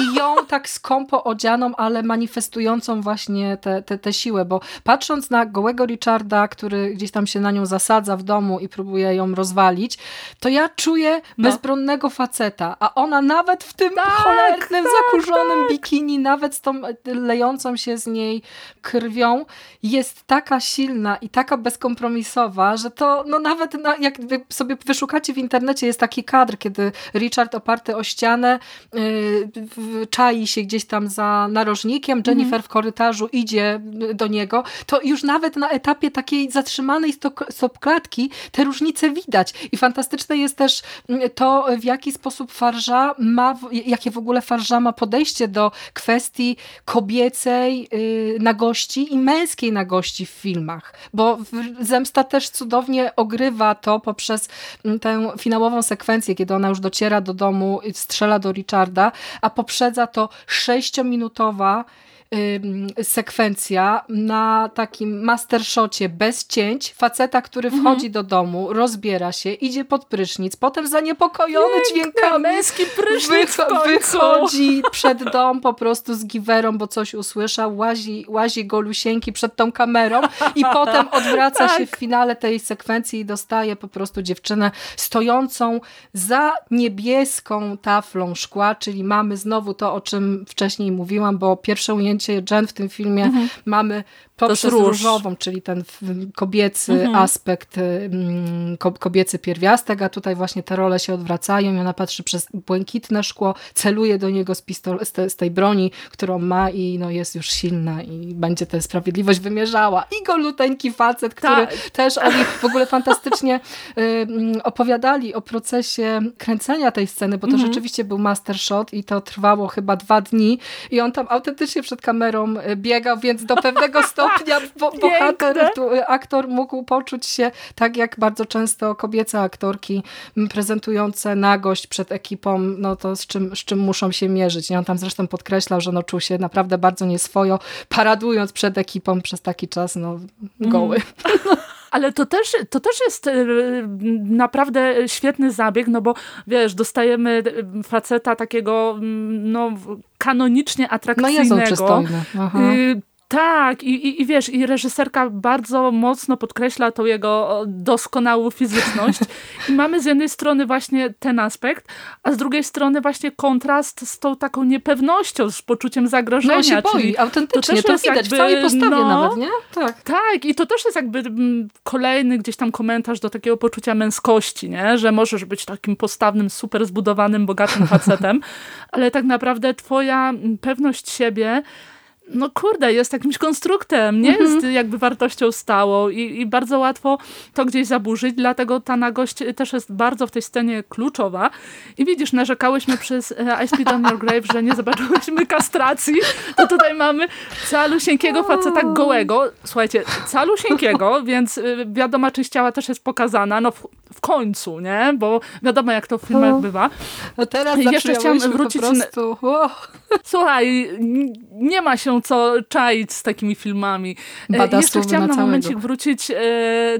i ją tak skąpo odzianą, ale manifestującą właśnie tę te, te, te siłę, bo patrząc na gołego Richarda, który gdzieś tam się na nią zasadza w domu i próbuje ją rozwalić, to ja czuję No. bezbronnego faceta, a ona nawet w tym Tak, cholernym, zakurzonym bikini, nawet z tą e, lejącą się z niej krwią, jest taka silna i taka bezkompromisowa, że to no nawet na, jak sobie wyszukacie w internecie, jest taki kadr, kiedy Richard oparty o ścianę yy, czai się gdzieś tam za narożnikiem, Jennifer w korytarzu idzie do niego, to już nawet na etapie takiej zatrzymanej stopklatki te różnice widać. I fantastyczne jest też mm, to, w jaki sposób Farża ma, jakie w ogóle Farża ma podejście do kwestii kobiecej y, nagości i męskiej nagości w filmach. Bo Zemsta też cudownie ogrywa to poprzez mm, tę finałową sekwencję, kiedy ona już dociera do domu, strzela do Richarda, a poprzedza to sześciominutowa sekwencja na takim mastershocie bez cięć faceta, który wchodzi do domu, rozbiera się, idzie pod prysznic, potem zaniepokojony dźwiękami męski prysznic wycho- wychodzi przed dom po prostu z giwerą, bo coś usłyszał, łazi, łazi golusieńki przed tą kamerą i potem odwraca się w finale tej sekwencji i dostaje po prostu dziewczynę stojącą za niebieską taflą szkła, czyli mamy znowu to, o czym wcześniej mówiłam, bo pierwsze ujęcie Jen w tym filmie mamy poprzez róż. różową, czyli ten kobiecy aspekt, mm, ko- kobiecy pierwiastek, a tutaj właśnie te role się odwracają i ona patrzy przez błękitne szkło, celuje do niego z, pistol- z, te, z tej broni, którą ma i no, jest już silna i będzie tę sprawiedliwość wymierzała. I goluteńki facet, który Tak. też oni w ogóle fantastycznie y, mm, opowiadali o procesie kręcenia tej sceny, bo to rzeczywiście był master shot i to trwało chyba dwa dni i on tam autentycznie przed kamerą y, biegał, więc do pewnego stopnia bo, bohater, aktor mógł poczuć się tak jak bardzo często kobiece aktorki prezentujące nagość przed ekipą, no to z czym, z czym muszą się mierzyć. I on tam zresztą podkreślał, że no czuł się naprawdę bardzo nieswojo, paradując przed ekipą przez taki czas, no goły. Ale to też, to też jest e, naprawdę świetny zabieg, no bo wiesz, dostajemy e, faceta takiego mm, no, kanonicznie No atrakcyjnego. Jezu, przystojny. Aha. Tak, i, i, i wiesz, i reżyserka bardzo mocno podkreśla tą jego doskonałą fizyczność. I mamy z jednej strony właśnie ten aspekt, a z drugiej strony właśnie kontrast z tą taką niepewnością, z poczuciem zagrożenia. No się boi, czyli autentycznie, to to, widać jakby, w całej postawie no, nawet, nie? Tak. tak, i to też jest jakby mm, kolejny gdzieś tam komentarz do takiego poczucia męskości, nie? że możesz być takim postawnym, super zbudowanym, bogatym facetem, ale tak naprawdę twoja mm, pewność siebie no kurde, jest jakimś konstruktem, nie? Mhm. jest jakby wartością stałą i, i bardzo łatwo to gdzieś zaburzyć, dlatego ta nagość też jest bardzo w tej scenie kluczowa. I widzisz, narzekałyśmy przez e, I Spit on Your Grave, że nie zobaczyłyśmy kastracji, to tutaj mamy calusieńkiego faceta gołego, słuchajcie, calusieńkiego, więc y, wiadoma część ciała też jest pokazana, no w, końcu, nie? Bo wiadomo, jak to w filmach no. bywa. No teraz jeszcze chciałam wrócić po prostu. Słuchaj, nie ma się co czaić z takimi filmami. E, Bada jeszcze chciałam na, na momencik wrócić e,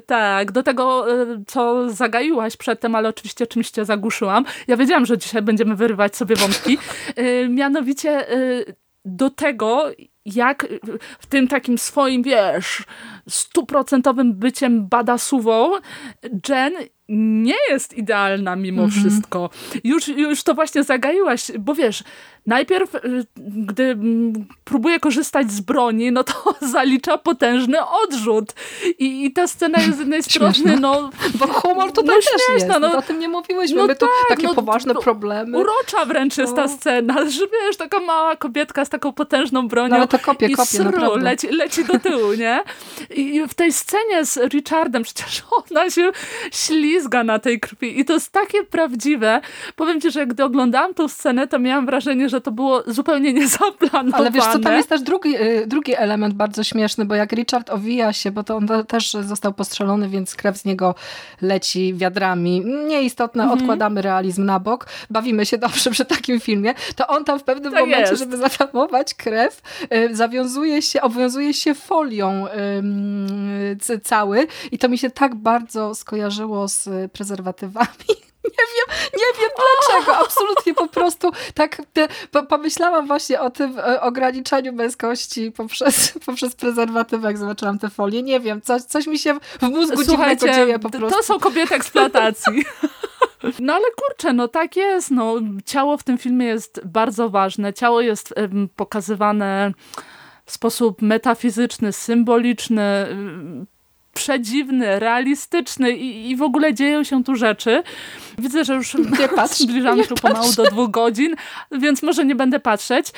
tak, do tego, e, co zagaiłaś przedtem, ale oczywiście czymś cię zagłuszyłam. Ja wiedziałam, że dzisiaj będziemy wyrywać sobie wątki. E, mianowicie e, do tego, jak w tym takim swoim, wiesz, stuprocentowym byciem badasuwą Jen nie jest idealna mimo mhm. wszystko. Już, już to właśnie zagaiłaś, bo wiesz, najpierw, y, gdy mm, próbuje korzystać z broni, no to zalicza potężny odrzut. I, i ta scena jest z jednej strony, no... Bo humor tutaj no, też śmieszna, jest, no, o tym nie mówiłyśmy. No My tu tak, takie no, poważne problemy. Urocza wręcz jest ta scena, że wiesz, taka mała kobietka z taką potężną bronią. No ale to kopie, kopie, naprawdę. Leci, leci do tyłu, nie? I w tej scenie z Richardem przecież ona się ślizga na tej krwi i to jest takie prawdziwe. Powiem ci, że gdy oglądałam tą scenę, to miałam wrażenie, że że to było zupełnie niezaplanowane. Ale wiesz co, tam jest też drugi, y, drugi element bardzo śmieszny, bo jak Richard owija się, bo to on też został postrzelony, więc krew z niego leci wiadrami. Nieistotne, mhm. odkładamy realizm na bok, bawimy się dobrze przy takim filmie, to on tam w pewnym tak momencie, jest. żeby zatamować krew, y, zawiązuje się, obwiązuje się folią cały i to mi się tak bardzo skojarzyło z prezerwatywami. Nie wiem, nie wiem dlaczego. Absolutnie po prostu tak pomyślałam właśnie o tym e, ograniczaniu męskości poprzez, poprzez prezerwatywę, jak zobaczyłam tę folię. Nie wiem, coś, coś mi się w mózgu Słuchajcie, dziwnego dzieje po prostu. To są kobiety eksploatacji. No ale kurczę, no tak jest. No, ciało w tym filmie jest bardzo ważne. Ciało jest pokazywane w sposób metafizyczny, symboliczny, przedziwny, realistyczny i, i w ogóle dzieją się tu rzeczy. Widzę, że już nie patrz, zbliżamy się pomału do dwóch godzin, więc może nie będę patrzeć,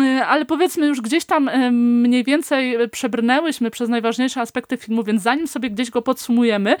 y, ale powiedzmy już gdzieś tam y, mniej więcej przebrnęłyśmy przez najważniejsze aspekty filmu, więc zanim sobie gdzieś go podsumujemy,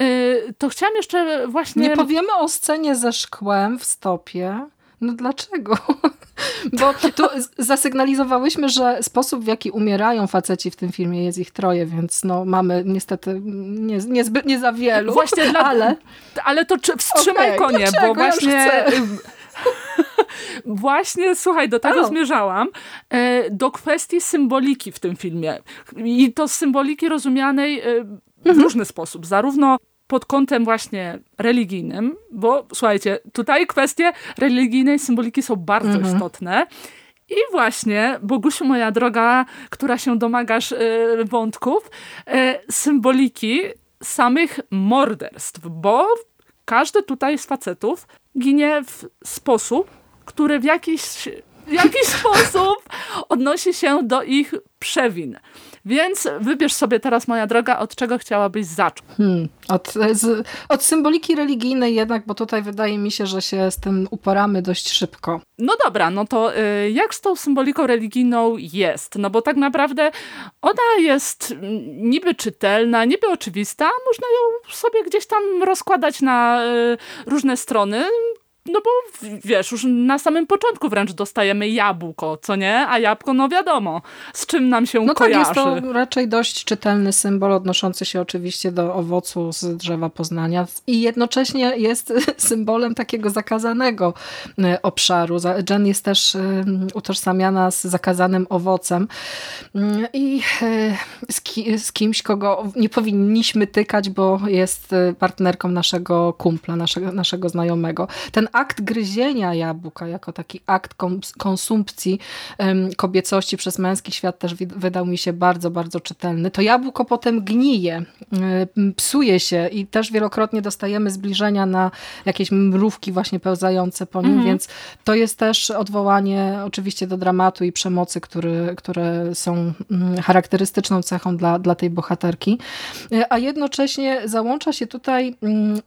y, to chciałam jeszcze właśnie... Nie powiemy o scenie ze szkłem w stopie. No dlaczego? Bo tu zasygnalizowałyśmy, że sposób w jaki umierają faceci w tym filmie jest ich troje, więc no mamy niestety nie, niezbyt, nie za wielu. Właśnie dla, ale... Ale to wstrzymaj okay, konie, bo właśnie... Ja Właśnie, słuchaj, do tego zmierzałam. E, do kwestii symboliki w tym filmie. I to symboliki rozumianej e, w mhm. różny sposób. Zarówno pod kątem właśnie religijnym, bo słuchajcie, tutaj kwestie religijnej symboliki są bardzo mhm. istotne. I właśnie, Bogusiu, moja droga, która się domagasz y, wątków, y, symboliki samych morderstw, bo każdy tutaj z facetów ginie w sposób, który w jakiś, w jakiś sposób odnosi się do ich przewin. Więc wybierz sobie teraz, moja droga, od czego chciałabyś zacząć. Hmm, od, z, od symboliki religijnej jednak, bo tutaj wydaje mi się, że się z tym uporamy dość szybko. No dobra, no to y, jak z tą symboliką religijną jest? No bo tak naprawdę ona jest niby czytelna, niby oczywista, można ją sobie gdzieś tam rozkładać na y, różne strony, no bo wiesz, już na samym początku wręcz dostajemy jabłko, co nie? A jabłko, no wiadomo, z czym nam się no kojarzy. No tak, jest to raczej dość czytelny symbol odnoszący się oczywiście do owocu z drzewa Poznania i jednocześnie jest symbolem takiego zakazanego e, obszaru. Jen jest też e, utożsamiana z zakazanym owocem mm, i e, z, ki z kimś, kogo nie powinniśmy tykać, bo jest partnerką naszego kumpla, naszego, naszego znajomego. Ten akt gryzienia jabłka jako taki akt konsumpcji kobiecości przez męski świat też wydał mi się bardzo, bardzo czytelny. To jabłko potem gnije, psuje się i też wielokrotnie dostajemy zbliżenia na jakieś mrówki właśnie pełzające po nim, mhm. więc to jest też odwołanie oczywiście do dramatu i przemocy, który, które są charakterystyczną cechą dla, dla tej bohaterki. E, a jednocześnie załącza się tutaj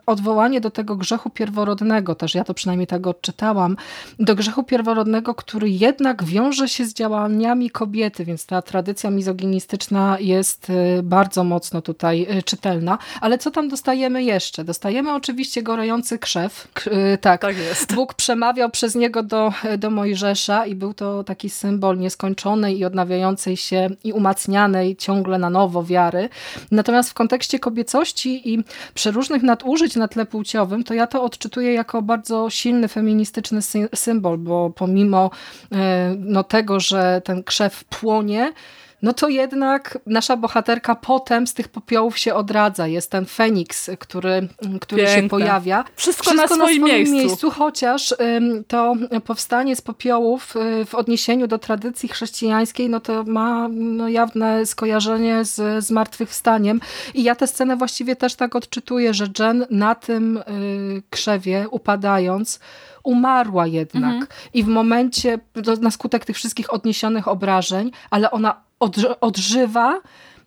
odwołanie do tego grzechu pierworodnego też. Ja to przynajmniej tak odczytałam, do grzechu pierworodnego, który jednak wiąże się z działaniami kobiety, więc ta tradycja mizoginistyczna jest y, bardzo mocno tutaj y, czytelna. Ale co tam dostajemy jeszcze? Dostajemy oczywiście gorejący krzew. Y, tak, tak jest. Bóg przemawiał przez niego do, do Mojżesza i był to taki symbol nieskończonej i odnawiającej się i umacnianej ciągle na nowo wiary. Natomiast w kontekście kobiecości i przeróżnych nadużyć na tle płciowym, to ja to odczytuję jako bardzo silny feministyczny symbol, bo pomimo e, no, tego, że ten krzew płonie, no to jednak nasza bohaterka potem z tych popiołów się odradza. Jest ten Feniks, który, który się pojawia. Wszystko, Wszystko na, swoim, na swoim miejscu. miejscu. Chociaż to powstanie z popiołów y, w odniesieniu do tradycji chrześcijańskiej, no to ma no, jawne skojarzenie z zmartwychwstaniem. I ja tę scenę właściwie też tak odczytuję, że Jen na tym y, krzewie upadając umarła jednak. Mhm. I w momencie, na skutek tych wszystkich odniesionych obrażeń, ale ona odżywa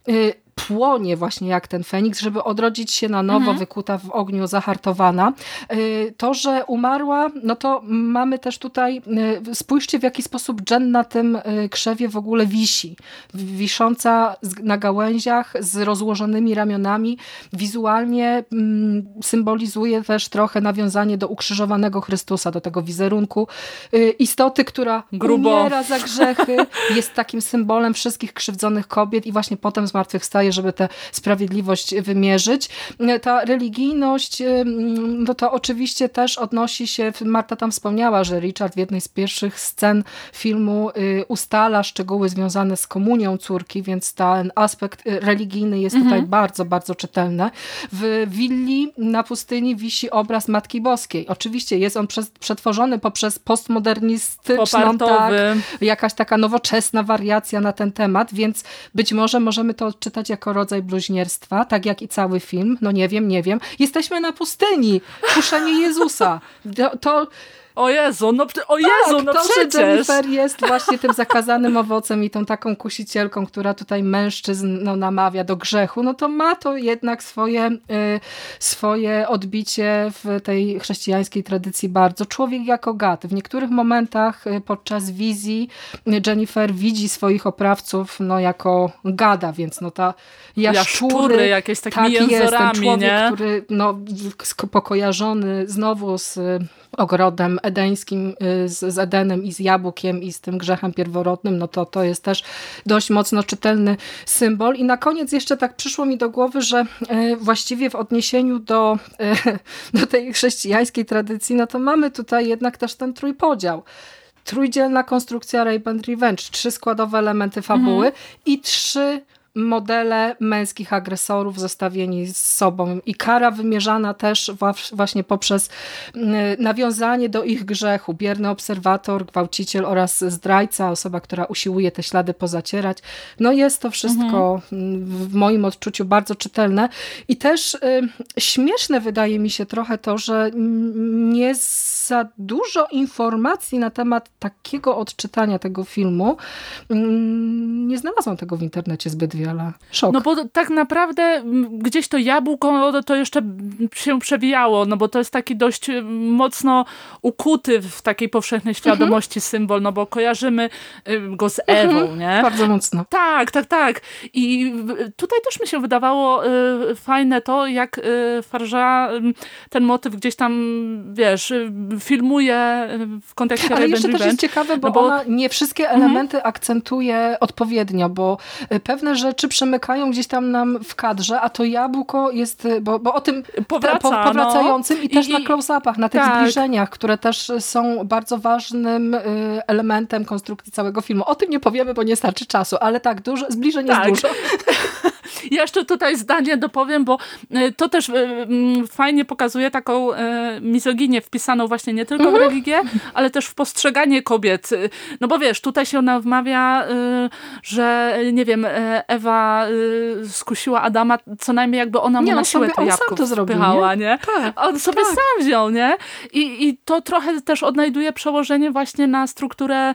y, płonie właśnie jak ten Feniks, żeby odrodzić się na nowo, mhm. wykuta w ogniu, zahartowana. Y, to, że umarła, no to mamy też tutaj, y, spójrzcie w jaki sposób Jen na tym y, krzewie w ogóle wisi. Wisząca na gałęziach z rozłożonymi ramionami. Wizualnie mm, symbolizuje też trochę nawiązanie do ukrzyżowanego Chrystusa, do tego wizerunku istoty, która Grubo. umiera za grzechy, jest takim symbolem wszystkich krzywdzonych kobiet i właśnie potem zmartwychwstaje żeby tę sprawiedliwość wymierzyć. Ta religijność, no to oczywiście też odnosi się, Marta tam wspomniała, że Richard w jednej z pierwszych scen filmu y, ustala szczegóły związane z komunią córki, więc ten aspekt y, religijny jest mhm. tutaj bardzo, bardzo czytelny. W willi na pustyni wisi obraz Matki Boskiej. Oczywiście jest on przetworzony poprzez postmodernistyczną, tak, jakaś taka nowoczesna wariacja na ten temat, więc być może możemy to odczytać jako rodzaj bluźnierstwa, tak jak i cały film. No nie wiem, nie wiem. Jesteśmy na pustyni. Kuszenie Jezusa. To, to o Jezu, no, o Jezu, tak, no to, przecież. że Jennifer jest właśnie tym zakazanym owocem i tą taką kusicielką, która tutaj mężczyzn no, namawia do grzechu, no to ma to jednak swoje, y, swoje odbicie w tej chrześcijańskiej tradycji bardzo. Człowiek jako gad. W niektórych momentach y, podczas wizji Jennifer widzi swoich oprawców no, jako gada, więc no ta jaszczury, jaszczury jakieś takimi tak jest, ten człowiek, nie? który no, pokojarzony znowu z ogrodem edeńskim, y, z, z Edenem i z jabłkiem i z tym grzechem pierworodnym, no to to jest też dość mocno czytelny symbol. I na koniec jeszcze tak przyszło mi do głowy, że y, właściwie w odniesieniu do, y, do tej chrześcijańskiej tradycji, no to mamy tutaj jednak też ten trójpodział trójdzielna konstrukcja Rape and Revenge, trzy składowe elementy fabuły mhm. i trzy modele męskich agresorów zestawieni z sobą i kara wymierzana też właśnie poprzez nawiązanie do ich grzechu. Bierny obserwator, gwałciciel oraz zdrajca, osoba, która usiłuje te ślady pozacierać. No jest to wszystko mhm. w moim odczuciu bardzo czytelne i też y, śmieszne wydaje mi się trochę to, że nie za dużo informacji na temat takiego odczytania tego filmu nie znalazłam tego w internecie zbyt wiele. Szok. No bo tak naprawdę gdzieś to jabłko to jeszcze się przewijało, no bo to jest taki dość mocno ukuty w takiej powszechnej mhm. świadomości mhm. symbol, no bo kojarzymy go z Ewą, mhm. nie? Bardzo mocno. Tak, tak, tak. I tutaj też mi się wydawało y, fajne to, jak y, Farża ten motyw gdzieś tam, wiesz, filmuje w kontekście Ale jeszcze też jest ciekawe, bo, no bo... ona nie wszystkie elementy mhm. akcentuje odpowiednio, bo pewne rzeczy przemykają gdzieś tam nam w kadrze, a to jabłko jest, bo, bo o tym Powraca, po, no. powracającym no. i, i też na close-upach, na tych tak. zbliżeniach, które też są bardzo ważnym elementem konstrukcji całego filmu. O tym nie powiemy, bo nie starczy czasu, ale tak, dużo, zbliżeń tak. jest dużo. jeszcze tutaj zdanie dopowiem, bo y, to też mm, fajnie pokazuje taką mizoginię wpisaną właśnie nie tylko w mhm. religię, ale też w postrzeganie kobiet. No bo wiesz, tutaj się ona wmawia, że nie wiem, Ewa skusiła Adama, co najmniej jakby ona mu nie, na siłę sobie, to jabłko to zrobił, wpychała, nie? nie? Tak, on sobie tak. sam wziął, nie? I, I to trochę też odnajduje przełożenie właśnie na strukturę y,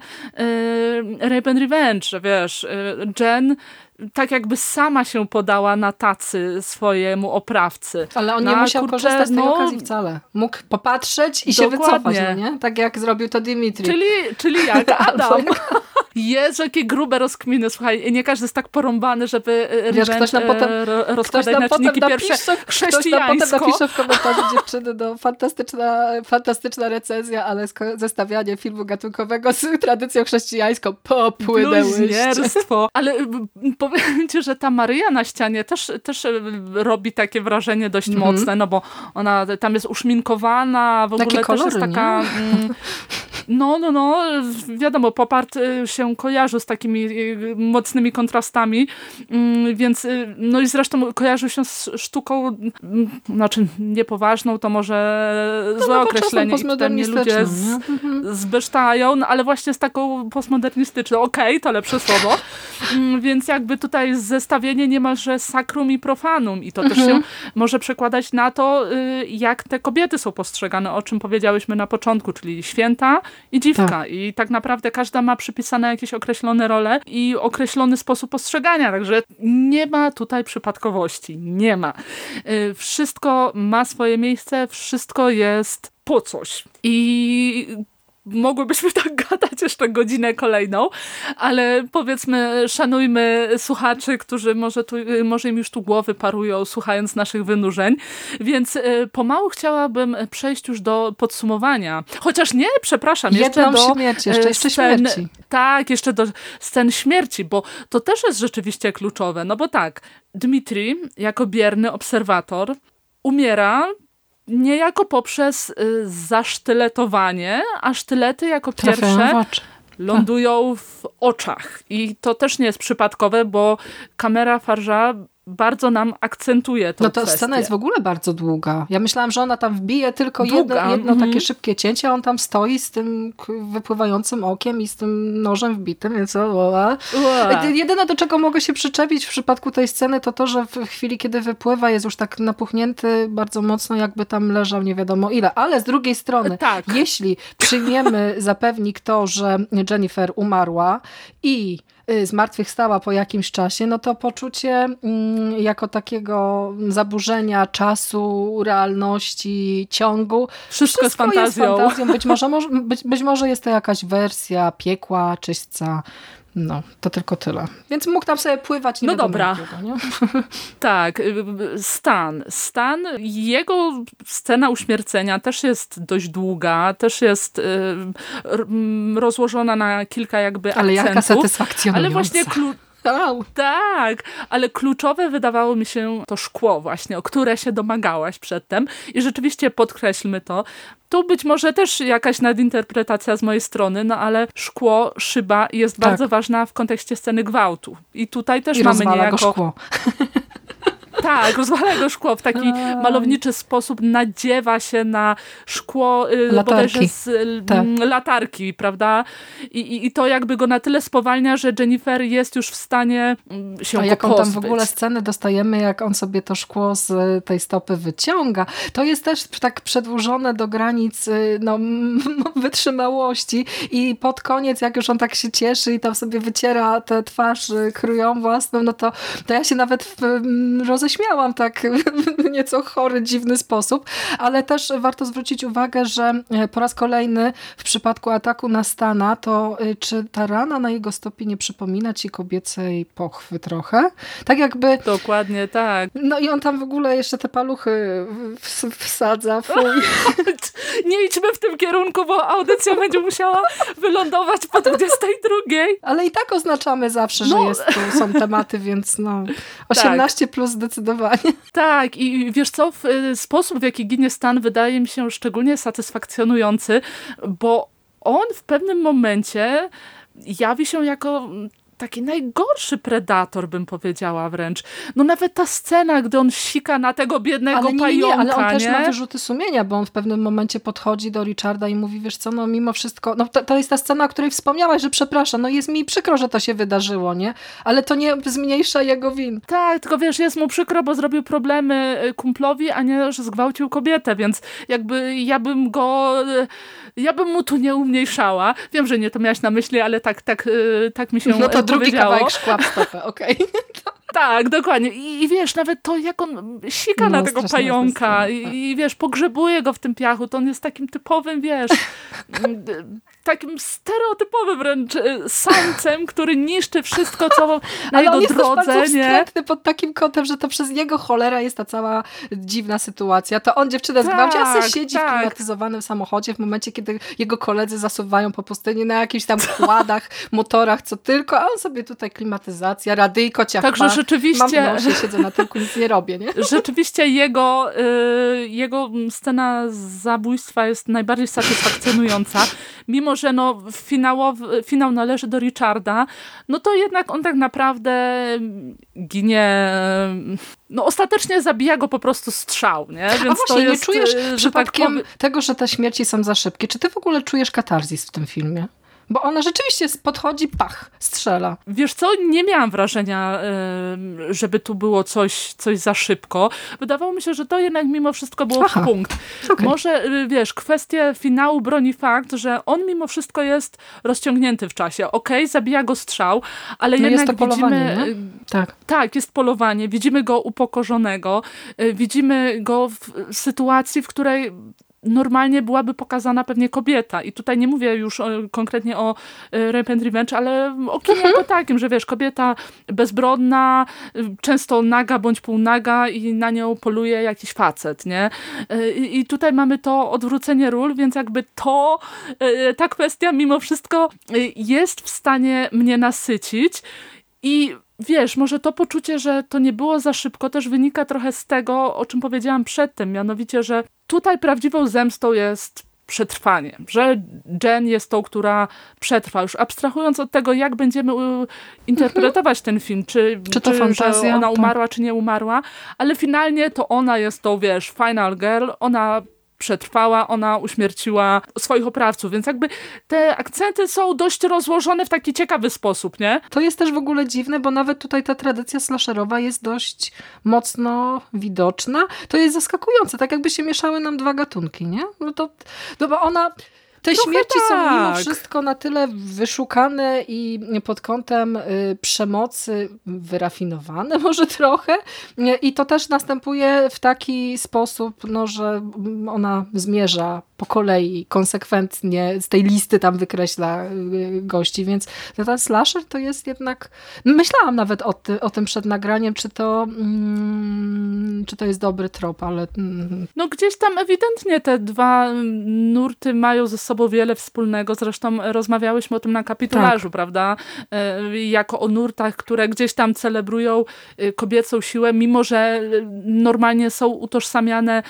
Rape and Revenge, wiesz, Jen tak jakby sama się podała na tacy swojemu oprawcy. Ale on nie na, musiał kurczę, korzystać z tej no, okazji wcale. Mógł popatrzeć i się Dokładnie. wycofać, no nie? Tak jak zrobił to Dimitri. Czyli, czyli jak Adam. Jezu, jakie grube rozkminy. Słuchaj, nie każdy jest tak porąbany, żeby e, Wiesz, revenge, ktoś nam potem- e, ro- Ktoś nam na potem czynniki pierwsze napisze, ktoś nam potem chrześcijańsko. napisze w komentarzu dziewczyny, no fantastyczna, fantastyczna recenzja, ale zestawianie filmu gatunkowego z tradycją chrześcijańską popłynęłyście. Ale mm, powiem ci, że ta Maryja na ścianie też, też e, robi takie wrażenie dość Mhm. mocne, no bo ona tam jest uszminkowana, w ogóle Takie też kolory, jest taka... No, no, no, wiadomo, Popart y, się kojarzy z takimi y, mocnymi kontrastami, mm, więc, y, no i zresztą kojarzył się z sztuką, mm, znaczy niepoważną, to może złe nowoczesną, określenie i mnie ludzie z? Mhm. zbesztają, no ale właśnie z taką postmodernistyczną, okej, to lepsze słowo, Mm, więc jakby tutaj zestawienie niemalże sakrum i profanum i to też Mhm. się może przekładać na to, jak te kobiety są postrzegane, o czym powiedziałyśmy na początku, czyli święta i dziwka Tak. i tak naprawdę każda ma przypisane jakieś określone role i określony sposób postrzegania, także nie ma tutaj przypadkowości, nie ma. Y, Wszystko ma swoje miejsce, wszystko jest po coś i mogłybyśmy tak gadać jeszcze godzinę kolejną, ale powiedzmy, szanujmy słuchaczy, którzy może, tu, może im już tu głowy parują słuchając naszych wynurzeń, więc y, pomału chciałabym przejść już do podsumowania. Chociaż nie, przepraszam, jeszcze Jedną do śmierć, jeszcze, e, jeszcze scen, śmierci. Tak, jeszcze do scen śmierci, bo to też jest rzeczywiście kluczowe, no bo tak, Dmitri jako bierny obserwator umiera niejako poprzez y, zasztyletowanie, a sztylety jako pierwsze lądują w oczach. I to też nie jest przypadkowe, bo kamera Farża bardzo nam akcentuje tą No ta kwestię. scena jest w ogóle bardzo długa. Ja myślałam, że ona tam wbije tylko Długa, jedno, jedno mhm. takie szybkie cięcie, a on tam stoi z tym wypływającym okiem i z tym nożem wbitym, więc o, o, a. Ua. Jedyne, do czego mogę się przyczepić w przypadku tej sceny, to to, że w chwili, kiedy wypływa, jest już tak napuchnięty bardzo mocno, jakby tam leżał nie wiadomo ile. Ale z drugiej strony, Tak. jeśli przyjmiemy za pewnik to, że Jennifer umarła i zmartwychwstała po jakimś czasie, no to poczucie mm, jako takiego zaburzenia czasu, realności, ciągu. Wszystko jest fantazją. Jest fantazją. Być, może, może, być, być może jest to jakaś wersja piekła, czyśćca. No, to tylko tyle. Więc mógł tam sobie pływać nie No dobra. jak długo, nie? Tak, y, y, Stan. Stan, jego scena uśmiercenia też jest dość długa, też jest y, rozłożona na kilka jakby Ale jaka akcentów. satysfakcjonująca. Ale właśnie klu- Au. tak, ale kluczowe wydawało mi się to szkło właśnie, o które się domagałaś przedtem i rzeczywiście podkreślmy to. Tu być może też jakaś nadinterpretacja z mojej strony, no ale szkło, szyba jest Tak. bardzo ważna w kontekście sceny gwałtu. I tutaj też I mamy niejako... szkło. Tak, rozwala go szkło w taki Aj. malowniczy sposób, nadziewa się na szkło y, Latarki. z y, Tak. latarki, prawda? I, i, I to jakby go na tyle spowalnia, że Jennifer jest już w stanie mm, się A jaką tam w ogóle scenę dostajemy, jak on sobie to szkło z tej stopy wyciąga. To jest też tak przedłużone do granic y, no, wytrzymałości i pod koniec, jak już on tak się cieszy i tam sobie wyciera tę twarz y, kryją własną, no to, to ja się nawet w, mm, roześmiałam tak w nieco chory, dziwny sposób, ale też warto zwrócić uwagę, że e, po raz kolejny w przypadku ataku na Stana, to y, czy ta rana na jego stopie nie przypomina ci kobiecej pochwy trochę? Tak jakby Dokładnie tak. no i on tam w ogóle jeszcze te paluchy wsadza. Nie idźmy w tym kierunku, bo audycja będzie musiała wylądować po 22. Ale i tak oznaczamy zawsze, że No. jest, są tematy, więc no 18 plus zdecydowanie. Tak, i wiesz co, w, y, sposób w jaki ginie Stan wydaje mi się szczególnie satysfakcjonujący, bo on w pewnym momencie jawi się jako taki najgorszy predator, bym powiedziała wręcz. No nawet ta scena, gdy on sika na tego biednego Ale nie, pająka, nie, ale on też nie? ma wyrzuty sumienia, bo on w pewnym momencie podchodzi do Richarda i mówi, wiesz co, no mimo wszystko, no to, to jest ta scena, o której wspomniałaś, że przepraszam, no jest mi przykro, że to się wydarzyło, nie? Ale to nie zmniejsza jego win. Tak, tylko wiesz, jest mu przykro, bo zrobił problemy y, kumplowi, a nie, że zgwałcił kobietę, więc jakby ja bym go, ja bym mu tu nie umniejszała. Wiem, że nie to miałaś na myśli, ale tak, tak, y, tak mi się No to drugi kawałek szkła w stopę, okej. Okay. Tak, dokładnie. I, I, wiesz, nawet to, jak on sika no, na tego pająka i, i, wiesz, pogrzebuje go w tym piachu, to on jest takim typowym, wiesz, takim stereotypowym wręcz e, samcem, który niszczy wszystko, co na Ale jego on jest drodze. Też bardzo pod takim kątem, że to przez jego cholera jest ta cała dziwna sytuacja. To on dziewczynę tak, zgwałci, a se siedzi tak. w klimatyzowanym samochodzie w momencie, kiedy jego koledzy zasuwają po pustyni na jakichś tam kładach, motorach, co tylko, a on sobie tutaj klimatyzacja, radyjko, ciach Także rzeczywiście... Mam w siedzę na tyłku, nic nie robię, nie? Rzeczywiście jego, y, jego scena zabójstwa jest najbardziej satysfakcjonująca. Mimo, że no finałowy, finał należy do Richarda, no to jednak on tak naprawdę ginie... No ostatecznie zabija go po prostu strzał, nie? Więc A właśnie, to jest, nie czujesz y, przypadkiem tak tego, że te śmierci są za szybkie? Czy ty w ogóle czujesz katarzis w tym filmie? Bo ona rzeczywiście podchodzi, pach, strzela. Wiesz co, nie miałam wrażenia, żeby tu było coś, coś za szybko. Wydawało mi się, że to jednak mimo wszystko było Aha. punkt. Okay. Może, y, wiesz, kwestię finału broni fakt, że on mimo wszystko jest rozciągnięty w czasie. Okej, okay, zabija go strzał, ale no jednak widzimy... Nie? Tak. tak, jest polowanie. Widzimy go upokorzonego. Y, widzimy go w sytuacji, w której normalnie byłaby pokazana pewnie kobieta. I tutaj nie mówię już o, konkretnie o y, Rape and Revenge, ale o kinie mhm. takim, że wiesz, kobieta bezbrodna, często naga bądź półnaga i na nią poluje jakiś facet, nie? Y, I tutaj mamy to odwrócenie ról, więc jakby to, y, ta kwestia mimo wszystko jest w stanie mnie nasycić i wiesz, może to poczucie, że to nie było za szybko, też wynika trochę z tego, o czym powiedziałam przedtem, mianowicie, że tutaj prawdziwą zemstą jest przetrwanie, że Jen jest tą, która przetrwa. Już abstrahując od tego, jak będziemy interpretować ten film, czy, czy to czy, fantazja? ona umarła, czy nie umarła, ale finalnie to ona jest tą, wiesz, final girl, ona przetrwała, ona uśmierciła swoich oprawców, więc jakby te akcenty są dość rozłożone w taki ciekawy sposób, nie? To jest też w ogóle dziwne, bo nawet tutaj ta tradycja slasherowa jest dość mocno widoczna. To jest zaskakujące, tak jakby się mieszały nam dwa gatunki, nie? No to, no bo ona te Trochę śmierci tak. są mimo tak. wszystko na tyle wyszukane i pod kątem y, przemocy wyrafinowane może trochę i to też następuje w taki sposób, no, że ona zmierza po kolei, konsekwentnie z tej listy tam wykreśla y, gości, więc ten slasher to jest jednak, myślałam nawet o, ty, o tym przed nagraniem, czy to mm, czy to jest dobry trop, ale... Mm. No gdzieś tam ewidentnie te dwa nurty mają ze sobą wiele wspólnego, zresztą rozmawiałyśmy o tym na kapitularzu, tak. prawda, y, jako o nurtach, które gdzieś tam celebrują y, kobiecą siłę, mimo że normalnie są utożsamiane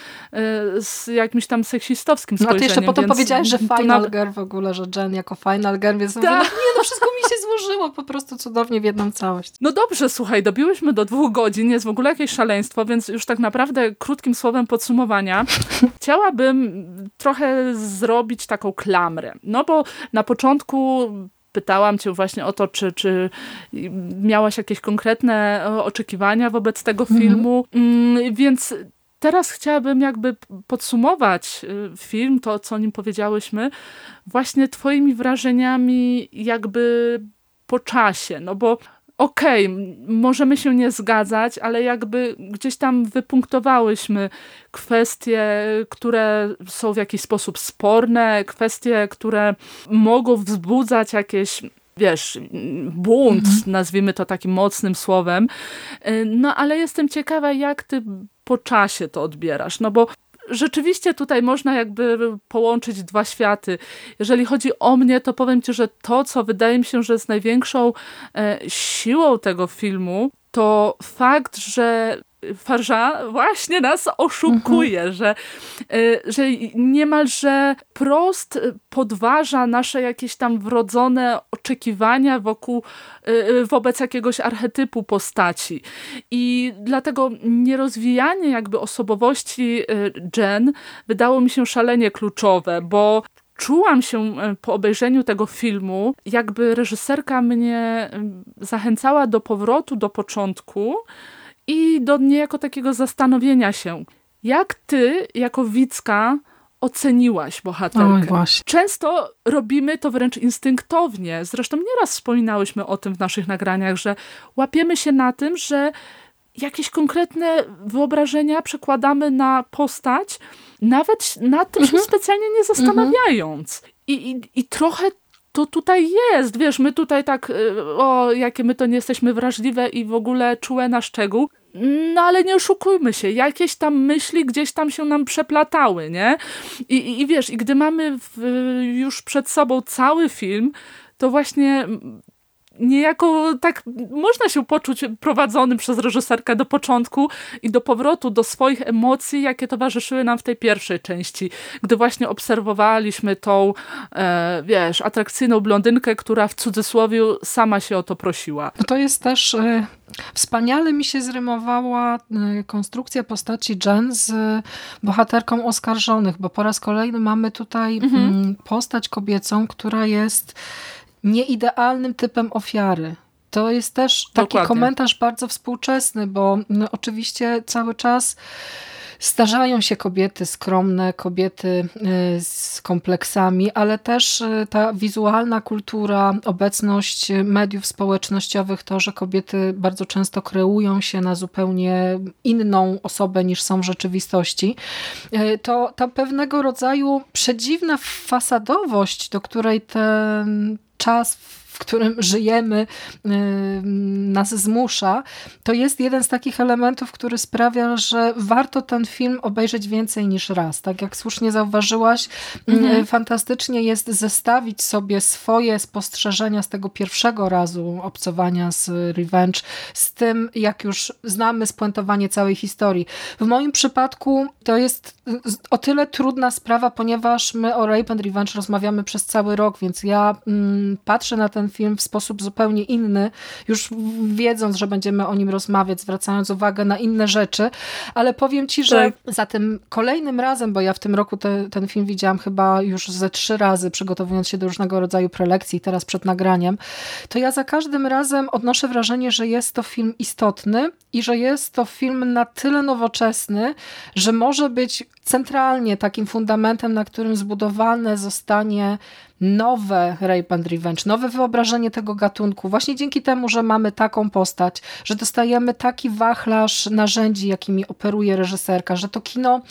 z jakimś tam seksistowskim takim spojrzeniem. No a ty jeszcze potem powiedziałeś, że Final na... Girl w ogóle, że Jen jako Final Girl, więc mówię, no, nie, no wszystko mi się złożyło po prostu cudownie w jedną całość. No dobrze, słuchaj, dobiłyśmy do dwóch godzin, jest w ogóle jakieś szaleństwo, więc już tak naprawdę krótkim słowem podsumowania chciałabym trochę zrobić taką klamrę. No bo na początku pytałam cię właśnie o to, czy, czy miałaś jakieś konkretne oczekiwania wobec tego mhm. filmu, mm, więc teraz chciałabym jakby podsumować y, film, to co o nim powiedziałyśmy, właśnie twoimi wrażeniami jakby po czasie, no bo okej, okay, możemy się nie zgadzać, ale jakby gdzieś tam wypunktowałyśmy kwestie, które są w jakiś sposób sporne, kwestie, które mogą wzbudzać jakieś wiesz, bunt, mhm. nazwijmy to takim mocnym słowem. Y, no ale jestem ciekawa, jak ty po czasie to odbierasz, no bo rzeczywiście tutaj można jakby połączyć dwa światy. Jeżeli chodzi o mnie, to powiem ci, że to, co wydaje mi się, że jest największą e, siłą tego filmu, to fakt, że Farza właśnie nas oszukuje, mhm. że, y, że niemalże prost podważa nasze jakieś tam wrodzone oczekiwania wokół, y, wobec jakiegoś archetypu postaci. I dlatego nierozwijanie jakby osobowości Jen wydało mi się szalenie kluczowe, bo czułam się po obejrzeniu tego filmu, jakby reżyserka mnie zachęcała do powrotu do początku, i do niejako takiego zastanowienia się, jak ty jako widzka oceniłaś bohaterkę. Oj, Często robimy to wręcz instynktownie. Zresztą nieraz wspominałyśmy o tym w naszych nagraniach, że łapiemy się na tym, że jakieś konkretne wyobrażenia przekładamy na postać, nawet nad tym mhm. się specjalnie nie zastanawiając. Mhm. I, i, I trochę to tutaj jest, wiesz, my tutaj tak, y, o, jakie my to nie jesteśmy wrażliwe i w ogóle czułe na szczegół, no ale nie oszukujmy się, jakieś tam myśli gdzieś tam się nam przeplatały, nie? I, i, i wiesz, i gdy mamy w, już przed sobą cały film, to właśnie niejako tak można się poczuć prowadzonym przez reżyserkę do początku i do powrotu do swoich emocji, jakie towarzyszyły nam w tej pierwszej części, gdy właśnie obserwowaliśmy tą, e, wiesz, atrakcyjną blondynkę, która w cudzysłowie sama się o to prosiła. No to jest też e, wspaniale mi się zrymowała e, konstrukcja postaci Jen z bohaterką oskarżonych, bo po raz kolejny mamy tutaj mhm. Mm, postać kobiecą, która jest nieidealnym typem ofiary. To jest też taki Dokładnie. komentarz bardzo współczesny, bo no, oczywiście cały czas Starzają się kobiety skromne, kobiety y, z kompleksami, ale też y, ta wizualna kultura, obecność mediów społecznościowych, to, że kobiety bardzo często kreują się na zupełnie inną osobę niż są w rzeczywistości, y, to ta pewnego rodzaju przedziwna fasadowość, do której ten czas w którym żyjemy, y, nas zmusza, to jest jeden z takich elementów, który sprawia, że warto ten film obejrzeć więcej niż raz. Tak jak słusznie zauważyłaś, y, mhm. fantastycznie jest zestawić sobie swoje spostrzeżenia z tego pierwszego razu obcowania z Revenge z tym, jak już znamy spuentowanie całej historii. W moim przypadku to jest o tyle trudna sprawa, ponieważ my o Rape and Revenge rozmawiamy przez cały rok, więc ja mm, patrzę na ten ten film w sposób zupełnie inny, już wiedząc, że będziemy o nim rozmawiać, zwracając uwagę na inne rzeczy, ale powiem ci, że tak. za tym kolejnym razem, bo ja w tym roku te, ten film widziałam chyba już ze trzy razy, przygotowując się do różnego rodzaju prelekcji, teraz przed nagraniem, to ja za każdym razem odnoszę wrażenie, że jest to film istotny i że jest to film na tyle nowoczesny, że może być centralnie takim fundamentem, na którym zbudowane zostanie nowe Rape and Revenge, nowe wyobrażenie tego gatunku, właśnie dzięki temu, że mamy taką postać, że dostajemy taki wachlarz narzędzi, jakimi operuje reżyserka, że to kino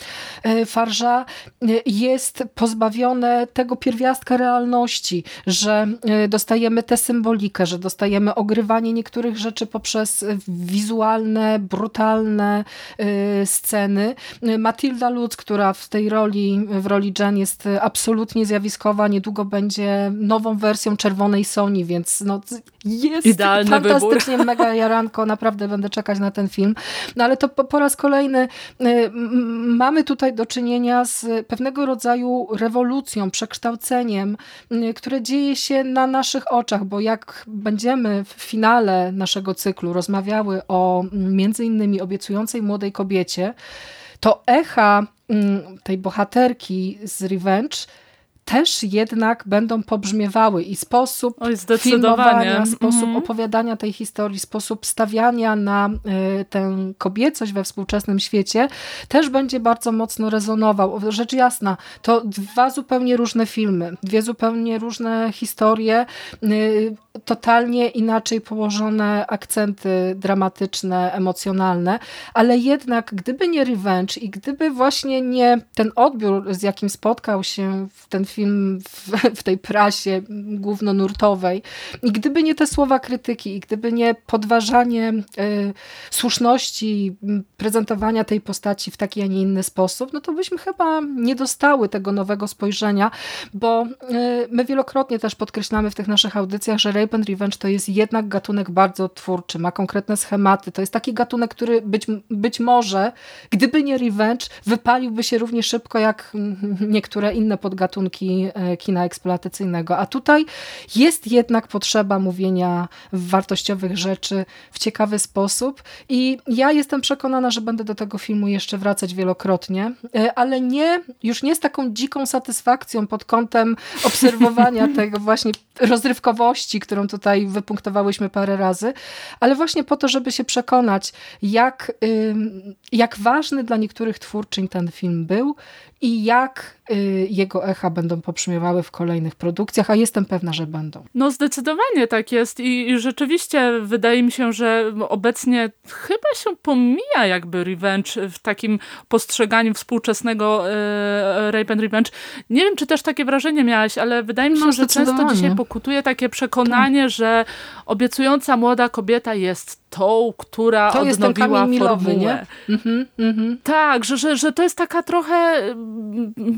e, Farża e, jest pozbawione tego pierwiastka realności, że e, dostajemy tę symbolikę, że dostajemy ogrywanie niektórych rzeczy poprzez wizualne, brutalne sceny. Matilda Lutz, która w tej roli, w roli Jen jest absolutnie zjawiskowa, niedługo będzie nową wersją czerwonej Sony, więc no, jest Idealny fantastycznie wybór. mega jaranko, naprawdę będę czekać na ten film. No ale to po, po raz kolejny y, mamy tutaj do czynienia z pewnego rodzaju rewolucją, przekształceniem, y, które dzieje się na naszych oczach, bo jak będziemy w finale naszego cyklu rozmawiały o między innymi obiecującej młodej kobiecie, to echa mm, tej bohaterki z Revenge też jednak będą pobrzmiewały i sposób Oj, filmowania, sposób mhm. opowiadania tej historii, sposób stawiania na y, tę kobiecość we współczesnym świecie też będzie bardzo mocno rezonował. Rzecz jasna, to dwa zupełnie różne filmy, dwie zupełnie różne historie, y, totalnie inaczej położone akcenty dramatyczne, emocjonalne, ale jednak gdyby nie Revenge i gdyby właśnie nie ten odbiór, z jakim spotkał się ten film w, w tej prasie głównonurtowej i gdyby nie te słowa krytyki i gdyby nie podważanie y, słuszności prezentowania tej postaci w taki, a nie inny sposób, no to byśmy chyba nie dostały tego nowego spojrzenia, bo y, my wielokrotnie też podkreślamy w tych naszych audycjach, że Rape and Revenge to jest jednak gatunek bardzo twórczy, ma konkretne schematy. To jest taki gatunek, który być, być może, gdyby nie Revenge, wypaliłby się równie szybko jak niektóre inne podgatunki e, kina eksploatacyjnego. A tutaj jest jednak potrzeba mówienia wartościowych rzeczy w ciekawy sposób i ja jestem przekonana, że będę do tego filmu jeszcze wracać wielokrotnie, e, ale nie, już nie z taką dziką satysfakcją pod kątem obserwowania tego właśnie rozrywkowości, którą tutaj wypunktowałyśmy parę razy, ale właśnie po to, żeby się przekonać, jak, jak ważny dla niektórych twórczyń ten film był i jak y, jego echa będą pobrzmiewały w kolejnych produkcjach, a jestem pewna, że będą. No zdecydowanie tak jest i, i rzeczywiście wydaje mi się, że obecnie chyba się pomija jakby Revenge w takim postrzeganiu współczesnego e, Rape and Revenge. Nie wiem, czy też takie wrażenie miałaś, ale wydaje mi się, No, że często dzisiaj pokutuje takie przekonanie, Tak. że obiecująca młoda kobieta jest tą, która To jest ten odnowiła milowy, formułę. nie? Mhm, mhm. Tak, że, że, że to jest taka trochę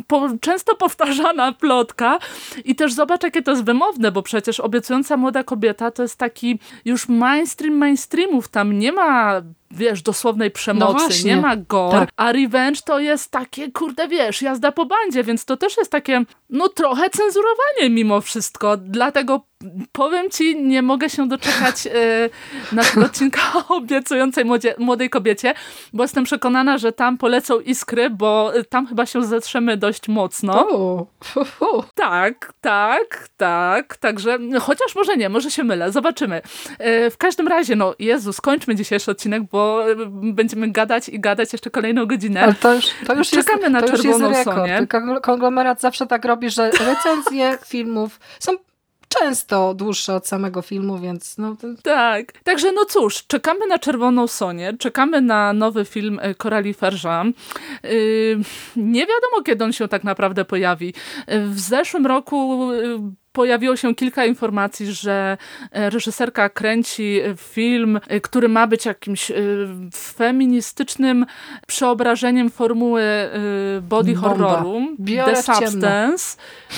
po, często powtarzana plotka. I też zobacz, jakie to jest wymowne, bo przecież obiecująca młoda kobieta to jest taki już mainstream mainstreamów, tam nie ma wiesz, dosłownej przemocy, No nie ma gore, Tak. a revenge to jest takie, kurde, wiesz, jazda po bandzie, więc to też jest takie, no trochę cenzurowanie mimo wszystko, dlatego powiem ci, nie mogę się doczekać e, naszego odcinka o obiecującej młodzie, młodej kobiecie, bo jestem przekonana, że tam polecą iskry, bo e, tam chyba się zetrzemy dość mocno. Fu. Tak, tak, tak. Także, no, chociaż może nie, może się mylę. Zobaczymy. E, W każdym razie, no Jezu, skończmy dzisiejszy odcinek, bo e, będziemy gadać i gadać jeszcze kolejną godzinę. Ale to już, to już Czekamy jest, na to już jest Czerwoną rekord. Sonię. Kongl- Konglomerat zawsze tak robi, że recenzje filmów są często dłuższe od samego filmu, więc no, Tak. Także no cóż, czekamy na Czerwoną Sonię, czekamy na nowy film e, Coralie Ferza. Yy, nie wiadomo, kiedy on się tak naprawdę pojawi. Yy, W zeszłym roku yy, pojawiło się kilka informacji, że e, reżyserka kręci film, e, który ma być jakimś e, feministycznym przeobrażeniem formuły body Bomba. horroru. Biorę The. Substance.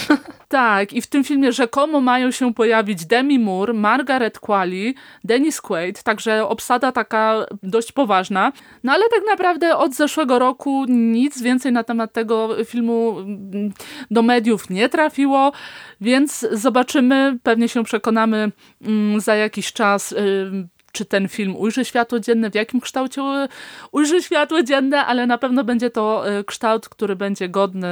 Tak, i w tym filmie rzekomo mają się pojawić Demi Moore, Margaret Qualley, Dennis Quaid, także obsada taka dość poważna. No ale tak naprawdę od zeszłego roku nic więcej na temat tego filmu mm, do mediów nie trafiło, więc zobaczymy, pewnie się przekonamy mm, za jakiś czas czy ten film ujrzy światło dzienne, w jakim kształcie ujrzy światło dzienne, ale na pewno będzie to y, kształt, który będzie godny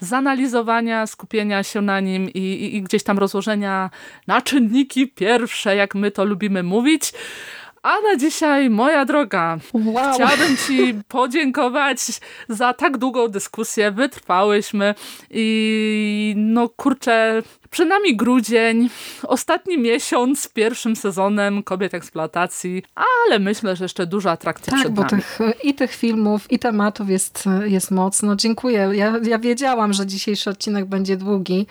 zanalizowania, skupienia się na nim i, i, i gdzieś tam rozłożenia na czynniki pierwsze, jak my to lubimy mówić. A na dzisiaj, moja droga, Wow. chciałabym Ci podziękować za tak długą dyskusję. Wytrwałyśmy i no kurczę, przed nami grudzień, ostatni miesiąc z pierwszym sezonem Kobiet Eksploatacji, ale myślę, że jeszcze dużo atrakcji Tak, przed bo nami. tych, i tych filmów, i tematów jest, jest mocno. Dziękuję. Ja, ja wiedziałam, że dzisiejszy odcinek będzie długi,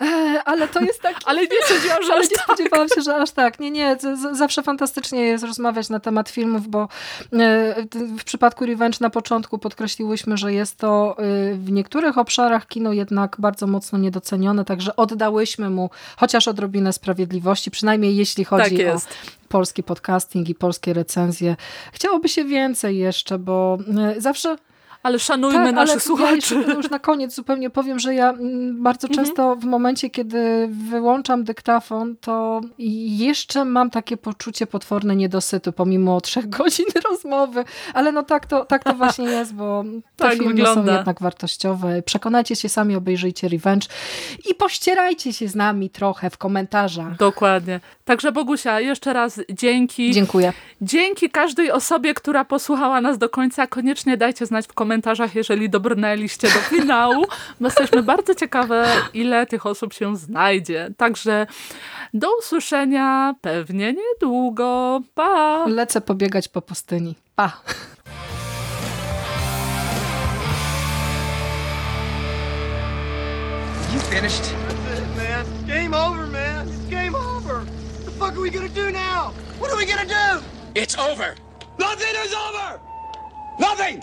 e, ale to jest taki Ale nie sądziłam, że aż nie tak. spodziewałam się, że aż tak. Nie, nie, zawsze fantastycznie jest rozmawiać na temat filmów, bo e, w przypadku Revenge na początku podkreśliłyśmy, że jest to e, w niektórych obszarach kino jednak bardzo mocno niedocenione, także oddałyśmy mu chociaż odrobinę sprawiedliwości, przynajmniej jeśli chodzi Tak o polski podcasting i polskie recenzje. Chciałoby się więcej jeszcze, bo e, zawsze Ale szanujmy tak, naszych ale słuchaczy. Ja już na koniec zupełnie powiem, że ja mm, bardzo Mhm. często w momencie, kiedy wyłączam dyktafon, to jeszcze mam takie poczucie potworne niedosytu, pomimo trzech godzin rozmowy. Ale no tak to, tak to właśnie jest, bo te Tak filmy wygląda. są jednak wartościowe. Przekonajcie się sami, obejrzyjcie Revenge i pościerajcie się z nami trochę w komentarzach. Dokładnie. Także Bogusia, jeszcze raz dzięki. Dziękuję. Dzięki każdej osobie, która posłuchała nas do końca. Koniecznie dajcie znać w komentarzach, jeżeli dobrnęliście do finału. My jesteśmy bardzo ciekawe, ile tych osób się znajdzie. Także do usłyszenia pewnie niedługo. Pa! Lecę pobiegać po pustyni. Pa! You finished? That's it, man. Game over, man. It's game over. What the fuck are we gonna do now? What are we gonna do? It's over. Nothing is over! Nothing!